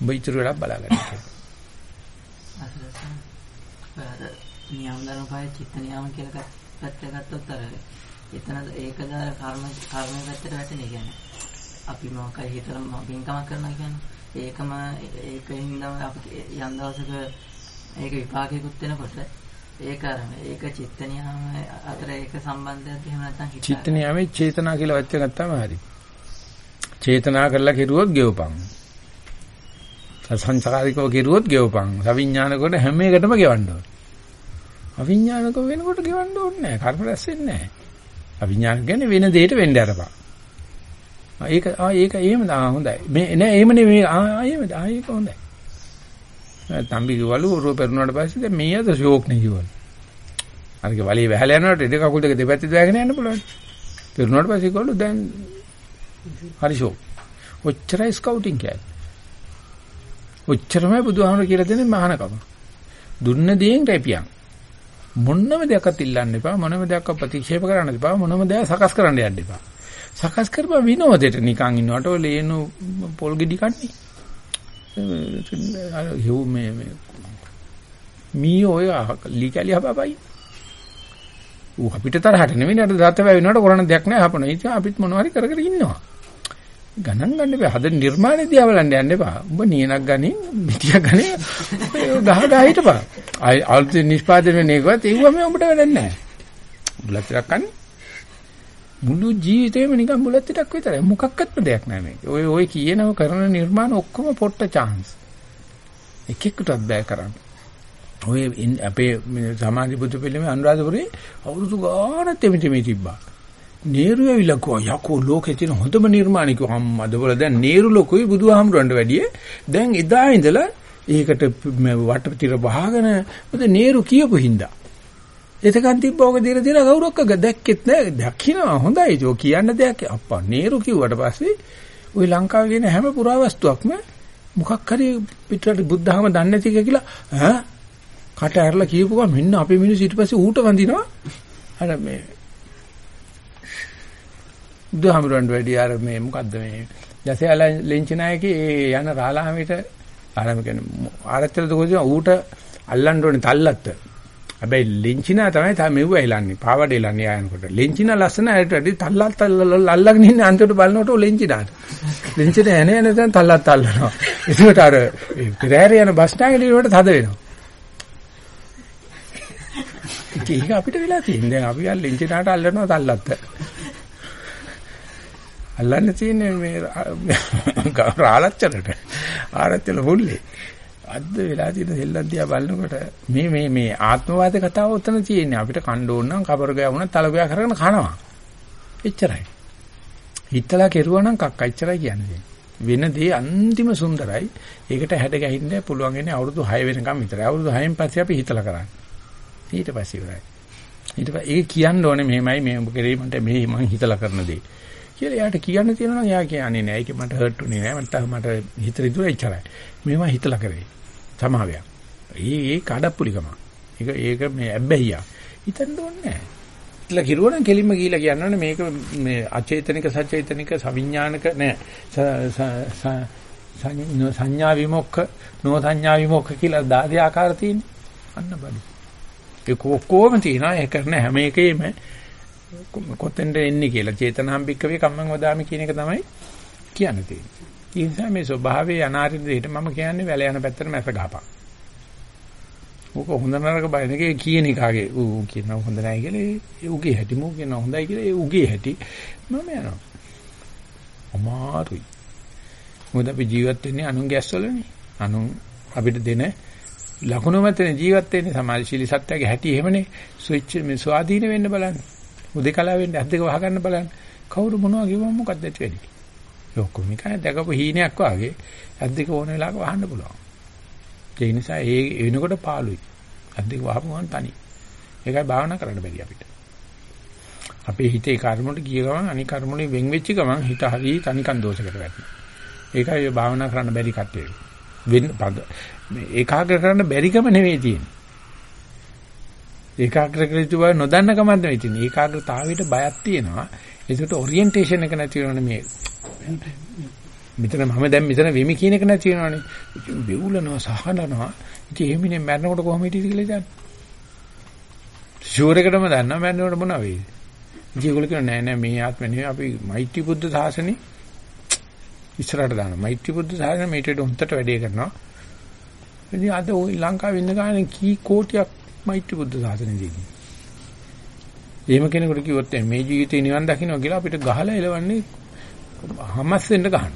උඹ ඉතුරු වෙලා බලාගන්න කියලා. නියම ධර්ම පහේ චිත්ත නියම කියලා පැත්ත ගත්තොත් අර එතන ඒකද කර්ම කර්ම පැත්තට වැටෙන්නේ කියන්නේ අපි මොකයි හිතලා පින්කමක් කරනවා කියන්නේ. ඒකම ඒකින්දම අපි යම් දවසක ඒක විපාකයකුත් වෙනකොට ඒක අර ඒක චිත්ත නියම අතර ඒක සම්බන්ධයක් එහෙම නැත්නම් චිත්ත නියමේ චේතනා කියලා වචන ගත්තාම හරි. චේතනා කරලා කෙරුවොත් ගෙවපන්. සංසකාරිකව කෙරුවොත් ගෙවපන්. සවිඥානිකව හැම එකටම ගෙවන්න ඕනේ. අවිඥානික වෙනකොට ගෙවන්න ඕනේ නැහැ. කර්ම රැස් වෙන්නේ නැහැ. අවිඥානික කියන්නේ වෙන දෙයකට වෙන්න අරපන්. ඒක ආ ඒක එහෙමද ආ හොඳයි. මේ නෑ එහෙම නෙමෙයි ආ එහෙමද ආ ඒක හොඳයි. තම්බි කිව්වලු ඔරුව පෙරුණාට පස්සේ දැන් මේ අද ෂෝක් නේ කිව්වලු. අරක වලිය වැහලා යනකොට ඉඩ කකුල් දෙක දෙපැත්තේ දාගෙන යන්න පුළුවන්. පෙරුණාට පස්සේ කිව්වලු දැන් හරි ෂෝක්. ඔච්චරයි ස්කවුටින් කියන්නේ. ඔච්චරමයි බුදුහාමර කියලා දෙන්නේ මහානකම. දුන්න දේෙන් රැපියන්. මොනම දෙයක්වත් ඉල්ලන්න එපා මොනම දෙයක් ප්‍රතික්ෂේප කරන්න එපා මොනම දෙයක් සකස් කරන්න යන්න එපා. සකස් කරපුවා විනෝදෙට නිකන් ඉන්නවට ඔය ලේනු පොල් ගෙඩි කන්නේ. අර මේ මේ මී ඔය ලීකැලි හබබයි ඌ අපිට තරහට නෙවෙයි නේද? දත වැවෙනවට කරන්න දෙයක් නැහැ හපන ඉතින් අපිත් මොනවාරි කර කර ඉන්නවා. ගණන් ගන්න බෑ. හද නිර්මාණය දිහා බලන්න යන්න එපා. උඹ නියනක් ගනින්, මිටියක් ගනින් ගහ ගහ හිටපන්. ආයි අලුත් නිෂ්පාදනය වෙනේකවත් ඒව මේ උඹට වැඩක් නැහැ. බුලත් ටිකක් කන්නේ. මුළු ජීවිතේම නිකන් බුලත් ටිකක් විතරයි. මොකක්වත්ම දෙයක් නැහැ මේක. ඔය ඔය කියනව කරන නිර්මාණ ඔක්කොම පොට්ට chance. එකෙකුටවත් බෑ කරන්න. ඔය අපේ සමාධි බුදු පිළිමේ අනුරාධපුරේ අවුරුදු ගානක් තෙමි තෙමි තිබ්බා. නේරු ඇවිල්ලා කෝ යකෝ ලෝකේ තියෙන හොඳම නිර්මාණික අම්මද බල දැන් නේරු ලොකුයි බුදුහාමුදුරන්ට වැඩිය. දැන් එදා ඉඳලා ඒකට වට තිර වහගෙන මොකද නේරු කියපු හින්දා. එතකන් තිබ්බ ඔක දිර දිර කවුරක්ක දැක්කෙත් නෑ. දකින්නවා හොඳයි. ඒක කියන්න දෙයක් අප්පා නේරු කිව්වට පස්සේ ওই ලංකාවේ තියෙන හැම පුරාවස්තුවක්ම මොකක් හරි පිටරට බුද්ධහම දන්නේ නැති එක කියලා ඈ? කට ඇරලා කියපු ගමන් මෙන්න අපේ මිනිස්සු ඊට පස්සේ ඌට වඳිනවා. අර මේ බුදුහාමුදුරන්ට වැඩි අර මේ මොකද්ද මේ දසයාල ලෙන්චනායකේ ඒ යන රාලාමේට ආරම කියන්නේ ආරච්චල දෝෂය ඌට අල්ලන්න ඕනේ තල්ලත්ත. හැබැයි ලෙන්චිනා තමයි තා මෙව්ව එලන්නේ පාවඩේ එලන්නේ ආයනකොට. ලෙන්චිනා ලස්සන ඇයට වැඩි තල්ලත් අල්ලගෙන ඉන්නේ අන්තිමට බලනකොට ලෙන්චිනාට. ලෙන්චින එනේ නැත්නම් තල්ලත් අල්ලනවා. ඒකට අර පෙරහැර යන බස් ටෑංගලේ වලට තද වෙනවා. ඒක අපිට වෙලා තියෙන. දැන් අපි අර ලෙන්චිනාට අල්ලනවා තල්ලත්ත. අල්ලන්න තියෙන්නේ මේ රාලච්චලට ආරච්චල මුල්ලේ අද්ද වෙලා තියෙන දෙල්ලන් දිහා බලනකොට මේ මේ මේ ආත්මවාද කතාව උතන තියෙන්නේ. අපිට කණ්ඩ ඕන නම් කබර ගෑ වුණා තලගෑ කරගෙන කනවා. එච්චරයි. හිතලා කෙරුවා නම් කක්ක. එච්චරයි කියන්නේ. වෙන දේ අන්තිම සුන්දරයි. ඒකට හැඩ ගැහින්න පුළුවන් ඉන්නේ අවුරුදු 6 වෙනකම් විතරයි. අවුරුදු 6න් පස්සේ අපි හිතලා කරන්නේ. ඊට පස්සේ ඉවරයි. ඊට පස්සේ ඒක කියන්න ඕනේ මෙහෙමයි. මේ ඔබ කරේ මන්ට මේ මං හිතලා කරන දේ. කියලා එයාට කියන්න තියෙනවා නම් එයා කියන්නේ නෑ. ඒක මට හර්ට් උනේ නෑ. මට මට හිත රිදුවා ඉච්චරයි මේවා හිතලා කරේ. සමාවයක්. ඒ ඒ කඩප්පුලිකම. ඒක ඒක මේ ඇබ්බැහිය. හිතන්න ඕනේ නෑ. ඉట్లా කිරුවනම් කෙලින්ම ගිහිලා කියනවනේ මේක මේ අචේතනික සචේතනික සවිඥානික නෑ. සංඥා විමුක්ඛ නෝ සංඥා විමුක්ඛ කියලා දාදී ආකාර තියෙන්නේ. අන්න බලන්න ඒක ඔක්කොම තියෙනවා. ඒ කරන හැම එකෙම කොතෙන්ද එන්නේ කියලා චේතනාම්බික්කවේ කම්මං වදාමි කියන එක තමයි කියන්න තියෙන්නේ. ඒ නිසා මේ ස්වභාවයේ අනාරිත දෙයට මම කියන්නේ වැල යන පැත්තට මැස ගහපන්. ඕක හොඳ නරක බයිනකේ කියන එකාගේ ඌ කියනවා හොඳ නැහැ කියලා ඒ උගේ හැටි මෝ කියනවා හොඳයි කියලා ඒ උගේ හැටි මම යනවා. අමාරුයි. මොකද අපි ජීවත් වෙන්නේ අනුන්ගේ ඇස්වලනේ. අනුන් අපිට දෙන ලකුණු මතනේ ජීවත් වෙන්නේ සමාජශීලී සත්‍යයේ හැටි එහෙමනේ. ස්විච් මේ ස්වාධීන වෙන්න බලන්නේ. උදේකලා වෙන්න ඇස් දෙක වහගන්න බලන්න. කවුරු මොනවා කිව්වම මොකක්ද ඇති වෙන්නේ? ඒ ඔක්කොම නිකන් දැකපු හීනයක් වාගේ ඇස් දෙක ඕන වෙලාවක වහන්න පුළුවන්. ඒ නිසා ඒ වෙනකොට පාළුයි. ඇස් දෙක වහපුවම තනි. ඒකයි භාවනා කරන්න බැරි අපිට. අපේ හිතේ කර්මවලට ගිය ගමන් අනික් කර්මවලින් වෙන් වෙච්ච ගමන් හිත හරි තනිකන් දෝෂයකට වැටෙනවා. ඒකයි භාවනා කරන්න බැරි කට්ටිය. වෙන පද මේ ඒකාග්‍ර කරන්න බැරිකම නෙවෙයි තියෙන්නේ. ඒකාග්‍ර කරිතු බව නොදන්න කමක් නෙවෙයි තියෙන්නේ. ඒකාග්‍රතාවයට බයක් තියෙනවා. ඒකට ඔරියන්ටේෂන් එක නැති වෙනවනේ මේ. මෙතන මම දැන් මෙතන වෙමි කියන එක නැති වෙනවනේ. බෙවුලනවා සහනනවා. ඉතින් එහෙමිනේ මැරෙනකොට කොහොම හිටියද කියලා දන්නේ. ෂුවර් එකටම දන්නා මැරෙනකොට මොනවා වෙයිද? ඉතින් ඒගොල්ලෝ කියනවා නෑ නෑ මේ ආත්ම නෙවෙයි අපි මෛත්‍රී බුද්ධ සාසනේ ඉස්සරහට දානවා. මෛත්‍රී බුද්ධ සාසනේ මේට හොන්තට වැඩේ කරනවා. ඉතින් අද ওই ලංකාවේ ඉන්න ගානේ කී කෝටියක් මෛත්‍රී බුද්ධ සාසනේ තියෙනවා. එහෙම කෙනෙකුට කිව්වොත් මේ ජීවිතේ නිවන් දකින්න කියලා අපිට ගහලා එලවන්නේ හමස් වෙන්න ගහනවා.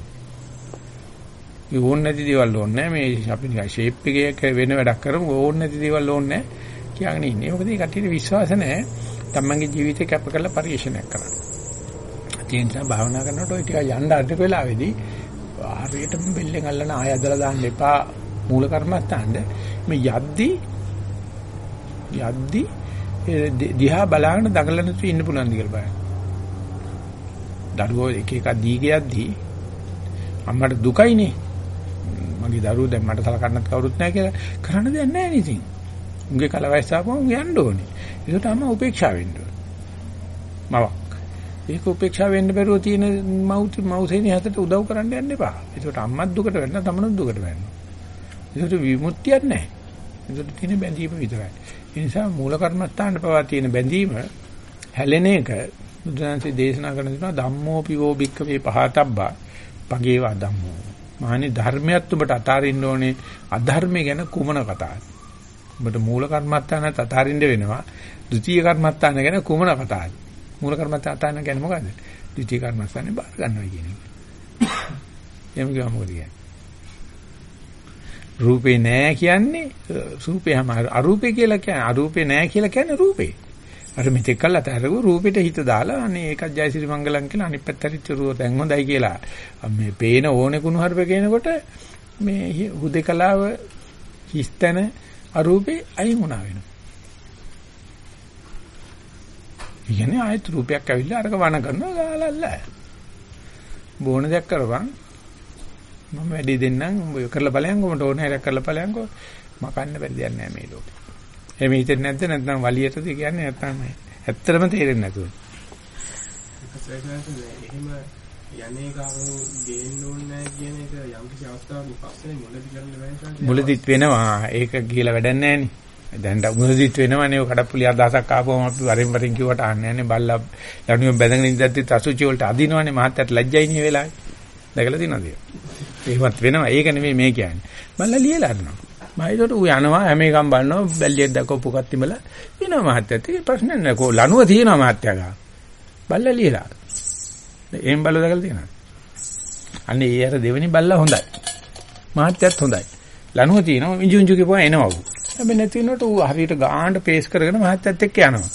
ඒ ඕන නැති දේවල් ඕනේ නැහැ. මේ අපි නිකන් ෂේප් එකේ වෙන වැඩක් කරමු. ඕන නැති දේවල් ඕනේ නැහැ. කියගෙන ඉන්නේ. මොකද ඒ කට්ටියට විශ්වාස නැහැ. තමන්ගේ ජීවිතේ කැප කරලා පරිශ්‍රණයක් කරන්න. ඒ නිසා භාවනා කරනකොට ওই ටික යන්න අඩ වෙලාවේදී හරියටම බෙල්ලෙන් අල්ලන ආය ඇදලා දාන්න එපා මූල කර්මස්ථානද මේ යද්දි යද්දි දිහා බලාගෙන දඟලන තු ඉන්න පුළුවන් ද කියලා බලන්න. දරුවෝ එක එක දීගේ යද්දි අම්මට දුකයිනේ. මගේ දරුවෝ දැන් මට සලකන්නත් කවුරුත් නැහැ කියලා කරන්න දෙයක් නැහැ නේ ඉතින්. උන්ගේ කලවයස ආපුවම යන්න ඕනේ. ඒකට අම්මා උපේක්ෂා වෙන්න ඕනේ. මවක්. ඒක උපේක්ෂා වෙන්න බැරුව තියෙන මවුත් මවුසේනේ හතට උදව් කරන්න යන්න එපා. ඒකට අම්මත් දුකට වෙන්න තමනුත් දුකට වෙන්න. ඒකට විමුක්තියක් නැහැ. ඒකට තියෙන බැඳීම විතරයි. ඒ නිසා මූල කර්මස්ථාන පවා තියෙන බැඳීම හැලෙන එක බුදුන්සේ දේශනා කරන දෙනවා ධම්මෝ පිවෝ භික්කවේ පහතබ්බා පගේ වදම්මෝ. මහණේ ධර්මයක් ඔබට අතාරින්න ඕනේ අධර්මය ගැන කුමන කතාවද? ඔබට මූල කර්මත්තානත් අතාරින්න වෙනවා. ද්විතීය කර්මත්තාන ගැන කුමන කතාවද? මූල කර්මත්තාන අතාරින්න කියන්නේ මොකද්ද? ද්විතීය කර්මස්ථානේ බාර ගන්නවා කියන එක. එහෙම කිව්වම මොකද කියන්නේ? රූපේ නෑ කියන්නේ රූපේම අරූපේ කියලා කියන්නේ අරූපේ නෑ කියලා කියන්නේ රූපේ. අර මෙතෙක් කළා තරගු රූපෙට හිත දාලා අනේ ඒකත් ජයසිරි මංගලම් කියලා අනිත් පැත්තට රුව දැන් හොඳයි කියලා. මේ පේන ඕනේ කුණු හර්ප කියනකොට මේ හුදේකලාව හිස්තන අරූපේ අයින් වුණා වෙනවා. ඉන්නේ ආයත රූපයක් ඇවිල්ලා අරක වණ කරනවා ගාලල්ලා. බොන දෙයක් කරපන් මම වැඩි දෙන්නම් උඹ කරලා බලයන්කො මට ඕන හැරයක් කරලා බලයන්කො මකන්න බැරි දෙයක් නෑ මේ ලෝකේ. එහෙම හිතෙන්නේ නැද්ද නැත්නම් වලියටද කියන්නේ නැත්නම් ඇත්තටම තේරෙන්නේ නැතුව. එහෙම යන්නේ කාම ගේන්න ඕනේ කියන එක යම් කිසි අවස්ථාවක පස්සේ මුලදි කරන්න බැහැ මුලදිත් වෙනවා ඒක කියලා වැඩක් නැහැ දැන් මුලදිත් වෙනවනේ කඩප්පුලි අදහසක් ආපුවම අපි වරින් වරින් කිව්වට අහන්නේ නැහැ බල්ලා ලණුවෙන් බැඳගෙන ඉඳද්දි අසුචි වලට අදිනවනේ මහත්තයාට ලැජ්ජයි නේ වෙලාවේ. දැකලා තියෙනවද? එහෙමත් වෙනවා. ඒක නෙමෙයි මේ කියන්නේ. බල්ලා ලියලා අරනවා. මම ඒකට ඌ යනවා හැම එකම බලනවා බැල්ලියක් දක්වපු කත්තිමල වෙනවා මහත්තයත් ඒක ප්‍රශ්න නෑ. කො ලනුව තියෙනවා මහත්තයා ගා. බල්ලා ලියලා. එහෙම බල්ලා දැකලා තියෙනවා. අන්නේ ඒ අර දෙවෙනි බල්ලා හොඳයි. මහත්තයත් හොඳයි. ලනුව තියෙනවා ඉංජු ඉංජු කියපුවා එනවා ඌ. හැබැයි නැති වෙනකොට ඌ හරියට ගානට පේස් කරගෙන මහත්තයත් එක්ක යනවා.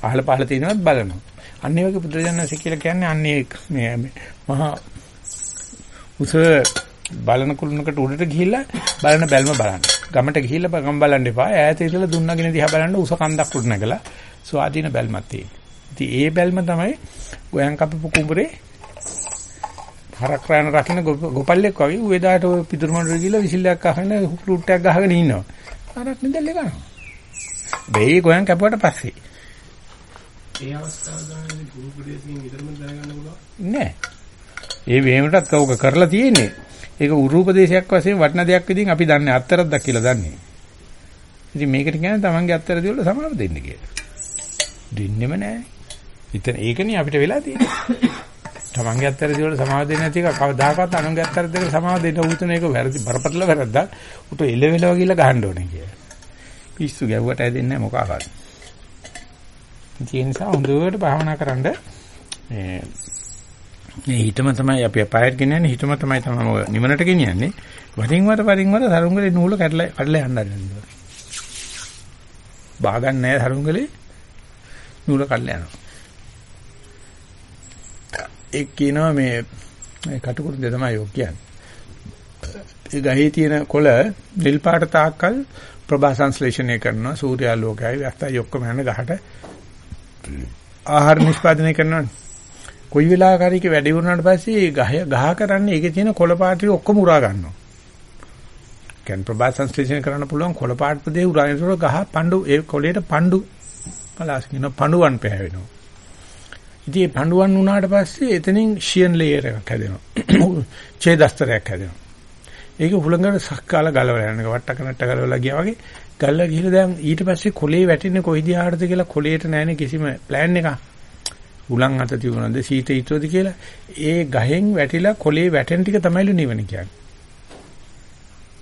පහල පහල තියෙනවත් බලනවා. අන්න ඒ වගේ බුදුරජාණන්සේ කියලා කියන්නේ අන්නේ මේ මහා උස බලන කුළුණකට උඩට ගිහිල්ලා බලන බැල්ම බලන්න. ගමට ගිහිල්ලා ගම් බලන්න එපා. ඈත ඉඳලා දුන්නගෙන දිහා බලන්න උස කන්දක් උඩ නැගලා ස්වාධීන බැල්මක් තියෙනවා. ඉතින් ඒ බැල්ම තමයි ගෝයන් කපපු කුඹුරේ හරක් රායන රකින්න ගොපල්ලෙක් වගේ ඌ එදාට ඔය පිටුරු මණ්ඩල ගිහලා විසිල්ලයක් අහගෙන එකක් ගහගෙන ඉන්නවා. හරක් නිදල්ල ගන්නවා. බෙයි ගෝයන් කපුවට පස්සේ. ඒ අවස්ථාව ගන්න ගුරු ප්‍රදේශකින් විතරම දැනගන්න පුළුවන්. නෑ. ඒ වේමටත් කවක කරලා තියෙන්නේ. ඒක උරූපදේශයක් වශයෙන් වටින දෙයක් විදිහින් අපි දන්නේ අත්තරක්ද කියලා දන්නේ. ඉතින් මේකට කියන්නේ තමන්ගේ අත්තර දිවල සමාව දෙන්න කියලා. දෙන්නෙම නෑ. ඉතින් ඒකනේ අපිට වෙලා තියෙන්නේ. තමන්ගේ අත්තර දිවල සමාව දෙන්නේ නැති එක කවදාකවත් අනුන්ගේ අත්තර දෙක සමාව දෙන්න උතුන එක වැරදි බරපතල වැරද්දක්. උට එලෙවෙලව ගිහලා ගහන්න ඕනේ කියලා. පිස්සු ගැව්වට ඇදෙන්නේ මොකාවත්. ඒ නිසා හොඳට භාවනා කරන්න මේ මේ හිතම තමයි අපි අපායට ගෙනියන්නේ හිතම තමයි තමයි නිවනට ගෙනියන්නේ. වරින් වර වරින් වර සරුංගලේ නූල කඩලා කඩලා යන්න හදනවා බාගන්නේ නැහැ සරුංගලේ නූල කඩලා යනවා. ඒ කියනවා මේ මේ කටුකුරු දෙ තමයි යෝ කියන්නේ. ඒ ගහේ තියෙන කොළ නිල් පාට තාක්කල් ප්‍රභා සංශ්ලේෂණය කරනවා. සූර්යාලෝකයයි වැස්සයි ඔක්කොම යන ගහට. ආහාර නිෂ්පාදනය කරනවානේ. කොයි වෙලාවකරි වැඩි වුණාට පස්සේ ගහ ගහ කරන්නේ ඒකේ තියෙන කොළ පාටි ඔක්කොම උරා ගන්නවා. කියන්නේ ප්‍රභා සංශ්ලේෂණය කරන්න පුළුවන් කොළ පාට ප්‍රදේ උරාගෙන ඒක ගහ පඬු ඒ කොළේට පඬු පලාස් කියන පඬුවන් පෑවෙනවා. ඉතින් මේ පඬුවන් වුණාට පස්සේ එතනින් ෂියන් ලේයර් එකක් හැදෙනවා. ඡේදස්තරයක් හැදෙනවා. ඒක හුලඟට සක්කාල ගලවලා යනවා. වට්ටක නට්ට ගලවලා ගියා වගේ ගල්ලා ගිහලා දැන් ඊට පස්සේ කොළේ වැටෙන්නේ කොයි දිහාටද කියලා කොළේට නැහැනේ කිසිම ප්ලෑන් එකක්. උලන් අත තිබුණාද සීත ඊටෝද කියලා ඒ ගහෙන් වැටිලා කොලේ වැටෙන ටික තමයිලු නිවන කියන්නේ.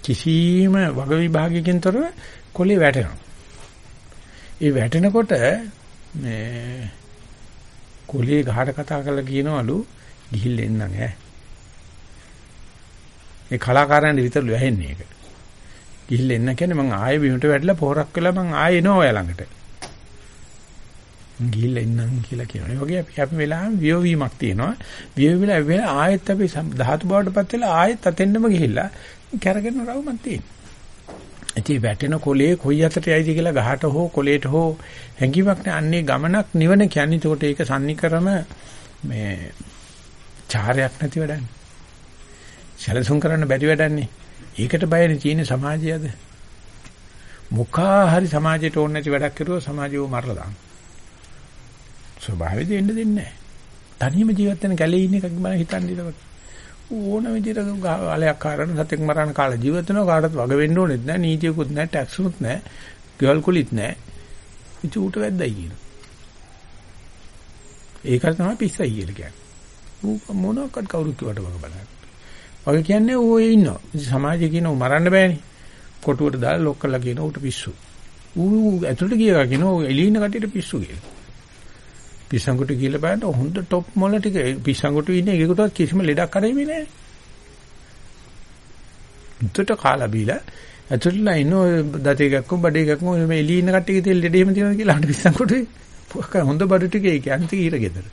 කිසිම වග විභාගයකින් තොරව කොලේ වැටෙනවා. ඒ වැටෙනකොට මේ කොලේ ගහට කතා කරලා කියනවලු ගිහිල්ලා එන්නම් ඈ. ඒ කලාකාරයන් විතරලු ඇහෙන්නේ ඒක. ගිහිල්ලා එන්න කියන්නේ මං ආයෙ බිමට වැටලා පොරක් වෙලා මං ආයෙ එනවා ඔයා ළඟට. ගිහිල්ලා ඉන්නම් කියලා කියනවා. ඒ වගේ අපි අපි වෙලාවෙම වියෝවීමක් තියෙනවා. වියෝවිලා වෙලා ආයෙත් අපි ධාතු බවටපත් වෙලා ආයෙත් අතෙන්නම ගිහිල්ලා කැරගෙන රවුමක් තියෙනවා. ඉතින් වැටෙන කොලේ කොයි අතට යයිද කියලා ගහට හෝ කොලේට හෝ හැංගීමක් නැහැ. අන්නේ ගමනක් නිවන කියන්නේ. ඒකට ඒක සම්නිකරම මේ චාරයක් නැති වැඩන්නේ. සැලසුම් කරන්න බැරි වැඩන්නේ. ඒකට බයනේ තියෙන සමාජයද? මුඛා හරි සමාජයට ඕන නැති වැඩක් කරුවොත් සමාජයව මරලා දානවා. ස්වභාවයෙන් එන්න දෙන්නේ නැහැ. තනියම ජීවත් වෙන කැලේ ඉන්න එකක් බල හිතන්න ඉතකොට. ඕන විදිහට අලයක් කාරණ සතෙක් මරණ කාලා ජීවත් වෙනවා කාටවත් වග වෙන්න ඕනෙත් නැහැ නීතියකුත් නැහැ ටැක්ස් උත් නැහැ ගෙවල් කුලිත් නැහැ. ඉති ඌට වැද්දයි කියන. ඒක තමයි පිස්සයි කියලා කියන්නේ. ඌ මොනක්වත් කවුරුත් කිව්වට වග බලන්න. වගේ කියන්නේ ඌ ඒ ඉන්නවා. ඉතින් සමාජයේ කියන ඌ මරන්න බෑනේ. කොටුවට දාලා ලොක් කරලා කියන ඌට පිස්සු. ඌ ඇතුළට ගියා කියන ඌ එළිය ඉන්න කට්ටියට පිස්සු කියලා. පිස්සංගුට කියලා බලන්න හොඳ টොප් මොළ ටික පිස්සංගුට ඉන්නේ ඒකටවත් කිසිම ලෙඩක් කරෙන්නේ නැහැ. උත්තර කාලා බීලා ඇතුළටලා ඉන්න ඔය දතේ එකක්ම බඩේ එකක්ම මේ එළිය ඉන්න කට්ටියගේ තෙල් ලෙඩ එහෙම තියෙනවා කියලා අහන්න පිස්සංගුට පොක හොඳ බඩ ටික ඒක අන්ති ඊර ගෙදර.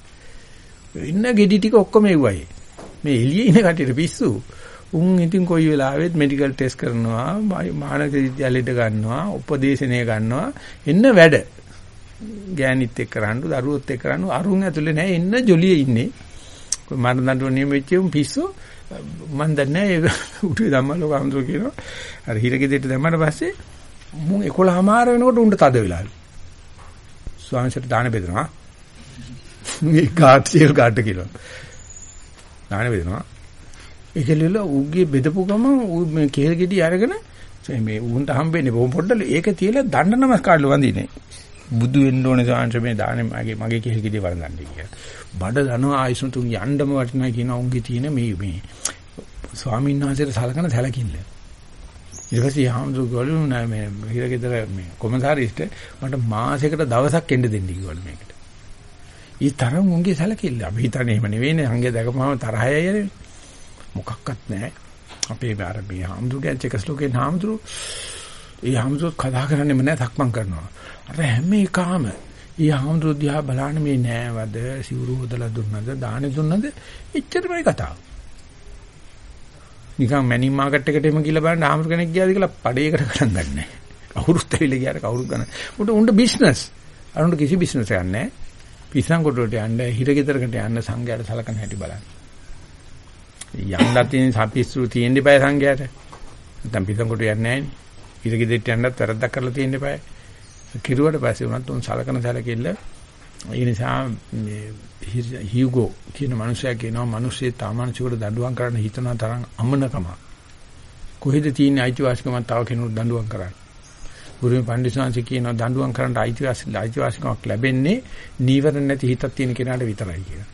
ඉන්න ගෙඩි ටික ඔක්කොම එව්වයි. මේ එළියේ ඉන්න කට්ටියට පිස්සු. උන් ඉතින් කොයි වෙලාවෙත් මෙඩිකල් ටෙස්ට් කරනවා මානසික විද්‍යාලයට ගන්නවා උපදේශනය ගන්නවා එන්න වැඩ ගෑනිත් එක්ක කරන්න දරුවොත් එක්ක කරන්න අරුන් ඇතුලේ නැහැ එන්න ජොලියේ ඉන්නේ. මරණ දඬුවම් නියම වෙච්ච උන් පිස්සු. මන් දන්නේ ඒක උඩේ ධම්මලෝක අමතෝ කියනවා. අර හිරගෙදෙට දැම්මම පස්සේ මුන් 11මාර වෙනකොට උන්ට තද වෙලාලු ස්වාමීන්ට දාන බෙදනවා. මේ කාට්සියල් කාට කියලා. දාන බෙදනවා. ඒකෙල්ල ඌගේ බෙදපු ගම ඌ මේ කේල් ගෙඩි අරගෙන මේ ඌන්ට හම්බෙන්නේ බොහොම පොඩ්ඩල ඒක තියලා දණ්ඩ නමස්කාරලු වඳින්නේ. බුදු වෙන්න ඕනේ සාංශ මේ දාන්නේ මගේ මගේ කේල් ගෙඩි වරඳන්නේ කියලා. බඩ දනවා ආයසුතුන් යන්නම වටිනා කියන උන්ගේ තියෙන මේ මේ ස්වාමීන් වහන්සේට සලකන සැලකිල්ල. ඊට පස්සේ හාමුදුරුවෝ ගලු නෑ මේ හිරගෙදර මේ කොමසාරිස්ට මට මාසයකට දවසක් එන්න දෙන්න කිව්වලු මේකට. ඊ තරම් උන්ගේ සැලකිල්ල. අපි හිතන්නේ එහෙම නෙවෙයිනේ. සංගේ දැකපුවම තරහයයි යන්නේ. මොකක්වත් නැහැ. අපේ අර මේ හාමුදුරුවෝ චෙකස්ලෝකේ හාමුදුරුවෝ ඒ හාමුදුරුවෝ කතා කරන්නේම නැහැ තක්මන් කරනවා. අර හැම එකම ඒ හාමුදුරුවෝ දිහා බලන්න මේ නෑවද සිවුරු හොදලා දුන්නද දානි දුන්නද එච්චරමයි කතාව. නිකන් මැනින් මාකට් එකට එම කියලා බලන්න ආමර කෙනෙක් ගියාද කියලා පඩේකට ගණන් ගන්න නැහැ. කවුරුත් ඇවිල්ලා ගියාට කවුරුත් ගන්න. උන්ට උන්ට බිස්නස්. අරුන්ට කිසි බිස්නස් එකක් නැහැ. පිස්සන් කොටුවට යන්න හිරගෙදරකට යන්න සංඝයාට සලකන හැටි බලන්න. යන්නත් තියෙන සපිස්සු තියෙන්න බෑ සංඝයාට. නැත්නම් පිස්සන් කොටු යන්නේ නැහැ නේ. හිරගෙදරට යන්නත් වැරද්දක් කරලා තියෙන්න බෑ. කිරුවට පස්සේ උනත් උන් සලකන සැලකිල්ල ඒ නිසා මේ හියුගෝ කියන මනුස්සයා කියනවා මිනිස්සේ තාමනසිකට දඬුවම් කරන්න හිතන තරම් අමනකම. කොහෙද තියෙන අයිතිවාසිකම තව කෙනෙකුට දඬුවම් කරන්න? ගුරුමේ පඬිස්සංශ කියනවා දඬුවම් කරන්න අයිතිවාසික අයිතිවාසිකමක් ලැබෙන්නේ නීවරණ නැති හිතක් තියෙන කෙනාට විතරයි කියලා.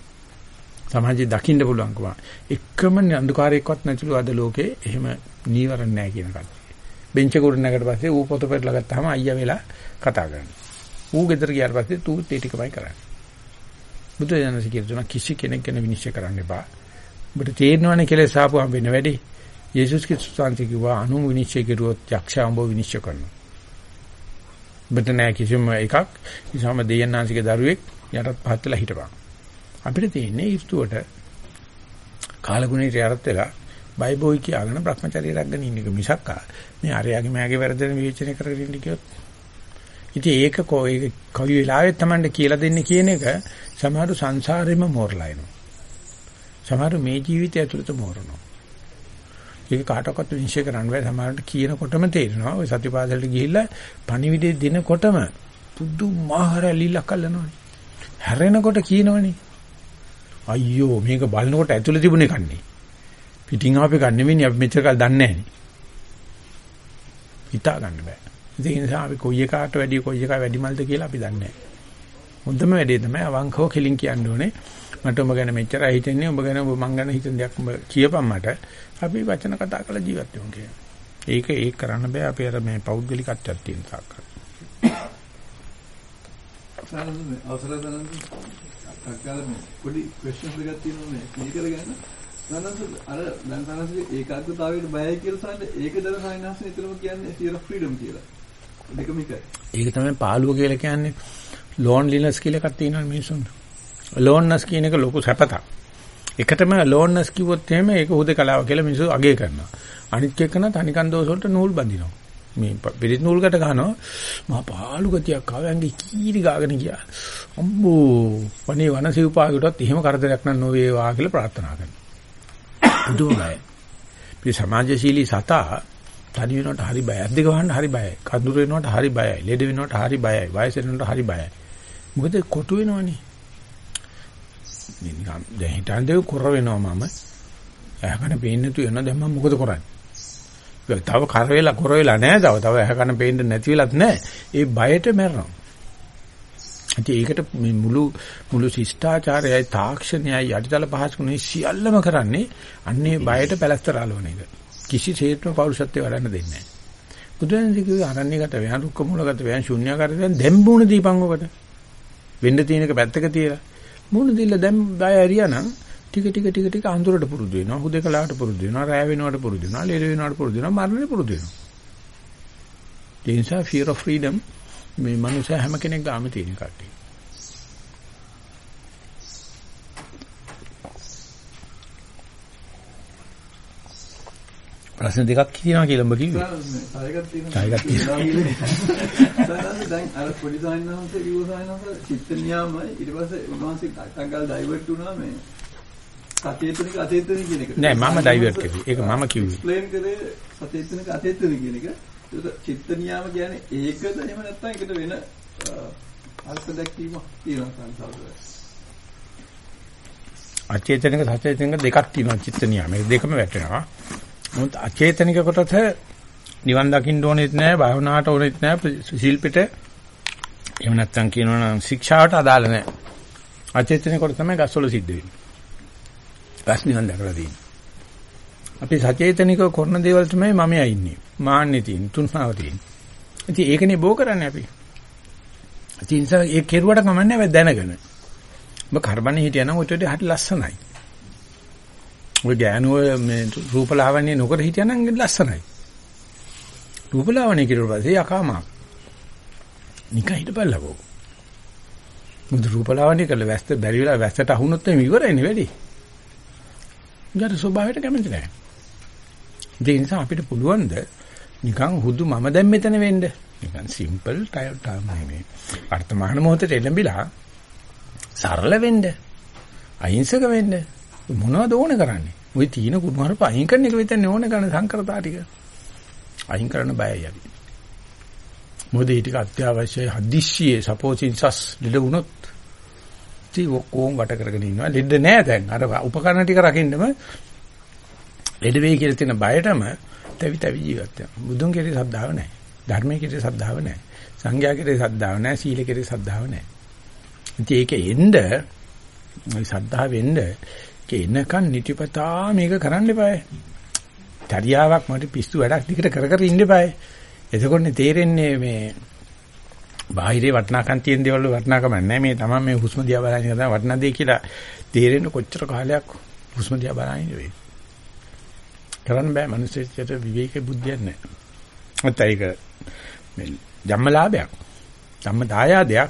සමාජයේ දකින්න පුළුවන්කම. එකම අන්ධකාරයක්වත් නැතිලු අද ලෝකේ එහෙම නීවරණ නැහැ කියන කතාව. බෙන්ච් එක උඩ නැගට පස්සේ ඌ පොත පෙරලා ගත්තාම අයියා වෙලා කතා කරනවා. ඌ ගෙදර ගියාට පස්සේ තූ ඒ ටිකමයි කරන්නේ. බුදු දනස කියන කිසි කෙනෙක් ගැන විනිශ්චය කරන්න එපා. ඔබට තේරෙනවනේ කෙලෙස් ආපුවම වෙන වැඩි. යේසුස් ක්‍රිස්තුස් වහන්සේ කිව්වා අනු විනිශ්චය කරුවොත් යක්ෂයා උඹ විනිශ්චය කරනවා. ඔබට නෑ කිසිම එකක් කිසිම දෙයන්නාන්සික දරුවෙක් යටත් පහත් වෙලා හිටපන්. අපිට තියෙන්නේ ඍතුවට කාලගුණයට යටත් වෙලා බයිබෝයි කියාගෙන Brahmacharya රැගෙන ඉන්න එක මිසක් මේ අරයාගේ මෑගේ වැරදෙන විවේචනය කරගෙන ඉන්න කියොත් ඉතින් ඒක කොයි කවි වෙලාවෙත් Tamande කියලා දෙන්නේ කියන එක සමහර සංසාරෙම මෝරලා එනවා. සමහර මේ ජීවිතය ඇතුළත මෝරනවා. ඒක කාටවත් විශ්ය කරන්න බෑ සමහරට කියනකොටම තේරෙනවා. ඔය සතිපාසලට ගිහිල්ලා පණිවිඩේ දෙනකොටම පුදුමාකාර ඇලිලක් අල්ලනවනේ. හැරෙනකොට කියනවනේ. අයියෝ මේක බලනකොට ඇතුළේ තිබුණේ කන්නේ. පිටින් ආපේ ගන්න නෙවෙයි අපි මෙච්චර කල් දන්නේ නැහැ. හිතා ගන්න බෑ. ඒ නිසා අපි කොයි එකාට වැඩි කොයි එකා වැඩිමල්ද කියලා අපි දන්නේ නැහැ. හොඳම වැඩේ තමයි අවංකව කෙලින් කියන්න ඕනේ. මට ඔබ ගැන මෙච්චරයි හිතෙන්නේ ඔබ ගැන ඔබ මං ගැන හිතන දෙයක් ඔබ කියපන් මට. අපි වචන කතා කරලා ජීවත් වෙමු කියලා. ඒක ඒක කරන්න බෑ අපි අර මේ පෞද්ගලිකත්වයක් තියෙන තාක්ක. අවසර ගන්න අක්කාලම පොඩි ක්වෙස්චන්ස් දෙකක් තියෙනවා මේ ක්ලියර් කරගන්න. සනස අර දැන් සනස ඒකාග්‍රතාවයට බයයි කියලා සනස ඒකදර සයින්ස් නිතරම කියන්නේ fear of freedom කියලා. දෙකම එකයි. ඒක තමයි පාළුව කියලා කියන්නේ loneliness කියලා එකක් තියෙනවා මිනිසුන්ට. loneliness කියන එක ලොකු සැපතක්. එකටම loneliness කිව්වොත් එහෙම ඒක හුදකලාව කියලා මිනිස්සු අගය කරනවා. අනිත් එක්කන තනිකන් දෝෂ වලට නූල් බඳිනවා. මේ පිළිත් නූල්කට ගහනවා මහා පාළු ගතියක් ආවංගේ කීරි ගාගෙන ගියා. අම්බෝ වනේ වනසිව්පාගටත් එහෙම කරදරයක් නන් නොවේවා කියලා ප්‍රාර්ථනා කරනවා. දුමයි. මේ සමාජශීලී සතා තනි වෙනවට හරි බයයි. අද්දක වහන්න හරි බයයි. කඳුර වෙනවට හරි බයයි. ලෙඩ වෙනවට හරි බයයි. වයස වෙනවට හරි බයයි. මොකද කොටු වෙනවනේ. නිකන් දැන් හිතන් දෙව කර වෙනවා මම. ඇහකන පේන්නේ නැතු වෙනවා දැන් මම මොකද කරන්නේ? තව කර වෙලා කර වෙලා නැහැ තව තව ඇහකන පේන්නේ නැති වෙලත් නැහැ. ඒ බයට මැරෙනවා. ඉතින් ඒකට මේ මුළු මුළු ශිෂ්ටාචාරයයි තාක්ෂණයයි යටිතල පහසුකුනේ සියල්ලම කරන්නේ අන්නේ බයට පැලස්තර අලවන එක. කිසිසේත්ම පෞරුෂත්වය වඩන්න දෙන්නේ නැහැ. බුදුන් කිව්වේ අරණ්‍යගත වයන් රුක්ක මූලගත වයන් ශුන්‍යකාරය දැන් දෙම්බුණ දීපන් ඔකට. වෙන්න තියෙන එක පැත්තක තියලා. මූණ දිල්ල දැන් බය ඇරියානම් ටික ටික ටික ටික අඳුරට පුරුදු වෙනවා. හුදේකලාවට පුරුදු වෙනවා. රැය වෙනවට පුරුදු වෙනවා. ලෙඩ වෙනවට පුරුදු වෙනවා. මරණයට පුරුදු වෙනවා. ඒ නිසා fear of freedom මේ මනුස්සයා හැම කෙනෙක් ගාම තියෙන කට්ටිය. ප්‍රශ්න දෙකක් තියෙනවා කියලා ඔබ කිව්වේ. සායකක් තියෙනවා. සායකක් තියෙනවා. දැන් අර පොඩි සායනහන්සේ කිව්ව සායනහන්ස චිත්ත නියාම ඊට පස්සේ උන්වහන්සේ ටක්ගල් ඩයිවර්ට් වුණා මේ සචේතනික අචේතනික කියන එක. නෑ මම ඩයිවර්ට් කළේ. ඒක මම කිව්වේ. එක්ස්ප්ලেইন කරේ සචේතනික අචේතනික කියන එක. ඒක චිත්ත නියාම කියන්නේ ඒකද එහෙම නැත්නම් ඒකට වෙන අර්ථ දැක්වීමක් තියෙනවා සංසාරේ. අචේතනික සචේතනික දෙකක් තියෙනවා චිත්ත නියම. මේ දෙකම වැටෙනවා. මොකද අචේතනික කොටස නිවන් දකින්න ඕනෙත් නෑ, භාවනාවට ඕනෙත් නෑ, ශිල්පෙට එහෙම නැත්නම් කියනවා නම් ශික්ෂාවට අදාළ නෑ. අචේතනික කොට තමයි ගස්වල සිද්ධ වෙන්නේ. ගස් නිවන් දැකලා තියෙන්නේ. අපි සචේතනිකව කරන දේවල් තමයි මමයා ඉන්නේ. මාන්නේ තියෙන්නේ, තුන්මාව තියෙන්නේ. ඉතින් ඒකනේ බෝ කරන්නේ අපි. ඉතින් ඒ කෙරුවට කමන්නේ නැහැ දැනගෙන. ඔබ කරබනේ හිටියනම් ඔය ටෙඩි හරි ලස්සනයි. ඔය ගෑනුව මේ රූපලාවන්‍ය නොකර හිටියනම් ලස්සනයි. රූපලාවන්‍ය කිරුවා පස්සේ යකාමක්. නිකන් හිටපල්ලකෝ. මුදු රූපලාවන්‍ය කළ වැස්ස බැරි වෙලා වැස්සට අහුනොත් එimhe ඉවරයිනේ වැඩි. ඊට ස්වභාවයට කැමති නැහැ. ඒ නිසා අපිට පුළුවන් ද නිකන් හුදු මම දැන් මෙතන වෙන්න. නිකන් සිම්පල් ටයර් ටර්ම් නෙමෙයි. වර්තමාන මොහොතේ එළඹිලා සරල වෙන්න. අහිංසක වෙන්න. මොනවද ඕන කරන්නේ? ওই තීන කුණුහරුප අහිං කරන එක විතරනේ ඕන කරන සංකරතා ටික. අහිං කරන්න බයයි අපි. මොකද ඒ ටික අත්‍යවශ්‍යයි හදිස්සියේ සපෝසින්සස් ලෙඩ වුණොත් ඉතින් ඔක්කොම වට කරගෙන ඉන්නවා. ලෙඩ නෑ දැන්. අර උපකරණ ටික රකින්නම ලෙඩ වෙයි කියලා තියෙන බයටම තැවි තැවි ජීවත් වෙනවා. බුදුන් කෙරේ ශ්‍රද්ධාව නැහැ. ධර්මයේ කෙරේ ශ්‍රද්ධාව නැහැ. සංඝයා කෙරේ ශ්‍රද්ධාව නැහැ. සීල කෙරේ ශ්‍රද්ධාව නැහැ. ඉතින් ඒක එන්න මේ ශ්‍රද්ධාව වෙන්න කේනකන් නිතිපතා මේක කරන්න eBay. චර්යාවක් මට පිස්සු වැඩක් දිකට කර කර ඉන්න eBay. එතකොටනේ තේරෙන්නේ මේ බාහිරේ වටනාකම් තියෙන දේවල් වටනාකම නැහැ මේ තමයි මේ හුස්ම දිහා බලන එක තමයි වටනා දෙය කියලා තේරෙන්න කොච්චර කාලයක් හුස්ම දිහා බලන ඉන්නේ කරන්න බෑ මිනිස්සුන්ට විවේක බුද්ධියක් නැහැ. නැත්නම් ඒක මේ ජම්මලාභයක්. ජම්ම දායාදයක්.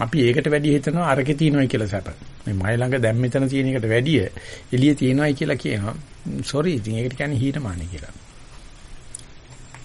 අපි ඒකට වැඩි හිතනවා අරකේ තියෙනවයි කියලා සැප. මේ මයි ළඟ දැන් මෙතන තියෙන එකට වැඩිය එළියේ තියෙනවයි කියලා කියනවා. සෝරි ඉතින් ඒකට කියන්නේ හීනමානයි කියලා.